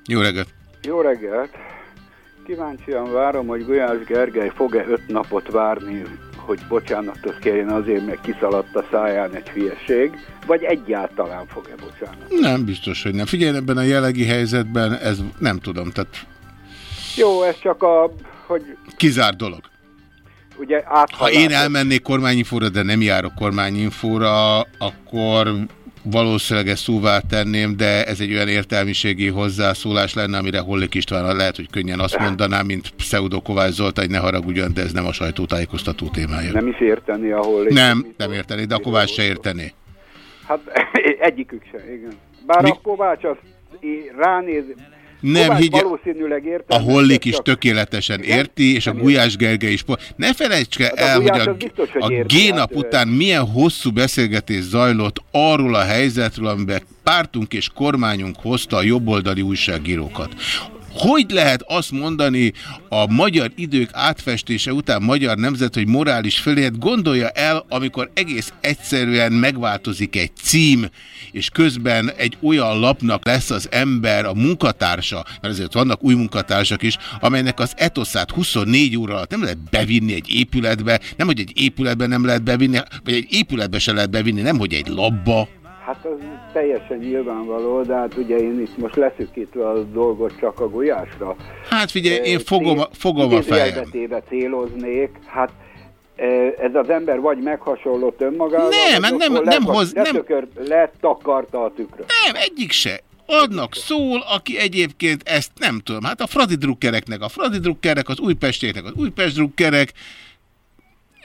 Jó reggelt! Jó reggelt! Kíváncsian várom, hogy Gulyás Gergely fog-e öt napot várni, hogy bocsánatot kérjen azért, mert kiszaladt a száján egy hülyeség, vagy egyáltalán fog-e bocsánat? Nem, biztos, hogy nem. Figyelj, ebben a jellegi helyzetben ez nem tudom, tehát... Jó, ez csak a, hogy... Kizár dolog. Ugye Ha én elmennék kormányinfóra, de nem járok kormányinfóra, akkor valószínűleg ezt szóvá tenném, de ez egy olyan értelmiségi hozzászólás lenne, amire Hollik István lehet, hogy könnyen azt mondaná, mint Pseudo Kovács Zoltán, hogy ne haragudjon, de ez nem a sajtótájékoztató témája. Nem is érteni a Hollik. Nem, nem érteni, de a Kovács se érteni. Hát egyikük se, igen. Bár Mi? a Kovács az ránéz, nem, higgye, valószínűleg a Hollik is csak... tökéletesen érti, és a Gulyás Gergely is. Ne felejts hát el, hogy a, biztos, hogy a G-nap hát, után milyen hosszú beszélgetés zajlott arról a helyzetről, amiben pártunk és kormányunk hozta a jobboldali újságírókat. Hogy lehet azt mondani a magyar idők átfestése után magyar nemzet, hogy morális fölét gondolja el, amikor egész egyszerűen megváltozik egy cím, és közben egy olyan lapnak lesz az ember, a munkatársa, mert azért vannak új munkatársak is, amelynek az etoszát 24 óra alatt nem lehet bevinni egy épületbe, nem, hogy egy épületbe nem lehet bevinni, vagy egy épületbe se lehet bevinni, nem, hogy egy labba. Hát az teljesen nyilvánvaló, de hát ugye én itt most leszűkítve a dolgot csak a gulyásra. Hát figyelj, én fogom, fogom a fejem. céloznék, hát ez az ember vagy meghasonlott önmagával, nem, nem, nem, nem, hoz, nem. letakarta a tükröt. Nem, egyik se. Adnak szól, aki egyébként ezt nem tudom. Hát a Fradi drukkereknek a Fradi drukkerek, az Újpestéknek az Újpest drukkerek,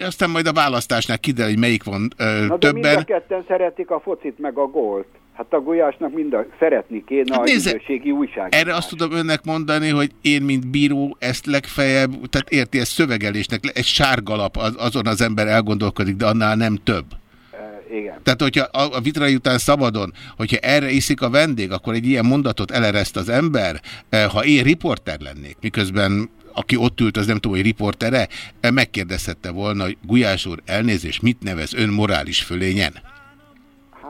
aztán majd a választásnál kiderül, hogy melyik van ö, Na, többen. Mind a ketten szeretik a focit meg a gólt. Hát a Gulyásnak mind a, szeretni kéne hát a nézze, újság. Erre azt tudom önnek mondani, hogy én, mint bíró, ezt legfeljebb, tehát érti, ez szövegelésnek, egy sárgalap az, azon az ember elgondolkodik, de annál nem több. E, igen. Tehát, hogyha a, a vitrai után szabadon, hogyha erre iszik a vendég, akkor egy ilyen mondatot elereszt az ember, e, ha én riporter lennék, miközben aki ott ült, az nem tudom, hogy riportere, megkérdezhette volna, hogy Gulyás úr, elnézés, mit nevez ön morális fölényen?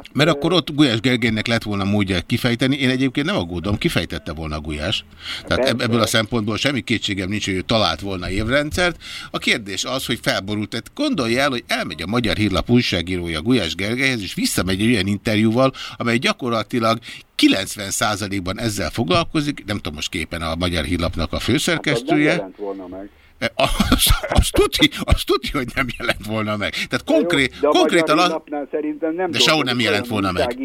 Hát, Mert akkor ott Gulyás Gergelynek lett volna módja kifejteni. Én egyébként nem aggódom, kifejtette volna Gulyás. Tehát Persze. ebből a szempontból semmi kétségem nincs, hogy ő talált volna évrendszert. A kérdés az, hogy felborult. Tehát gondolja el, hogy elmegy a Magyar Hírlap újságírója Gulyás Gergelyhez, és visszamegy egy olyan interjúval, amely gyakorlatilag 90%-ban ezzel foglalkozik, nem tudom most képen a Magyar Hírlapnak a főszerkesztője. Hát az volna meg. Azt, azt, tudja, azt tudja, hogy nem jelent volna meg. Tehát konkrét, jó, konkrétan az... szerintem nem de sehol nem jelent volna meg.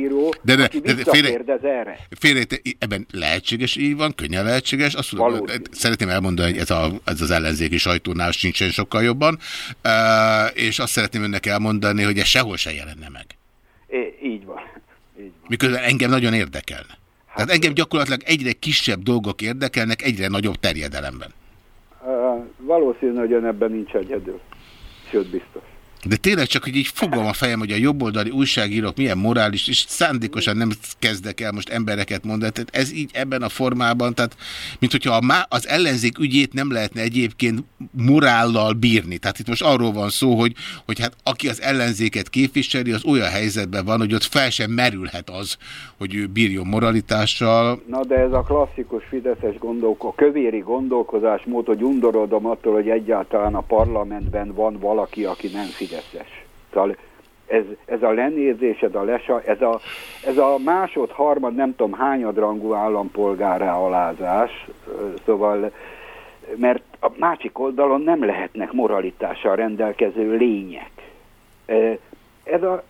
De, de, de, de félre, erre. Félre, ebben lehetséges, így van, könnyen lehetséges. Azt tudom, szeretném elmondani, hogy ez, a, ez az ellenzéki sajtónál sincsen sokkal jobban, uh, és azt szeretném önnek elmondani, hogy ez sehol se jelenne meg. É, így van. Miközben engem nagyon érdekelne. Hát, Tehát engem gyakorlatilag egyre kisebb dolgok érdekelnek, egyre nagyobb terjedelemben. Valószínű, hogy ön ebben nincs egyedül. Sőt, biztos. De tényleg csak, hogy így fogom a fejem, hogy a jobboldali újságírók milyen morális, és szándékosan nem kezdek el most embereket mondani. Tehát ez így ebben a formában, tehát mint hogyha az ellenzék ügyét nem lehetne egyébként morállal bírni. Tehát itt most arról van szó, hogy, hogy hát aki az ellenzéket képviseli, az olyan helyzetben van, hogy ott fel sem merülhet az, hogy ő bírjon moralitással. Na de ez a klasszikus fideszes gondolk, a kövéri gondolkozásmód, hogy undorodom attól, hogy egyáltalán a parlamentben van valaki, aki nem fidesz fideszes. Szóval ez, ez a lenézésed, a lesa, ez a, ez a másod, harmad, nem tudom, hányadrangú állampolgárá alázás, szóval, mert a másik oldalon nem lehetnek moralitással rendelkező lények. Ez a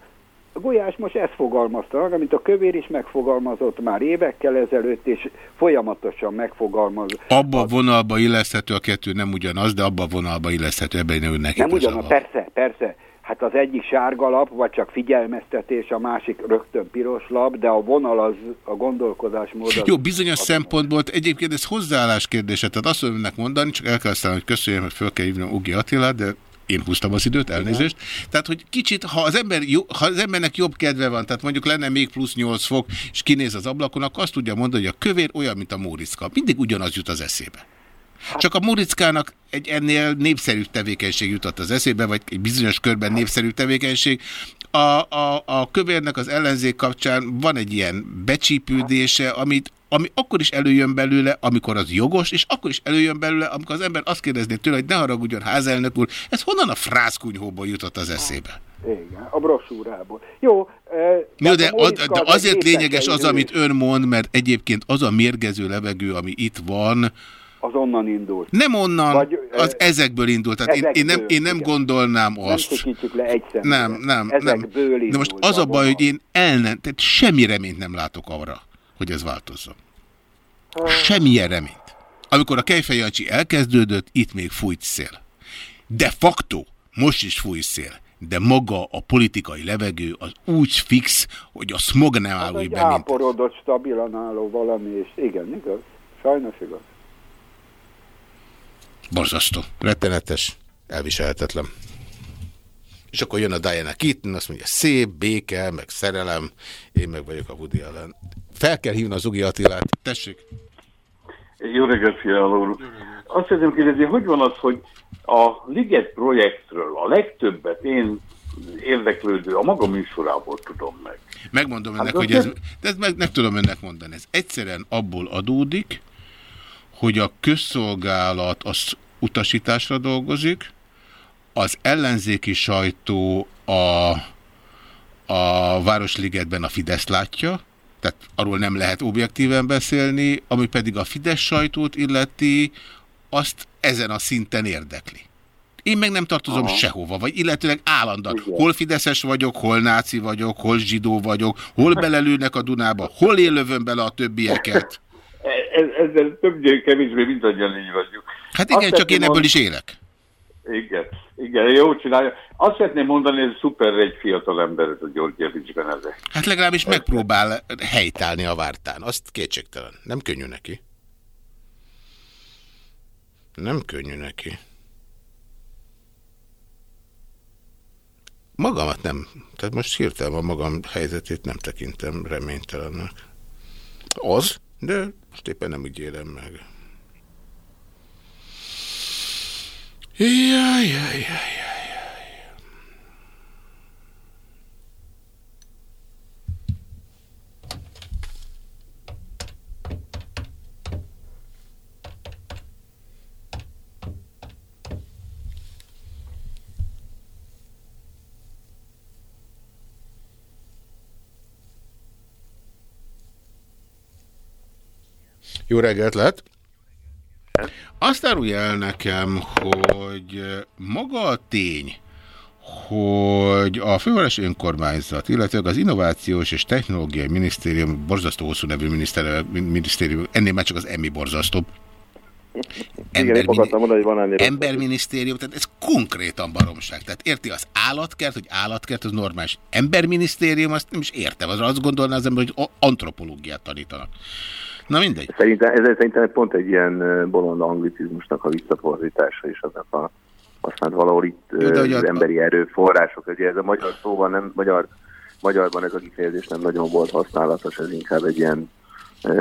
Gulyás most ezt fogalmazta, amit a kövér is megfogalmazott már évekkel ezelőtt, és folyamatosan megfogalmaz. Abba a vonalba illeszthető a kettő nem ugyanaz, de abba a vonalba illeszthető, ebben ő neki Nem ugyanaz, persze, persze. Hát az egyik sárga lap, vagy csak figyelmeztetés, a másik rögtön piros lap, de a vonal az a gondolkodásmód... Az Jó, bizonyos szempontból egyébként ez hozzáállás kérdése, tehát azt önnek mondani, csak el kell aztán, hogy köszönjem, hogy föl kell hívnom Ugi Attilát, de én húztam az időt, elnézést. Igen. Tehát, hogy kicsit, ha az, ember jó, ha az embernek jobb kedve van, tehát mondjuk lenne még plusz 8 fok, és kinéz az ablakon, akkor azt tudja mondani, hogy a kövér olyan, mint a Móriczka. Mindig ugyanaz jut az eszébe. Csak a Murickának egy ennél népszerű tevékenység jutott az eszébe, vagy egy bizonyos körben népszerű tevékenység. A, a, a kövérnek az ellenzék kapcsán van egy ilyen becsípődése, amit ami akkor is előjön belőle, amikor az jogos, és akkor is előjön belőle, amikor az ember azt kérdezné tőle, hogy ne haragudjon házelnök úr, ez honnan a frászkunyhóból jutott az eszébe? Igen, a brosúrából. Jó, Jó de, de, de azért lényeges az, amit ön mond, mert egyébként az a mérgező levegő, ami itt van, az onnan indult. Nem onnan, Vagy, az ezekből indult. Tehát ezekből, én, én, nem, én nem gondolnám azt. Nem le egy szemben. Nem, nem, nem. De most az a baj, hogy én el nem, tehát semmi reményt nem látok arra, hogy ez változzon. Semmilyen reményt. Amikor a Kejfejancsi elkezdődött, itt még fújt szél. De facto, most is fújt szél de maga a politikai levegő az úgy fix, hogy a smog nem áll úgy be, mint... stabilan álló valami, és igen, igaz? Sajnos igaz. Borzasztó, rettenetes, elviselhetetlen. És akkor jön a Diana Keaton, azt mondja, szép, béke, meg szerelem, én meg vagyok a Woody Allen. Fel kell hívni az Ugi Attilát, tessék! Jó reggelt, Fiala úr! Azt szeretném kérdezni, hogy van az, hogy a Liget projektről a legtöbbet én érdeklődő a maga műsorából tudom meg. Megmondom hát önnek, hogy ez, de ezt meg, meg tudom önnek mondani, ez egyszerűen abból adódik, hogy a közszolgálat az utasításra dolgozik, az ellenzéki sajtó a, a Városligetben a Fidesz látja, tehát arról nem lehet objektíven beszélni, ami pedig a Fidesz sajtót illeti, azt ezen a szinten érdekli. Én meg nem tartozom Aha. sehova, vagy illetőleg állandóan. Hol fideszes vagyok, hol náci vagyok, hol zsidó vagyok, hol belelőnek a Dunába, hol élövöm bele a többieket ezzel többnyire kevésbé mindannyian így vagyunk. Hát igen, Azt csak én ebből is élek. Igen, igen, jó csinálja. Azt szeretném mondani, hogy szuper egy fiatal ember, ez a Györgyevics Benedek. Hát legalábbis ez megpróbál helytállni a vártán. Azt kétségtelen. Nem könnyű neki. Nem könnyű neki. Magamat nem. Tehát most hirtelen a magam helyzetét nem tekintem reménytelennek. Az, de most éppen nem úgy élem meg. Jaj, jaj, jaj, jaj. Jó reggelt lehet! Azt árulja el nekem, hogy maga a tény, hogy a fővárosi önkormányzat, illetve az Innovációs és Technológiai Minisztérium, borzasztó hosszú nevű minisztérium, ennél már csak az EMI borzasztó. Embermini emberminisztérium, tehát ez konkrétan baromság. Tehát érti az állatkert, hogy állatkert, az normális. Emberminisztérium, azt nem is értem. Az azt gondolná az ember, hogy antropológiát tanítanak. Na mindegy. Szerintem, ez szerintem pont egy ilyen bolond anglicizmusnak a visszafordítása is aznak a használt valahol itt Jó, az a... emberi erőforrások. Ugye ez a magyar szóban nem, magyar, magyarban ez a kifejezés nem nagyon volt használatos, ez inkább egy ilyen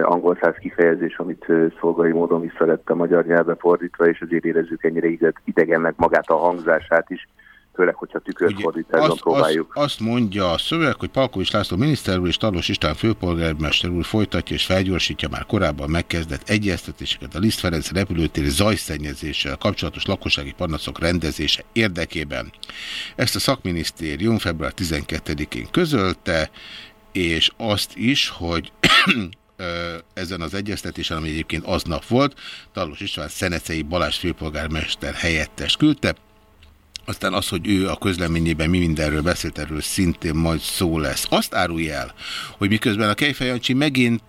angol száz kifejezés, amit szolgai módon vissza lett a magyar nyelvbe fordítva, és azért érezzük ennyire idegennek magát a hangzását is, főleg, hogyha tükörfordításban azt, próbáljuk. Azt, azt mondja a szöveg, hogy Palkovics László miniszter úr és Talos István főpolgármester úr folytatja és felgyorsítja már korábban megkezdett egyeztetéseket a Liszt Ferenc repülőtér zajszennyezéssel kapcsolatos lakossági panaszok rendezése érdekében. Ezt a szakminisztérium február 12-én közölte, és azt is, hogy ezen az egyeztetésen, ami egyébként aznap volt, Talos István Szenecei Balázs főpolgármester helyettes küldte, aztán az, hogy ő a közleményében mi mindenről beszélt, erről szintén majd szó lesz. Azt árulja el, hogy miközben a Kejfejancsi megint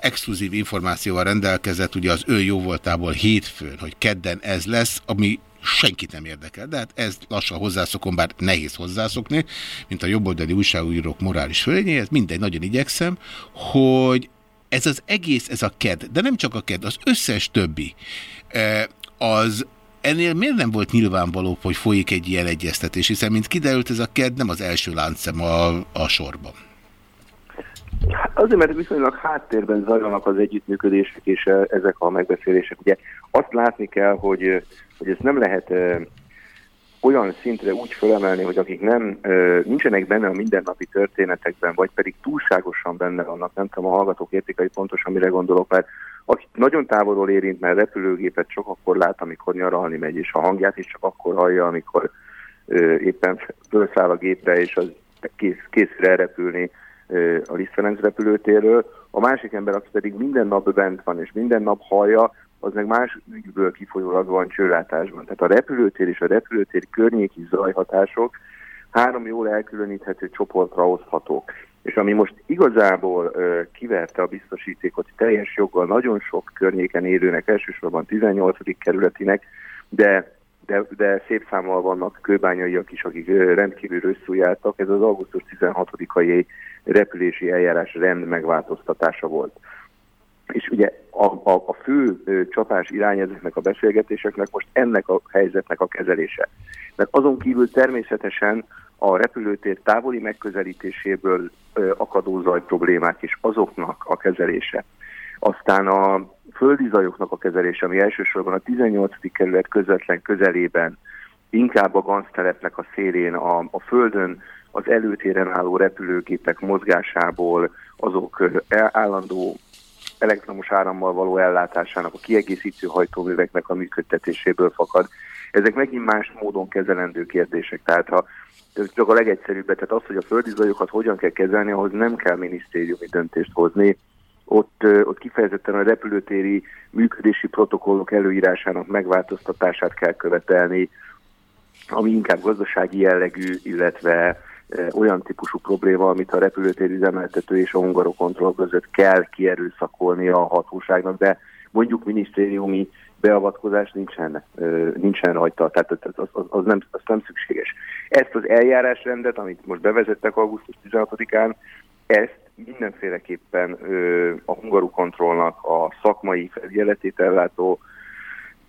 exkluzív információval rendelkezett, ugye az ő jóvoltából hétfőn, hogy kedden ez lesz, ami senkit nem érdekel, de hát ez lassan hozzászokom, bár nehéz hozzászokni, mint a jobboldali újságírók morális fölényéhez, mindegy, nagyon igyekszem, hogy ez az egész, ez a KED, de nem csak a KED, az összes többi, az ennél miért nem volt nyilvánvaló, hogy folyik egy ilyen egyeztetés, hiszen mint kiderült, ez a KED nem az első láncszem a, a sorban. Azért, mert viszonylag háttérben zajlanak az együttműködések és eh, ezek a megbeszélések. Ugye azt látni kell, hogy, eh, hogy ezt nem lehet eh, olyan szintre úgy fölemelni, hogy akik nem nincsenek benne a mindennapi történetekben, vagy pedig túlságosan benne vannak, nem tudom, a hallgatók értik, pontosan mire gondolok, mert aki nagyon távolról érint, mert repülőgépet csak akkor lát, amikor nyaralni megy, és a hangját is csak akkor hallja, amikor éppen felszáll a gépre, és az kész, készül elrepülni a Liszt Ferenc repülőtérről. A másik ember, aki pedig minden nap bent van, és minden nap hallja, az meg más ügyből kifolyólag van csőlátásban. Tehát a repülőtér és a repülőtér környéki zajhatások három jól elkülöníthető csoportra oszthatók. És ami most igazából uh, kiverte a biztosítékot teljes joggal nagyon sok környéken élőnek, elsősorban 18. kerületinek, de de, de szép számmal vannak kőbányaiak is, akik rendkívül rosszul. Ez az augusztus 16-ai repülési eljárás rend megváltoztatása volt. És ugye a, a, a fő csapás irány ezeknek a beszélgetéseknek most ennek a helyzetnek a kezelése. Mert azon kívül természetesen a repülőtér távoli megközelítéséből akadó zaj problémák és azoknak a kezelése. Aztán a földi zajoknak a kezelése, ami elsősorban a 18. kerület közvetlen közelében, inkább a ganztelepnek a szélén, a, a földön az előtéren álló repülőgépek mozgásából, azok állandó elektromos árammal való ellátásának, a kiegészítő hajtóműveknek a működtetéséből fakad. Ezek megint más módon kezelendő kérdések. Tehát ha csak a legegyszerűbb, tehát az, hogy a földi zajokat hogyan kell kezelni, ahhoz nem kell minisztériumi döntést hozni. Ott, ott kifejezetten a repülőtéri működési protokollok előírásának megváltoztatását kell követelni, ami inkább gazdasági jellegű, illetve olyan típusú probléma, amit a repülőtér üzemeltető és a hungarokontroll között kell kierőszakolni a hatóságnak, de mondjuk minisztériumi beavatkozás nincsen, nincsen rajta, tehát az, az, az, nem, az nem szükséges. Ezt az eljárásrendet, amit most bevezettek augusztus 16-án, ezt mindenféleképpen a hungarokontrollnak a szakmai felügyeletét ellátó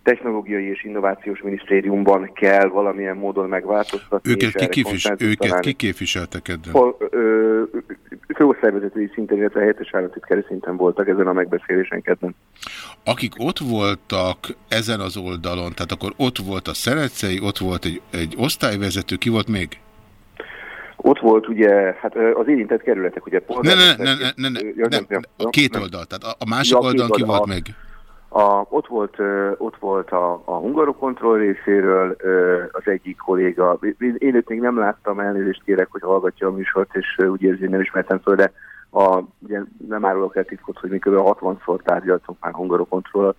technológiai és innovációs minisztériumban kell valamilyen módon megváltoztatni. Őket, ki, képvis, őket ki ebben? Főosztályvezetői szinten, illetve helyettes államtitkári szinten voltak ezen a megbeszélésen kedden. Akik ott voltak ezen az oldalon, tehát akkor ott volt a Szelecei, ott volt egy, egy osztályvezető, ki volt még? Ott volt ugye, hát az érintett kerületek, ugye... Ne, ne, ne, ne, ne, ne, ne, ne, a két oldal, tehát a másik ja, oldalon ki volt meg? A, ott volt, ott volt a, a hungarokontroll részéről az egyik kolléga. Én őt még nem láttam, elnézést kérek, hogy hallgatja a műsort, és úgy érzi, nem ismertem föl, de a, ugye nem árulok el titkot, hogy mi kb. 60-szor tárgyaltunk már hungarokontroll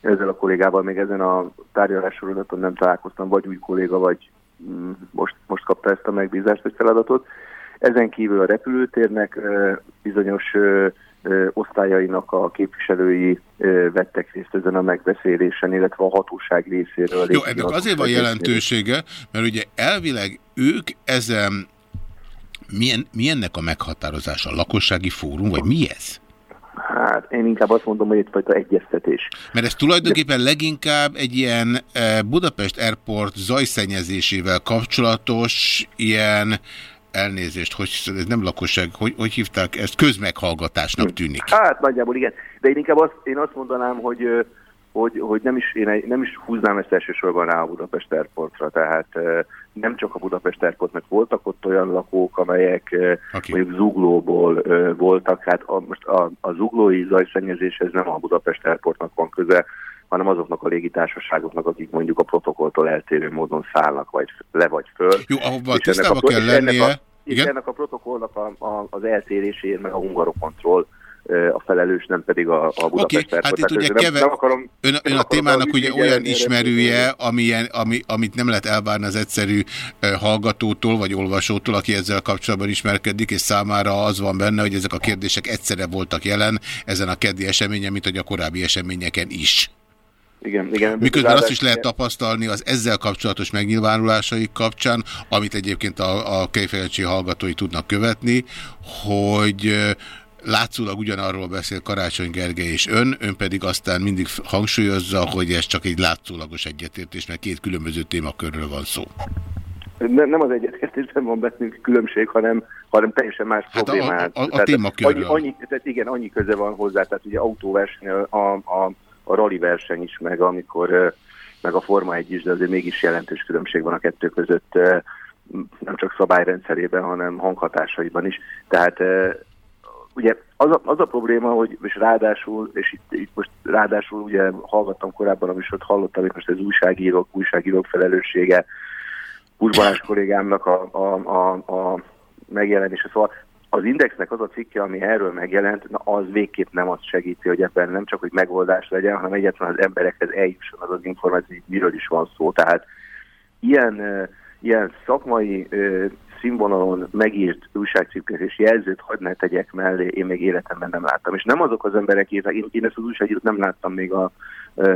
ezzel a kollégával, még ezen a tárgyalássorozaton nem találkoztam, vagy új kolléga, vagy mm, most, most kapta ezt a megbízást, vagy feladatot. Ezen kívül a repülőtérnek bizonyos osztályainak a képviselői vettek részt ezen a megbeszélésen, illetve a hatóság részéről. Jó, ennek azért van jelentősége, mert ugye elvileg ők ezen milyen, milyennek a meghatározása? A lakossági fórum, vagy mi ez? Hát én inkább azt mondom, hogy egyfajta egyeztetés. Mert ez tulajdonképpen leginkább egy ilyen Budapest Airport zajszennyezésével kapcsolatos ilyen elnézést, hogy ez nem lakosság, hogy, hogy hívták ezt, közmeghallgatásnak tűnik. Hát nagyjából igen, de én inkább azt, én azt mondanám, hogy, hogy, hogy nem, is, én nem is húznám ezt elsősorban rá a Budapest Airportra, tehát nem csak a Budapest Airportnak voltak ott olyan lakók, amelyek okay. mondjuk zuglóból voltak, hát a, most a, a zuglói zajszennyezéshez nem a Budapest Airportnak van köze, hanem azoknak a légitársaságoknak, akik mondjuk a protokolltól eltérő módon szállnak vagy le vagy föl. Jó, ahova tisztában kell lennie. Ennek a, Igen? ennek a protokollnak a, a, az eltéréséért, meg a hungarokontroll a felelős, nem pedig a, a Budapest okay, hát itt ugye nem, keve... nem akarom, ön, ön a témának ugye olyan ismerője, amilyen, ami, amit nem lehet elvárni az egyszerű hallgatótól vagy olvasótól, aki ezzel kapcsolatban ismerkedik, és számára az van benne, hogy ezek a kérdések egyszerre voltak jelen ezen a keddi eseményen, mint hogy a korábbi eseményeken is. Igen, igen. Miközben azt is lehet tapasztalni az ezzel kapcsolatos megnyilvánulásaik kapcsán, amit egyébként a, a Kejfejecsi hallgatói tudnak követni, hogy látszólag ugyanarról beszél Karácsony Gergely és ön, ön pedig aztán mindig hangsúlyozza, hogy ez csak egy látszólagos egyetértés, mert két különböző témakörről van szó. Nem, nem az egyetértésben van bennünk különbség, hanem, hanem teljesen más hát problémát. A, a, a témakörről. Annyi, annyi, tehát igen, annyi köze van hozzá, tehát ugye autóverseny, a, a, a rally verseny is, meg amikor meg a Forma 1 is, de azért mégis jelentős különbség van a kettő között, nem csak szabályrendszerében, hanem hanghatásaiban is. Tehát ugye az a, az a probléma, hogy és ráadásul, és itt, itt most ráadásul ugye hallgattam korábban, amit ott hallottam, hogy most az újságírók, újságírók felelőssége, Buszbalás kollégámnak a, a, a, a megjelenése. Szóval az Indexnek az a cikke, ami erről megjelent, na az végképp nem azt segíti, hogy ebben nem csak, hogy megoldás legyen, hanem egyáltalán az emberekhez eljusson az az információ, hogy miről is van szó. Tehát ilyen, ilyen szakmai színvonalon megírt újságcikket és jelzőt hadd ne tegyek mellé, én még életemben nem láttam. És nem azok az emberek írtak, én, én ezt az újságírót nem láttam még a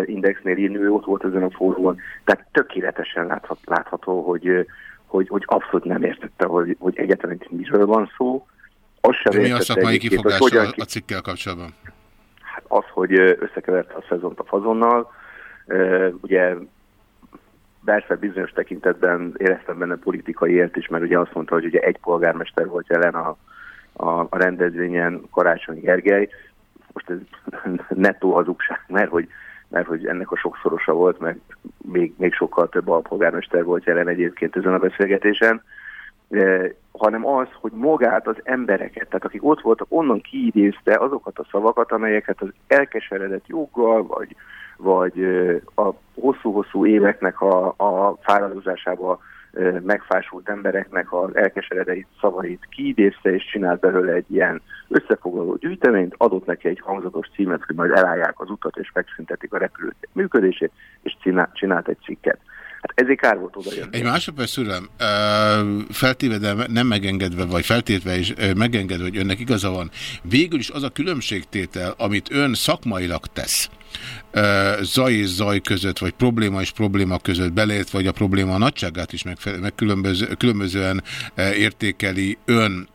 Indexnél írni, ott volt ezen a fórumon. Tehát tökéletesen láthat, látható, hogy, hogy, hogy abszolút nem értette, hogy, hogy egyáltalán miről van szó, azt sem De mi a szakmai kifogás hogyan... a, a cikkel kapcsolatban? Hát az, hogy összekeverte a szezont a fazonnal. Ugye persze bizonyos tekintetben éreztem benne politikai ért is, mert ugye azt mondta, hogy ugye egy polgármester volt jelen a, a, a rendezvényen, Karácsony Gergely. Most ez nettó hazugság, mert hogy, mert hogy ennek a sokszorosa volt, meg még, még sokkal több alpolgármester volt jelen egyébként ezen a beszélgetésen hanem az, hogy magát az embereket, tehát akik ott voltak, onnan kiidézte azokat a szavakat, amelyeket az elkeseredett joggal, vagy, vagy a hosszú-hosszú éveknek a, a fáradozásába megfásult embereknek az elkeseredett szavait kiidézte, és csinált belőle egy ilyen összefoglaló gyűjteményt, adott neki egy hangzatos címet, hogy majd elállják az utat, és megszüntetik a repülőt működését, és csinált egy cikket. Hát ezért kár volt oda jönni. Egy másodperc szülem, feltéve, de nem megengedve, vagy feltétve is megengedve, hogy önnek igaza van. Végül is az a különbségtétel, amit ön szakmailag tesz, zaj és zaj között, vagy probléma és probléma között beleért, vagy a probléma a nagyságát is meg, meg különböző, különbözően értékeli ön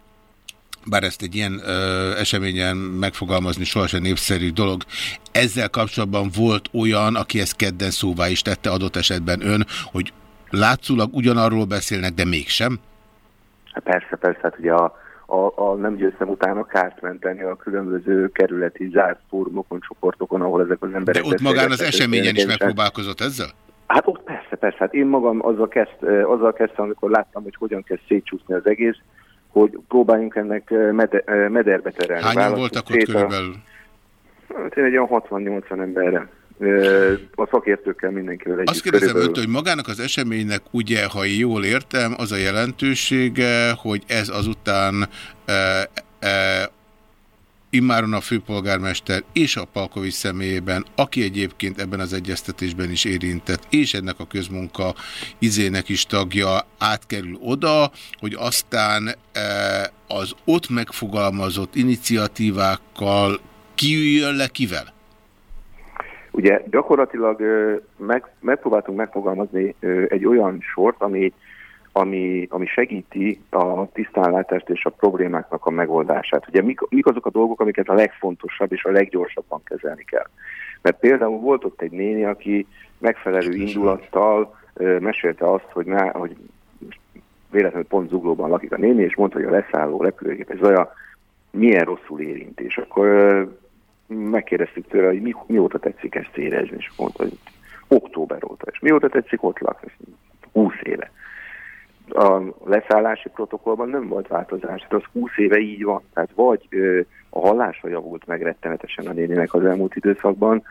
bár ezt egy ilyen ö, eseményen megfogalmazni sohasem népszerű dolog. Ezzel kapcsolatban volt olyan, aki ezt kedden szóvá is tette adott esetben ön, hogy látszólag ugyanarról beszélnek, de mégsem? Hát persze, persze, hát ugye a, a, a nem győztem utána kárt menteni a különböző kerületi zárt fórumokon, csoportokon, ahol ezek az emberek... De ott magán az eseményen is megpróbálkozott ezzel? Hát ott persze, persze. Hát én magam azzal, kezd, azzal kezdtem, amikor láttam, hogy hogyan kezd szétcsúszni az egész, hogy próbáljunk ennek mede, mederbe terelni. Hányan voltak ott körülbelül? Hát én egy olyan 60-80 emberre. A szakértőkkel mindenkivel együtt. Azt kérdezem önt, hogy magának az eseménynek ugye, ha jól értem, az a jelentősége, hogy ez azután e, e, immáron a főpolgármester és a Palkovics személyében, aki egyébként ebben az egyeztetésben is érintett, és ennek a közmunka izének is tagja átkerül oda, hogy aztán e, az ott megfogalmazott iniciatívákkal kiüljön le kivel? Ugye gyakorlatilag meg, megpróbáltunk megfogalmazni egy olyan sort, ami ami, ami segíti a tisztánlátást és a problémáknak a megoldását. Ugye mik, mik azok a dolgok, amiket a legfontosabb és a leggyorsabban kezelni kell. Mert például volt ott egy néni, aki megfelelő indulattal ö, mesélte azt, hogy, ná, hogy véletlenül pont zuglóban lakik a néni, és mondta, hogy a leszálló repülőgép ez olyan milyen rosszul érint. És akkor ö, megkérdeztük tőle, hogy mi, mióta tetszik ezt érezni, és mondta, hogy október óta. És mióta tetszik ott lak? 20 éve a leszállási protokollban nem volt változás. Hát az 20 éve így van. Tehát vagy ö, a hallása javult meg rettenetesen a néninek az elmúlt időszakban,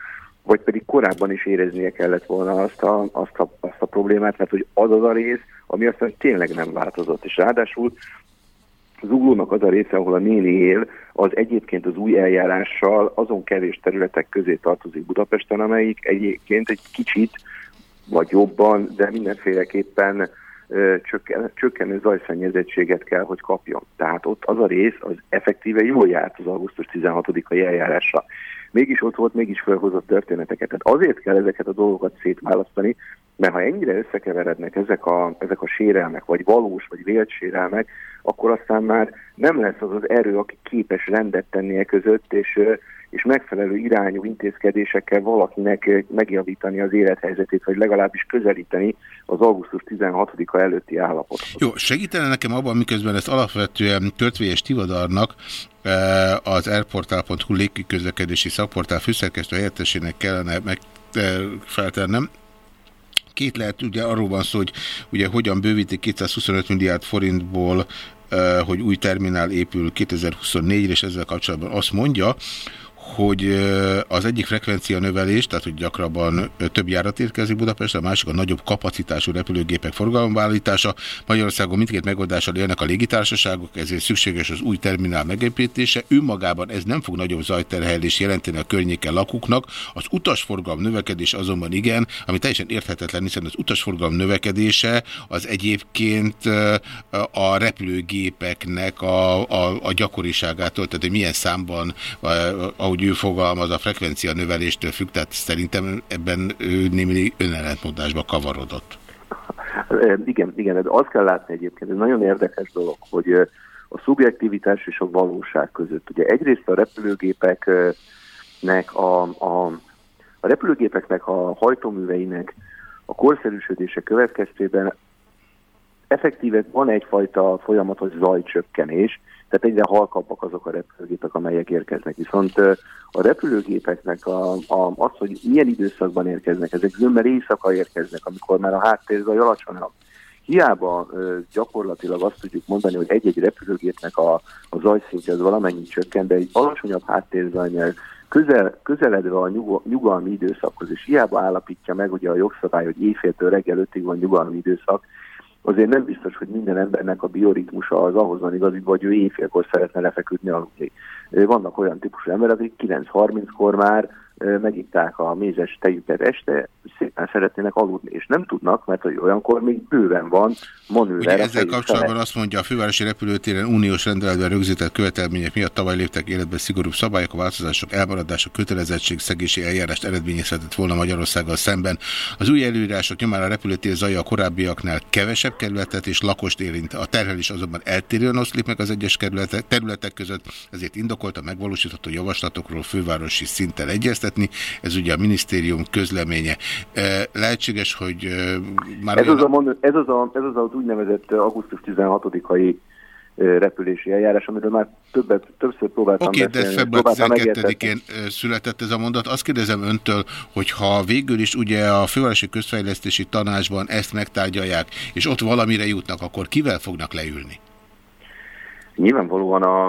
vagy pedig korábban is éreznie kellett volna azt a, azt a, azt a problémát, mert hogy az az a rész, ami aztán tényleg nem változott. És ráadásul az uglónak az a része, ahol a néni él, az egyébként az új eljárással azon kevés területek közé tartozik Budapesten, amelyik egyébként egy kicsit, vagy jobban, de mindenféleképpen csökken, csökkenő zajszennyezettséget kell, hogy kapjon. Tehát ott az a rész az effektíve jól járt az augusztus 16-ai eljárásra. mégis ott volt, mégis felhozott történeteket. Tehát azért kell ezeket a dolgokat szétválasztani, mert ha ennyire összekeverednek ezek a, ezek a sérelmek, vagy valós, vagy vélt sérelmek, akkor aztán már nem lesz az az erő, aki képes rendet tenni e között, és, és megfelelő irányú intézkedésekkel valakinek megjavítani az élethelyzetét, vagy legalábbis közelíteni az augusztus 16-a előtti állapotot. Jó, segítene nekem abban, miközben ezt alapvetően törtvényes Tivadarnak az airportál.hu légkiközlekedési szakportál főszerkesztő helyettesének kellene megfeltennem, Két lehet, ugye arról van szó, hogy ugye hogyan bővítik 225 milliárd forintból, hogy új terminál épül 2024-re, és ezzel kapcsolatban azt mondja, hogy az egyik frekvencia növelés, tehát hogy gyakrabban több járat érkezik Budapestre, a másik a nagyobb kapacitású repülőgépek forgalomvállítása. Magyarországon mindkét megoldással élnek a légitársaságok, ezért szükséges az új terminál megépítése. Önmagában ez nem fog nagyobb zajterhelést jelenteni a környéken lakóknak. Az utasforgalom növekedés azonban igen, ami teljesen érthetetlen, hiszen az utasforgalom növekedése az egyébként a repülőgépeknek a, a, a gyakoriságától, tehát hogy milyen számban, ahogy ő fogalmaz, a frekvencia növeléstől függ, tehát szerintem ebben ő némi önellentmondásba kavarodott. Igen, igen, de azt kell látni egyébként, ez nagyon érdekes dolog, hogy a szubjektivitás és a valóság között. Ugye egyrészt a repülőgépeknek a, a, a repülőgépeknek a hajtóműveinek a korszerűsödése következtében effektíve van egyfajta folyamatos zajcsökkenés, tehát egyre halkabbak azok a repülőgépek, amelyek érkeznek. Viszont a repülőgépeknek a, a, az, hogy milyen időszakban érkeznek, ezek zömmel éjszaka érkeznek, amikor már a háttérzaj alacsonyabb. Hiába gyakorlatilag azt tudjuk mondani, hogy egy-egy repülőgépnek a, a zajszintje az valamennyit csökken, de egy alacsonyabb háttérzajnál közel, közeledve a nyug, nyugalmi időszakhoz, és hiába állapítja meg ugye a jogszabály, hogy éjféltől reggel ötig van nyugalmi időszak, azért nem biztos, hogy minden embernek a bioritmusa az ahhoz van igazítva, hogy ő éjfélkor szeretne lefeküdni aludni. Vannak olyan típusú emberek, akik 9.30-kor már megitták a mézes tejüket este, szépen szeretnének aludni, és nem tudnak, mert hogy olyankor még bőven van manőver. Ugye ezzel kapcsolatban fele. azt mondja, a fővárosi repülőtéren uniós rendeletben rögzített követelmények miatt tavaly léptek életbe szigorúbb szabályok, a változások elmaradása, kötelezettség, szegési eljárást eredményezhetett volna Magyarországgal szemben. Az új előírások nyomán a repülőtér zaja a korábbiaknál kevesebb kerületet és lakost érint. A terhelés azonban eltérően oszlik meg az egyes kerületek, területek között, ezért indokolt a megvalósítható javaslatokról fővárosi szinten egyeztetni. Ez ugye a minisztérium közleménye. Lehetséges, hogy már... Ez, olyan... az, a, ez, az, a, ez az az úgynevezett augusztus 16-ai repülési eljárás, amiről már többet, többször próbáltam Oké, okay, de február 12-én született ez a mondat. Azt kérdezem öntől, hogy ha végül is ugye a Fővárosi Közfejlesztési Tanácsban ezt megtárgyalják, és ott valamire jutnak, akkor kivel fognak leülni? Nyilvánvalóan a,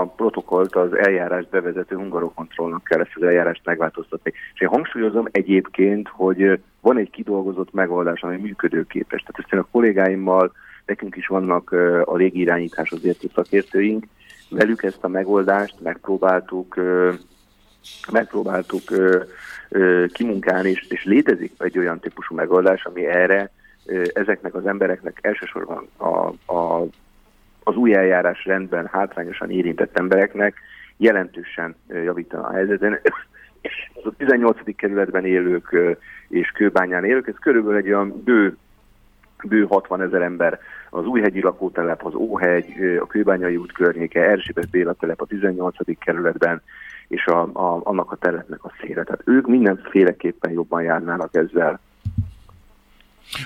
a protokollt az eljárás bevezető hungarokontrollnak kell ezt az eljárást megváltoztatni. És én hangsúlyozom egyébként, hogy van egy kidolgozott megoldás, ami működőképes. Tehát ezt én a kollégáimmal, nekünk is vannak a légirányításhoz értő szakértőink, velük ezt a megoldást megpróbáltuk, megpróbáltuk kimunkálni, és, létezik egy olyan típusú megoldás, ami erre ezeknek az embereknek elsősorban a, a az új eljárás rendben hátrányosan érintett embereknek jelentősen javítana a helyzeten. Az a 18. kerületben élők és kőbányán élők, ez körülbelül egy olyan bő, bő 60 ezer ember. Az Újhegyi lakótelep, az Óhegy, a Kőbányai út környéke, Erzsébet Béla telep a 18. kerületben, és a, a, annak a telepnek a széle. Tehát ők mindenféleképpen jobban járnának ezzel.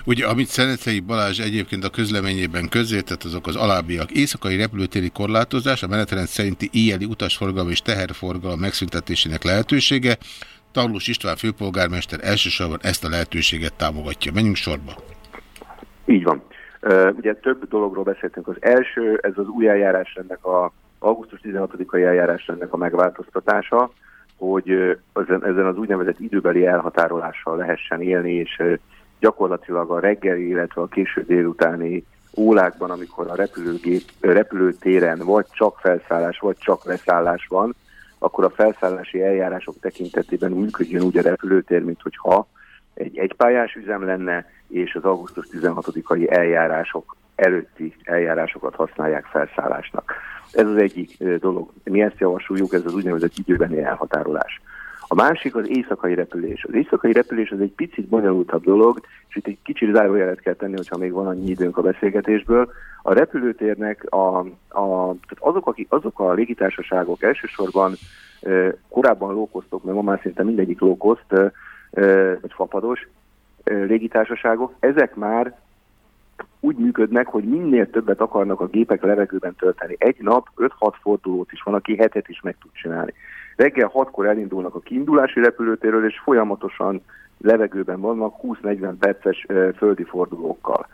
Ugye, amit Szenetei Balázs egyébként a közleményében közzétett, azok az alábbiak. Éjszakai repülőtéri korlátozás, a menetrend szerinti éjjeli utasforgalom és teherforgalom megszüntetésének lehetősége. Tarlós István főpolgármester elsősorban ezt a lehetőséget támogatja. Menjünk sorba. Így van. Ugye több dologról beszéltünk. Az első, ez az új eljárásrendnek, a augusztus 16-ai eljárásrendnek a megváltoztatása, hogy ezen az úgynevezett időbeli elhatárolással lehessen élni, és gyakorlatilag a reggeli, illetve a késő délutáni órákban, amikor a repülőgép, repülőtéren vagy csak felszállás, vagy csak leszállás van, akkor a felszállási eljárások tekintetében működjön úgy a repülőtér, mint hogyha egy egypályás üzem lenne, és az augusztus 16-ai eljárások előtti eljárásokat használják felszállásnak. Ez az egyik dolog. Mi ezt javasoljuk, ez az úgynevezett időbeni elhatárolás. A másik az éjszakai repülés. Az éjszakai repülés az egy picit bonyolultabb dolog, és itt egy kicsit zárójelet kell tenni, hogyha még van annyi időnk a beszélgetésből. A repülőtérnek a, a, tehát azok, akik, azok a légitársaságok elsősorban e, korábban lókoztok, mert ma már szinte mindegyik lókozt, e, vagy fapados e, légitársaságok, ezek már úgy működnek, hogy minél többet akarnak a gépek levegőben tölteni. Egy nap 5-6 fordulót is van, aki hetet is meg tud csinálni. Reggel 6-kor elindulnak a kiindulási repülőtérről, és folyamatosan levegőben vannak 20-40 perces földi fordulókkal.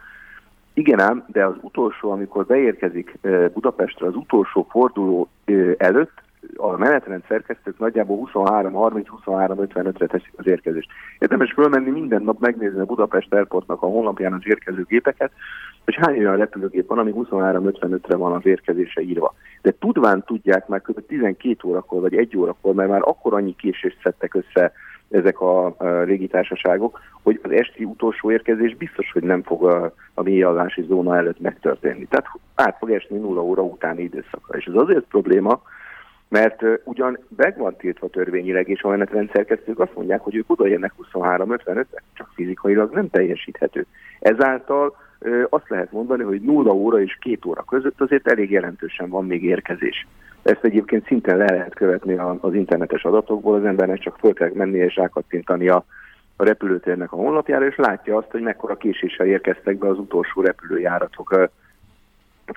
Igen ám, de az utolsó, amikor beérkezik Budapestre, az utolsó forduló előtt a menetrend szerkesztők nagyjából 23-30-23-55-re teszik az érkezést. Érdemes fölmenni minden nap megnézni a Budapest Airportnak a honlapján az érkező gépeket, hogy hány olyan repülőgép van, ami 23-55-re van az érkezése írva. De tudván tudják már kb. 12 órakor vagy 1 órakor, mert már akkor annyi késést szedtek össze ezek a, légitársaságok, hogy az esti utolsó érkezés biztos, hogy nem fog a, a mélyalvási zóna előtt megtörténni. Tehát át fog esni nulla óra utáni időszakra. És ez azért probléma, mert uh, ugyan meg van tiltva törvényileg, és a menetrendszerkesztők azt mondják, hogy ők odaérnek 23-55 csak fizikailag nem teljesíthető. Ezáltal uh, azt lehet mondani, hogy 0 óra és 2 óra között azért elég jelentősen van még érkezés. Ezt egyébként szintén le lehet követni az internetes adatokból, az embernek csak föl kell menni és rákattintani a, a repülőtérnek a honlapjára, és látja azt, hogy mekkora késéssel érkeztek be az utolsó repülőjáratok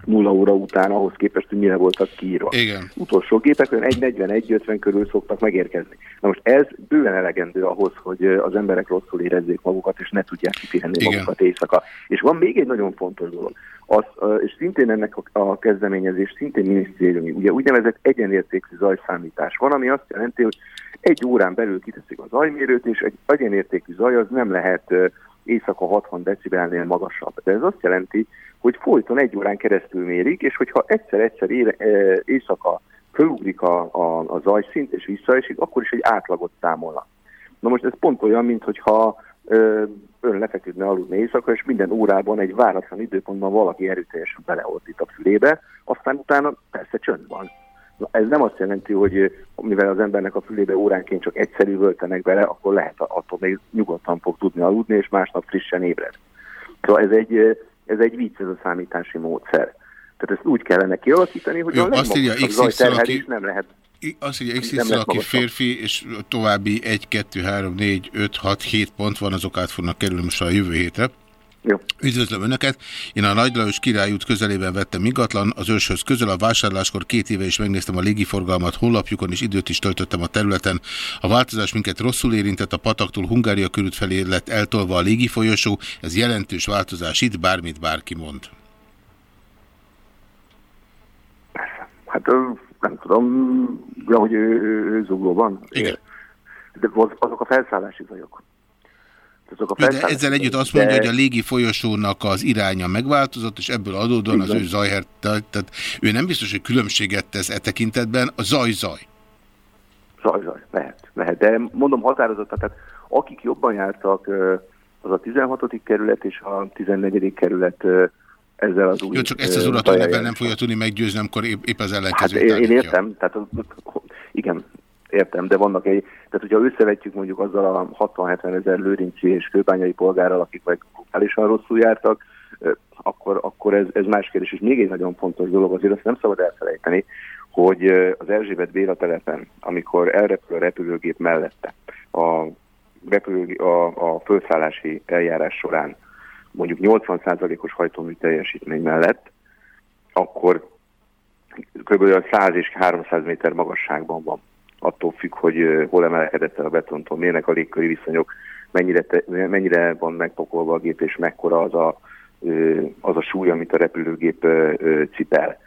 nulla óra után ahhoz képest, hogy mire voltak kiírva. Igen. Utolsó gépek olyan 1.40-1.50 körül szoktak megérkezni. Na most ez bőven elegendő ahhoz, hogy az emberek rosszul érezzék magukat, és ne tudják kipihenni Igen. magukat éjszaka. És van még egy nagyon fontos dolog. Az, és szintén ennek a kezdeményezés szintén minisztériumi, ugye úgynevezett egyenértékű zajszámítás van, ami azt jelenti, hogy egy órán belül kiteszik a zajmérőt, és egy egyenértékű zaj az nem lehet éjszaka 60 decibelnél magasabb. De ez azt jelenti, hogy folyton egy órán keresztül mérik, és hogyha egyszer-egyszer éjszaka fölugrik a, a, a zajszint és visszaesik, akkor is egy átlagot számolnak. Na most ez pont olyan, mint hogyha ö, ön lefeküdne aludni éjszaka, és minden órában egy váratlan időpontban valaki erőteljesen beleordít a fülébe, aztán utána persze csönd van. Na, ez nem azt jelenti, hogy mivel az embernek a fülébe óránként csak egyszerű völtenek bele, akkor lehet attól még nyugodtan fog tudni aludni, és másnap frissen ébred. Szóval ez egy, ez egy vicc, ez a számítási módszer. Tehát ezt úgy kellene kialakítani, hogy Jó, a azt írja x aki... nem lehet azt írja aki férfi, és további 1, 2, 3, 4, 5, 6, 7 pont van, azok át fognak kerülni most a jövő hétre. Jó. Üdvözlöm Önöket! Én a Nagy Lajos királyút közelében vettem ingatlan, az őshöz közel, a vásárláskor két éve is megnéztem a légiforgalmat honlapjukon, és időt is töltöttem a területen. A változás minket rosszul érintett, a pataktól Hungária körült felé lett eltolva a légifolyosó, ez jelentős változás itt, bármit bárki mond. Hát nem tudom, de hogy ő, ő, ő zuglóban. Igen. De azok a felszállási zajok. Azok a de ezzel együtt azt mondja, de... hogy a légi folyosónak az iránya megváltozott, és ebből adódóan az ő zajher, tehát ő nem biztos, hogy különbséget tesz e tekintetben, a zaj-zaj. Zaj-zaj, lehet, lehet, de mondom határozottan, tehát akik jobban jártak, az a 16. kerület és a 14. kerület ezzel az új... Jó, csak ezt az urat ebben nem fogja tudni meggyőzni, amikor épp, épp az ellenkező. Hát én, én értem, tehát igen, értem, de vannak egy, tehát hogyha összevetjük mondjuk azzal a 60-70 ezer lőrinci és kőbányai polgárral, akik meg brutálisan rosszul jártak, akkor, akkor ez, ez más kérdés. És még egy nagyon fontos dolog, azért azt nem szabad elfelejteni, hogy az Erzsébet Béla telepen, amikor elrepül a repülőgép mellette, a, repülő, a, a felszállási eljárás során mondjuk 80%-os hajtómű teljesítmény mellett, akkor kb. 100 és 300 méter magasságban van attól függ, hogy hol emelkedett el a betontól, milyenek a légköri viszonyok, mennyire, te, mennyire van megpakolva a gép, és mekkora az a, az a súly, amit a repülőgép cipel.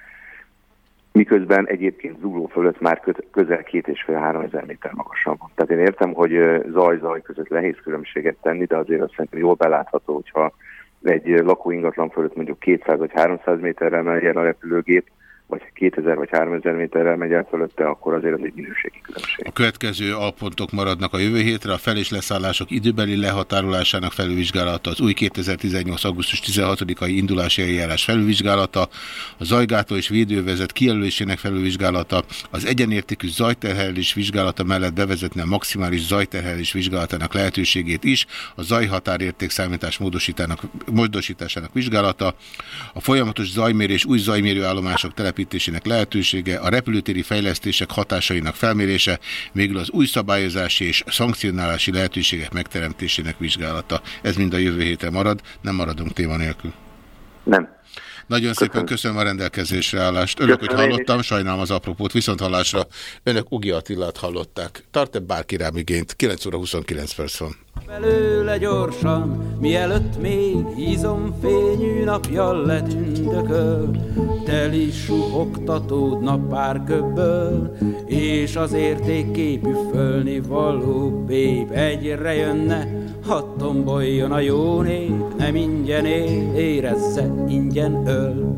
Miközben egyébként zugló fölött már közel két és fél három ezer méter magasan van. Tehát én értem, hogy zaj-zaj között nehéz különbséget tenni, de azért azt szerintem jól belátható, hogyha egy lakóingatlan fölött mondjuk 200 vagy 300 méterre emeljen a repülőgép, vagy 2000 vagy 3000 méterrel megy el fölötte, akkor azért az egy minőségi különbség. A következő alpontok maradnak a jövő hétre, a fel- és leszállások időbeli lehatárolásának felülvizsgálata, az új 2018. augusztus 16-ai indulási eljárás felülvizsgálata, a zajgátó és védővezet kijelölésének felülvizsgálata, az egyenértékű zajterhelés vizsgálata mellett bevezetni a maximális zajterhelés vizsgálatának lehetőségét is, a zajhatárérték számítás módosításának vizsgálata, a folyamatos zajmérés új zajmérőállomások telepítésének lehetősége, a repülőtéri fejlesztések hatásainak felmérése, végül az új szabályozási és szankcionálási lehetőségek megteremtésének vizsgálata. Ez mind a jövő héten marad, nem maradunk téma nélkül. Nem. Nagyon köszönöm. szépen köszönöm a rendelkezésre állást. Örülök, hogy hallottam, sajnálom az apropót. Viszont hallásra önök Ugi Attilát hallották. Tart-e bárki rám igényt? 9 óra 29 perc van. Belőle gyorsan, mielőtt még fényű napja letündököl, teli suhogtatódna pár köbből, és az értékképű fölni való bép egyre jönne, hadd tomboljon a jó nép, nem ingyen él, érezze, ingyen öl.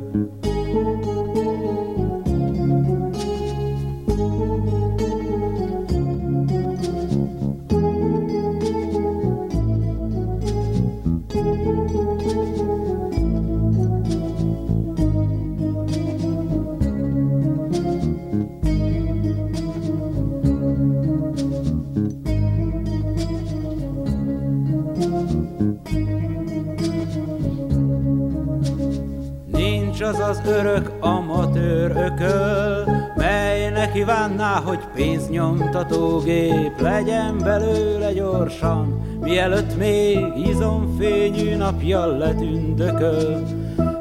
Hogy pénznyomtatógép legyen belőle gyorsan, mielőtt még izomfényű napja letündököl.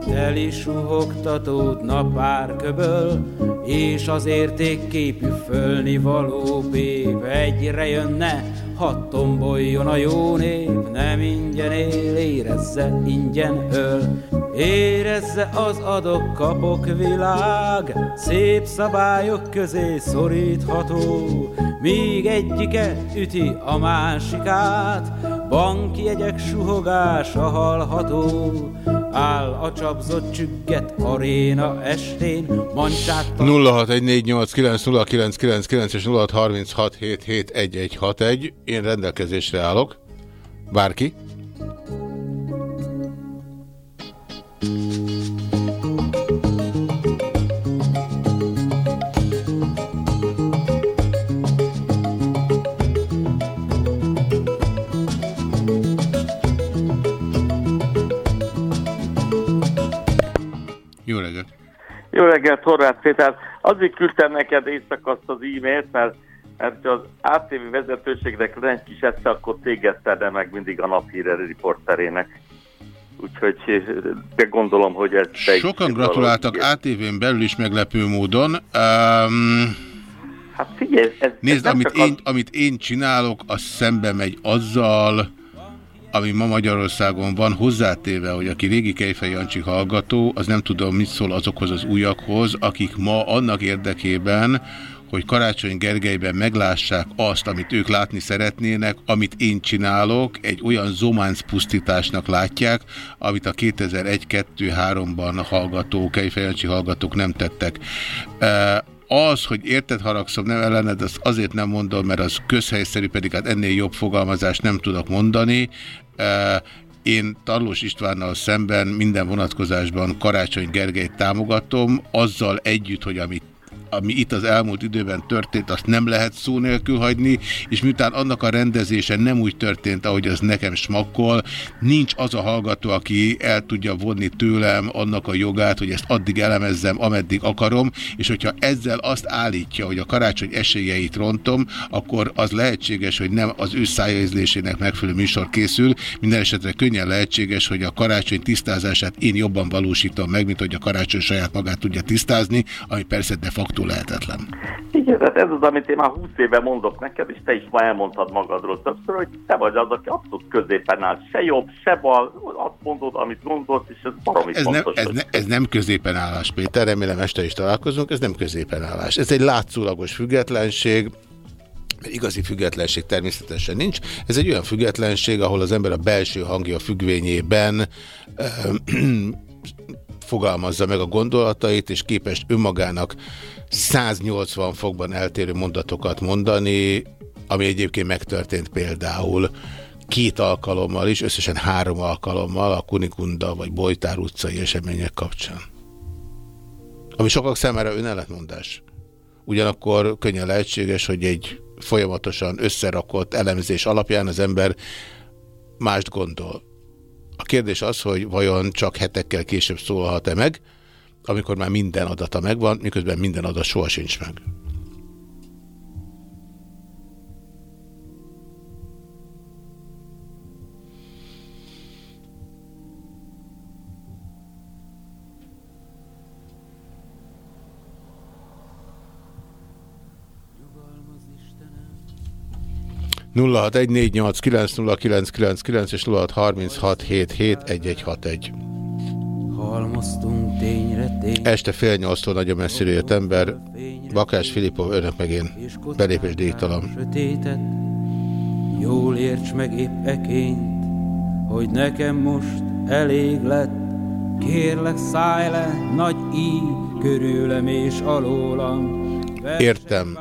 Teli suhogtatódna pár köböl, és az értékképű fölni való bév egyre jönne, hadd tomboljon a jó nép, nem ingyen él, érezze, ingyen öl. Érezze az adok-kapok világ, szép szabályok közé szorítható, míg egyike üti a másikát, banki jegyek suhogása hallható. Áll a csapzott csügget aréna estén, mancsát... 0614890999 és 0636771161. Én rendelkezésre állok. Bárki? Jó reggelt! Jó reggelt, Horváth Péter! Azért küldtem neked éjszaka azt az e-mailt, mert, mert az ATV vezetőségnek esze, akkor téged tenne meg mindig a naphíre riporterének. Úgyhogy de gondolom, hogy ez... Sokan gratuláltak ATV-n belül is meglepő módon. Um, hát figyelj, ez, nézd, ez amit, én, az... amit én csinálok, az szembe megy azzal, ami ma Magyarországon van, hozzátéve, hogy aki régi Kejfej Jancsi hallgató, az nem tudom, mit szól azokhoz az újakhoz, akik ma annak érdekében, hogy Karácsony Gergelyben meglássák azt, amit ők látni szeretnének, amit én csinálok, egy olyan zománc pusztításnak látják, amit a 2001-2-3-ban hallgató, Kejfejancsi hallgatók nem tettek. Az, hogy érted haragszom, nem ellened, azt azért nem mondom, mert az közhelyszerű, pedig hát ennél jobb fogalmazást nem tudok mondani. Én Tarlós Istvánnal szemben minden vonatkozásban Karácsony Gergelyt támogatom, azzal együtt, hogy amit ami itt az elmúlt időben történt, azt nem lehet szó nélkül hagyni, és miután annak a rendezése nem úgy történt, ahogy az nekem smakkol, nincs az a hallgató, aki el tudja vonni tőlem annak a jogát, hogy ezt addig elemezzem, ameddig akarom, és hogyha ezzel azt állítja, hogy a karácsony esélyeit rontom, akkor az lehetséges, hogy nem az ő szájaizlésének megfelelő műsor készül, minden esetre könnyen lehetséges, hogy a karácsony tisztázását én jobban valósítom meg, mint hogy a karácsony saját magát tudja tisztázni, ami persze de facto facto lehetetlen. Igen, tehát ez az, amit én már 20 éve mondok neked, és te is ma elmondtad magadról többször, hogy te vagy az, aki abszolút középen áll. Se jobb, se bal, azt mondod, amit gondolsz, és ez baromi ez fontos. Nem, ez, ne, ez nem középen állás, Péter, remélem este is találkozunk, ez nem középen állás. Ez egy látszólagos függetlenség, mert igazi függetlenség természetesen nincs. Ez egy olyan függetlenség, ahol az ember a belső hangja függvényében fogalmazza meg a gondolatait, és képes önmagának 180 fokban eltérő mondatokat mondani, ami egyébként megtörtént például két alkalommal is, összesen három alkalommal a Kunikunda vagy Bojtár utcai események kapcsán. Ami sokak számára önellentmondás. Ugyanakkor könnyen lehetséges, hogy egy folyamatosan összerakott elemzés alapján az ember mást gondol. A kérdés az, hogy vajon csak hetekkel később szólhat-e meg, amikor már minden adata megvan, miközben minden adat soha sincs meg. 0614890999 és 0636771161. Halmoztunk tényre tény. Este fél nyolctól nagyon messzire jött ember, Bakás Filipov, önök meg én, belépés díjtalan. Sötétet, jól érts meg épp eként, hogy nekem most elég lett, kérlek szállj le, nagy íj körülem és alólam. Értem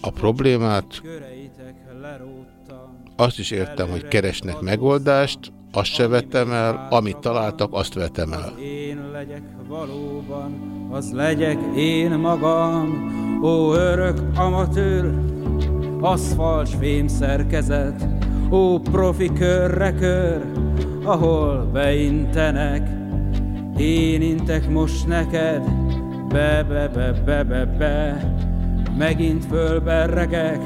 a problémát, azt is értem, hogy keresnek megoldást, azt se vettem el, amit találtak, azt vettem el. Én legyek valóban, az legyek én magam, ó örök amatőr, aszfalt fém szerkezet, ó profi körre kör, ahol beintenek, én intek most neked, be, be, be, be, be, be, megint fölberregek,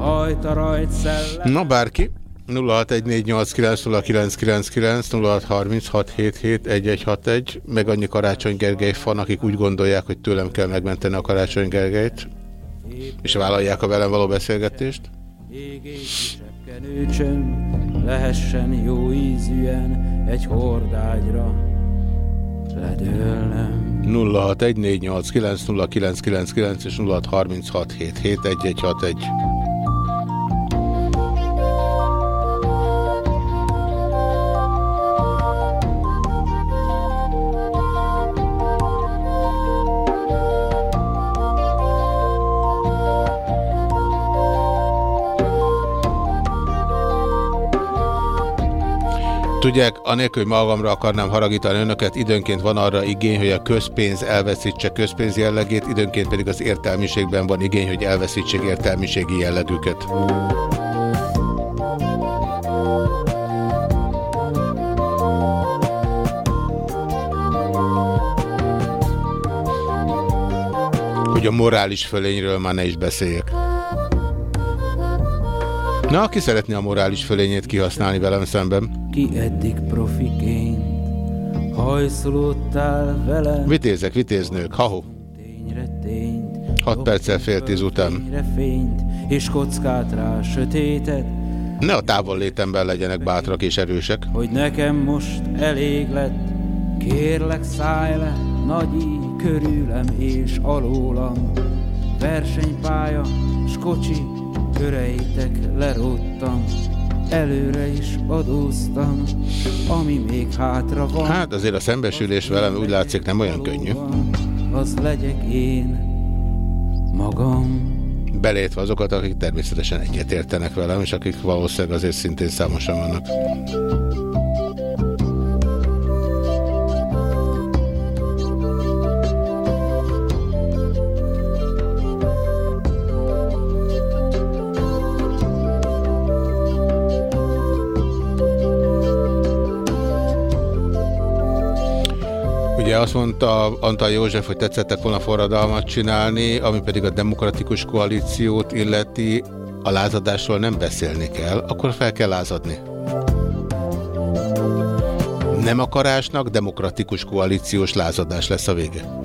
hajta rajt szellem. Na bárki, 0614890999 meg annyi Karácsony Gergely fan, akik úgy gondolják, hogy tőlem kell megmenteni a Karácsony Gergelyt, és vállalják a velem való beszélgetést. lehessen jó ízűen egy hordágyra ledőlnem. 0614890999 és 0636771161. Tudják, anélkül, hogy magamra akarnám haragítani önöket, időnként van arra igény, hogy a közpénz elveszítse közpénz jellegét, időnként pedig az értelmiségben van igény, hogy elveszítsék értelmiségi jellegüket. Hogy a morális fölényről már ne is beszéljek. Na, aki szeretné a morális fölényét kihasználni velem szemben? Ki eddig profiként hajszolódtál velem. Vitézek, vitéznők, ha-ho. 6 perccel fél tíz után. Fényt, és kockát rá sötétet. Ne a távol létemben legyenek bátrak és erősek. Hogy nekem most elég lett, kérlek szállj le, nagy körülem és alólam. Versenypálya, s kocsi, köreitek leróttam, előre is adóztam, ami még hátra van. Hát azért a szembesülés velem úgy látszik nem olyan könnyű. Az legyek én magam. Belétve azokat, akik természetesen egyetértenek velem, és akik valószínűleg azért szintén számosan vannak. Azt mondta Antal József, hogy tetszettek volna forradalmat csinálni, ami pedig a demokratikus koalíciót illeti, a lázadásról nem beszélni kell, akkor fel kell lázadni. Nem akarásnak demokratikus koalíciós lázadás lesz a vége.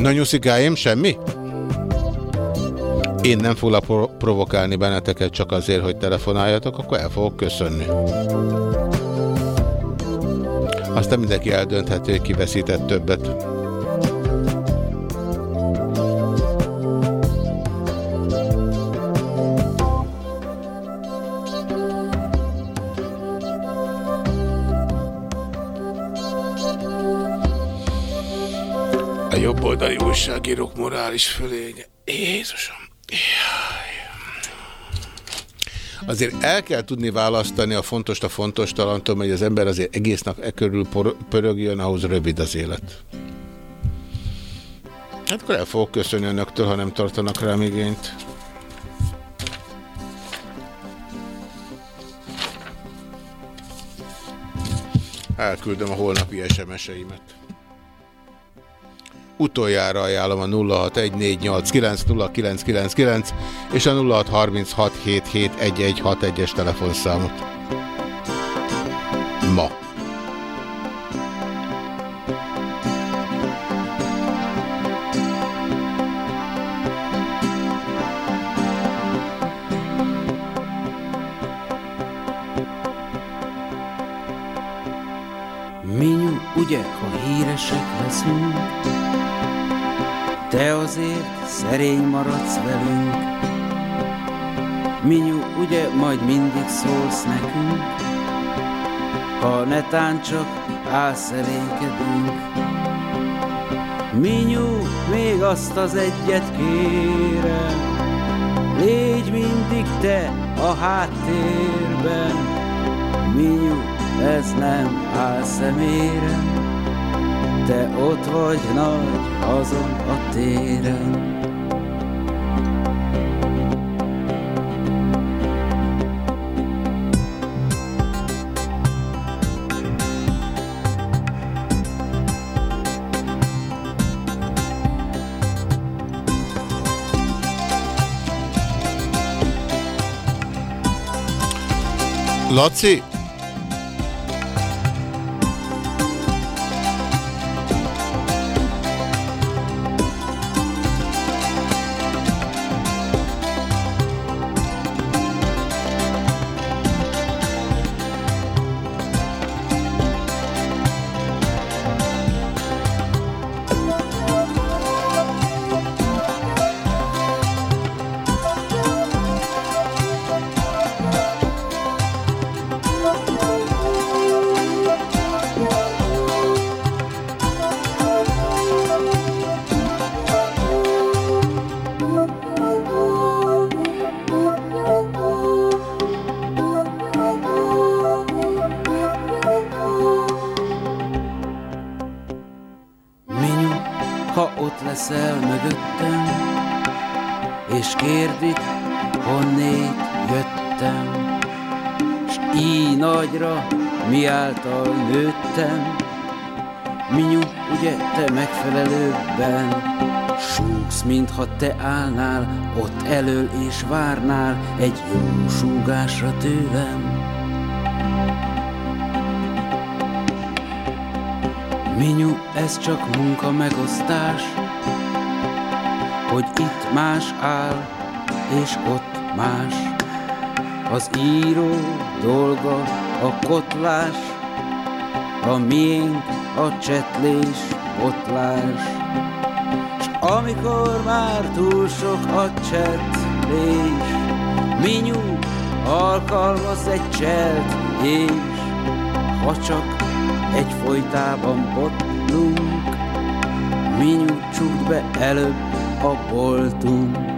Na nyuszikáim, semmi? Én nem foglak provokálni benneteket csak azért, hogy telefonáljatok, akkor el fogok köszönni. Aztán mindenki eldöntheti, hogy kiveszített többet. Jobboldali újságírók morális fölénye. Jézusom. Jaj. Azért el kell tudni választani a fontos a fontos talantól, hogy az ember azért egész nap e körül pörögjön, ahhoz rövid az élet. Hát akkor el fogok köszönni önöktől, ha nem tartanak rám igényt. Elküldöm a holnapi SMS-eimet. Utoljára ajánlom a 0614890999 és a 0636771161-es telefonszámot. Ma. Minyu, ugye, ha híresek leszünk, te azért szerény maradsz velünk. Minyu, ugye, majd mindig szólsz nekünk, ha netán csak álszerénkedünk. Minyu, még azt az egyet kérem, légy mindig te a háttérben. Minyu, ez nem áll szemére, te ott vagy nagy azon a téren. Laci? És várnál egy jó súgásra tőlem. Minyu, ez csak munka megosztás, hogy itt más áll, és ott más. Az író dolga a kotlás, a miénk a csetlés, botlás. S amikor már túl sok a csetlés, Minyu alkalmaz egy cselt, és ha csak egy folytában botlunk, mi nyújtsuk be előbb a boltunk.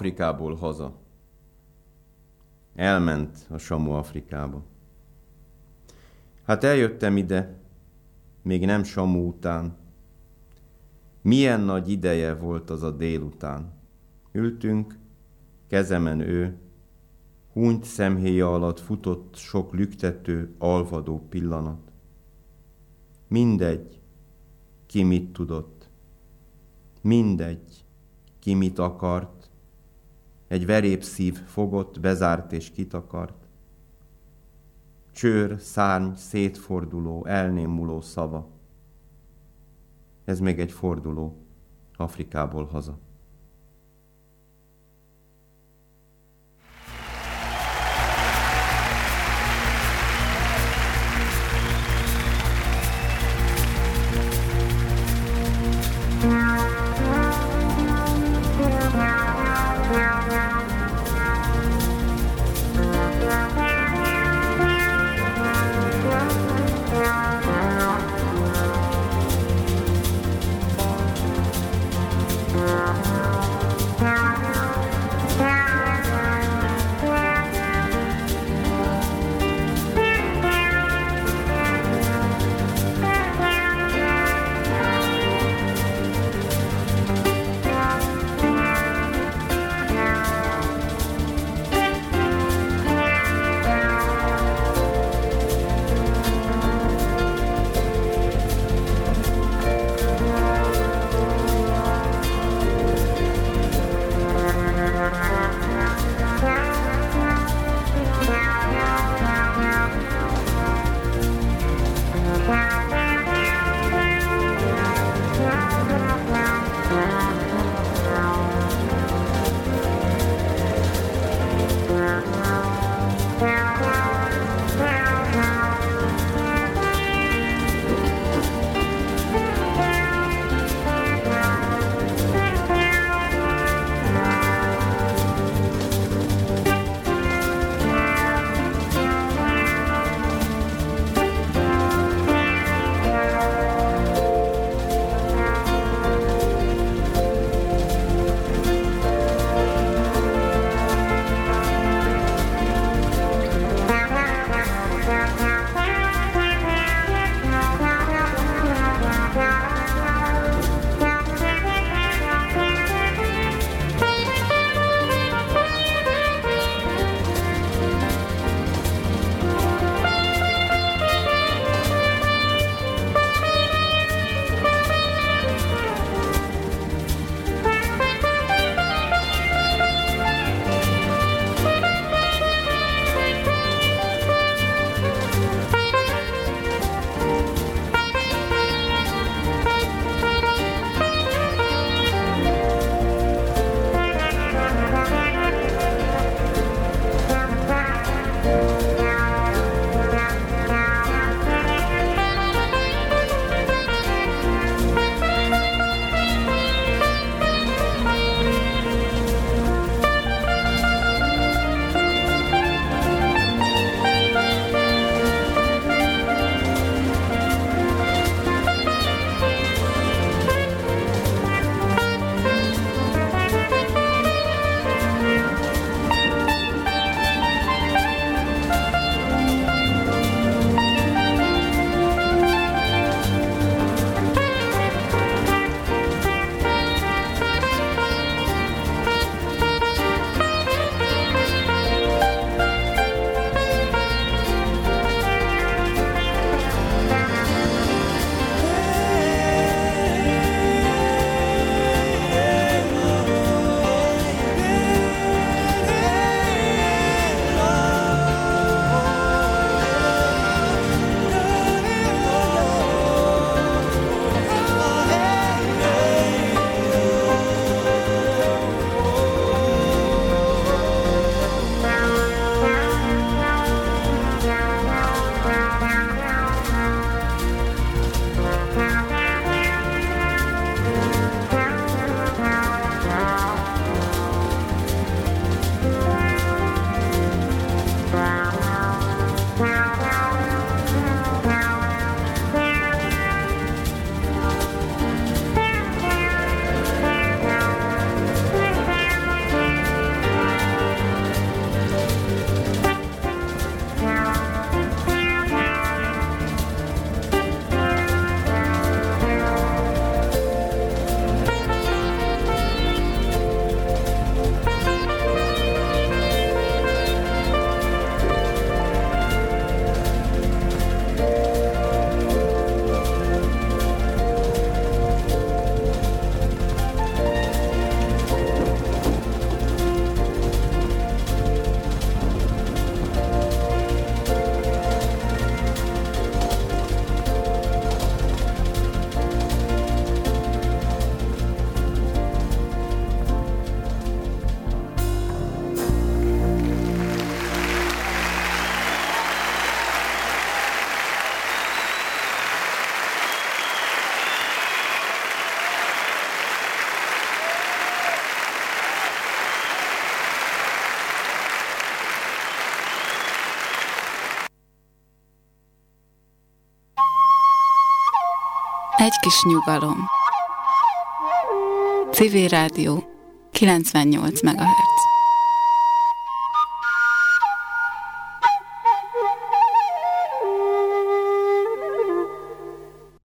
Afrikából haza. Elment a Samu Afrikába. Hát eljöttem ide, még nem Samu után. Milyen nagy ideje volt az a délután. Ültünk, kezemen ő, húnyt szemhéja alatt futott sok lüktető, alvadó pillanat. Mindegy, ki mit tudott. Mindegy, ki mit akart. Egy verépszív fogott, bezárt és kitakart. Csőr, szárny, szétforduló, elnémuló szava. Ez még egy forduló Afrikából haza. Egy kis nyugalom. Civil Rádió 98 MHz.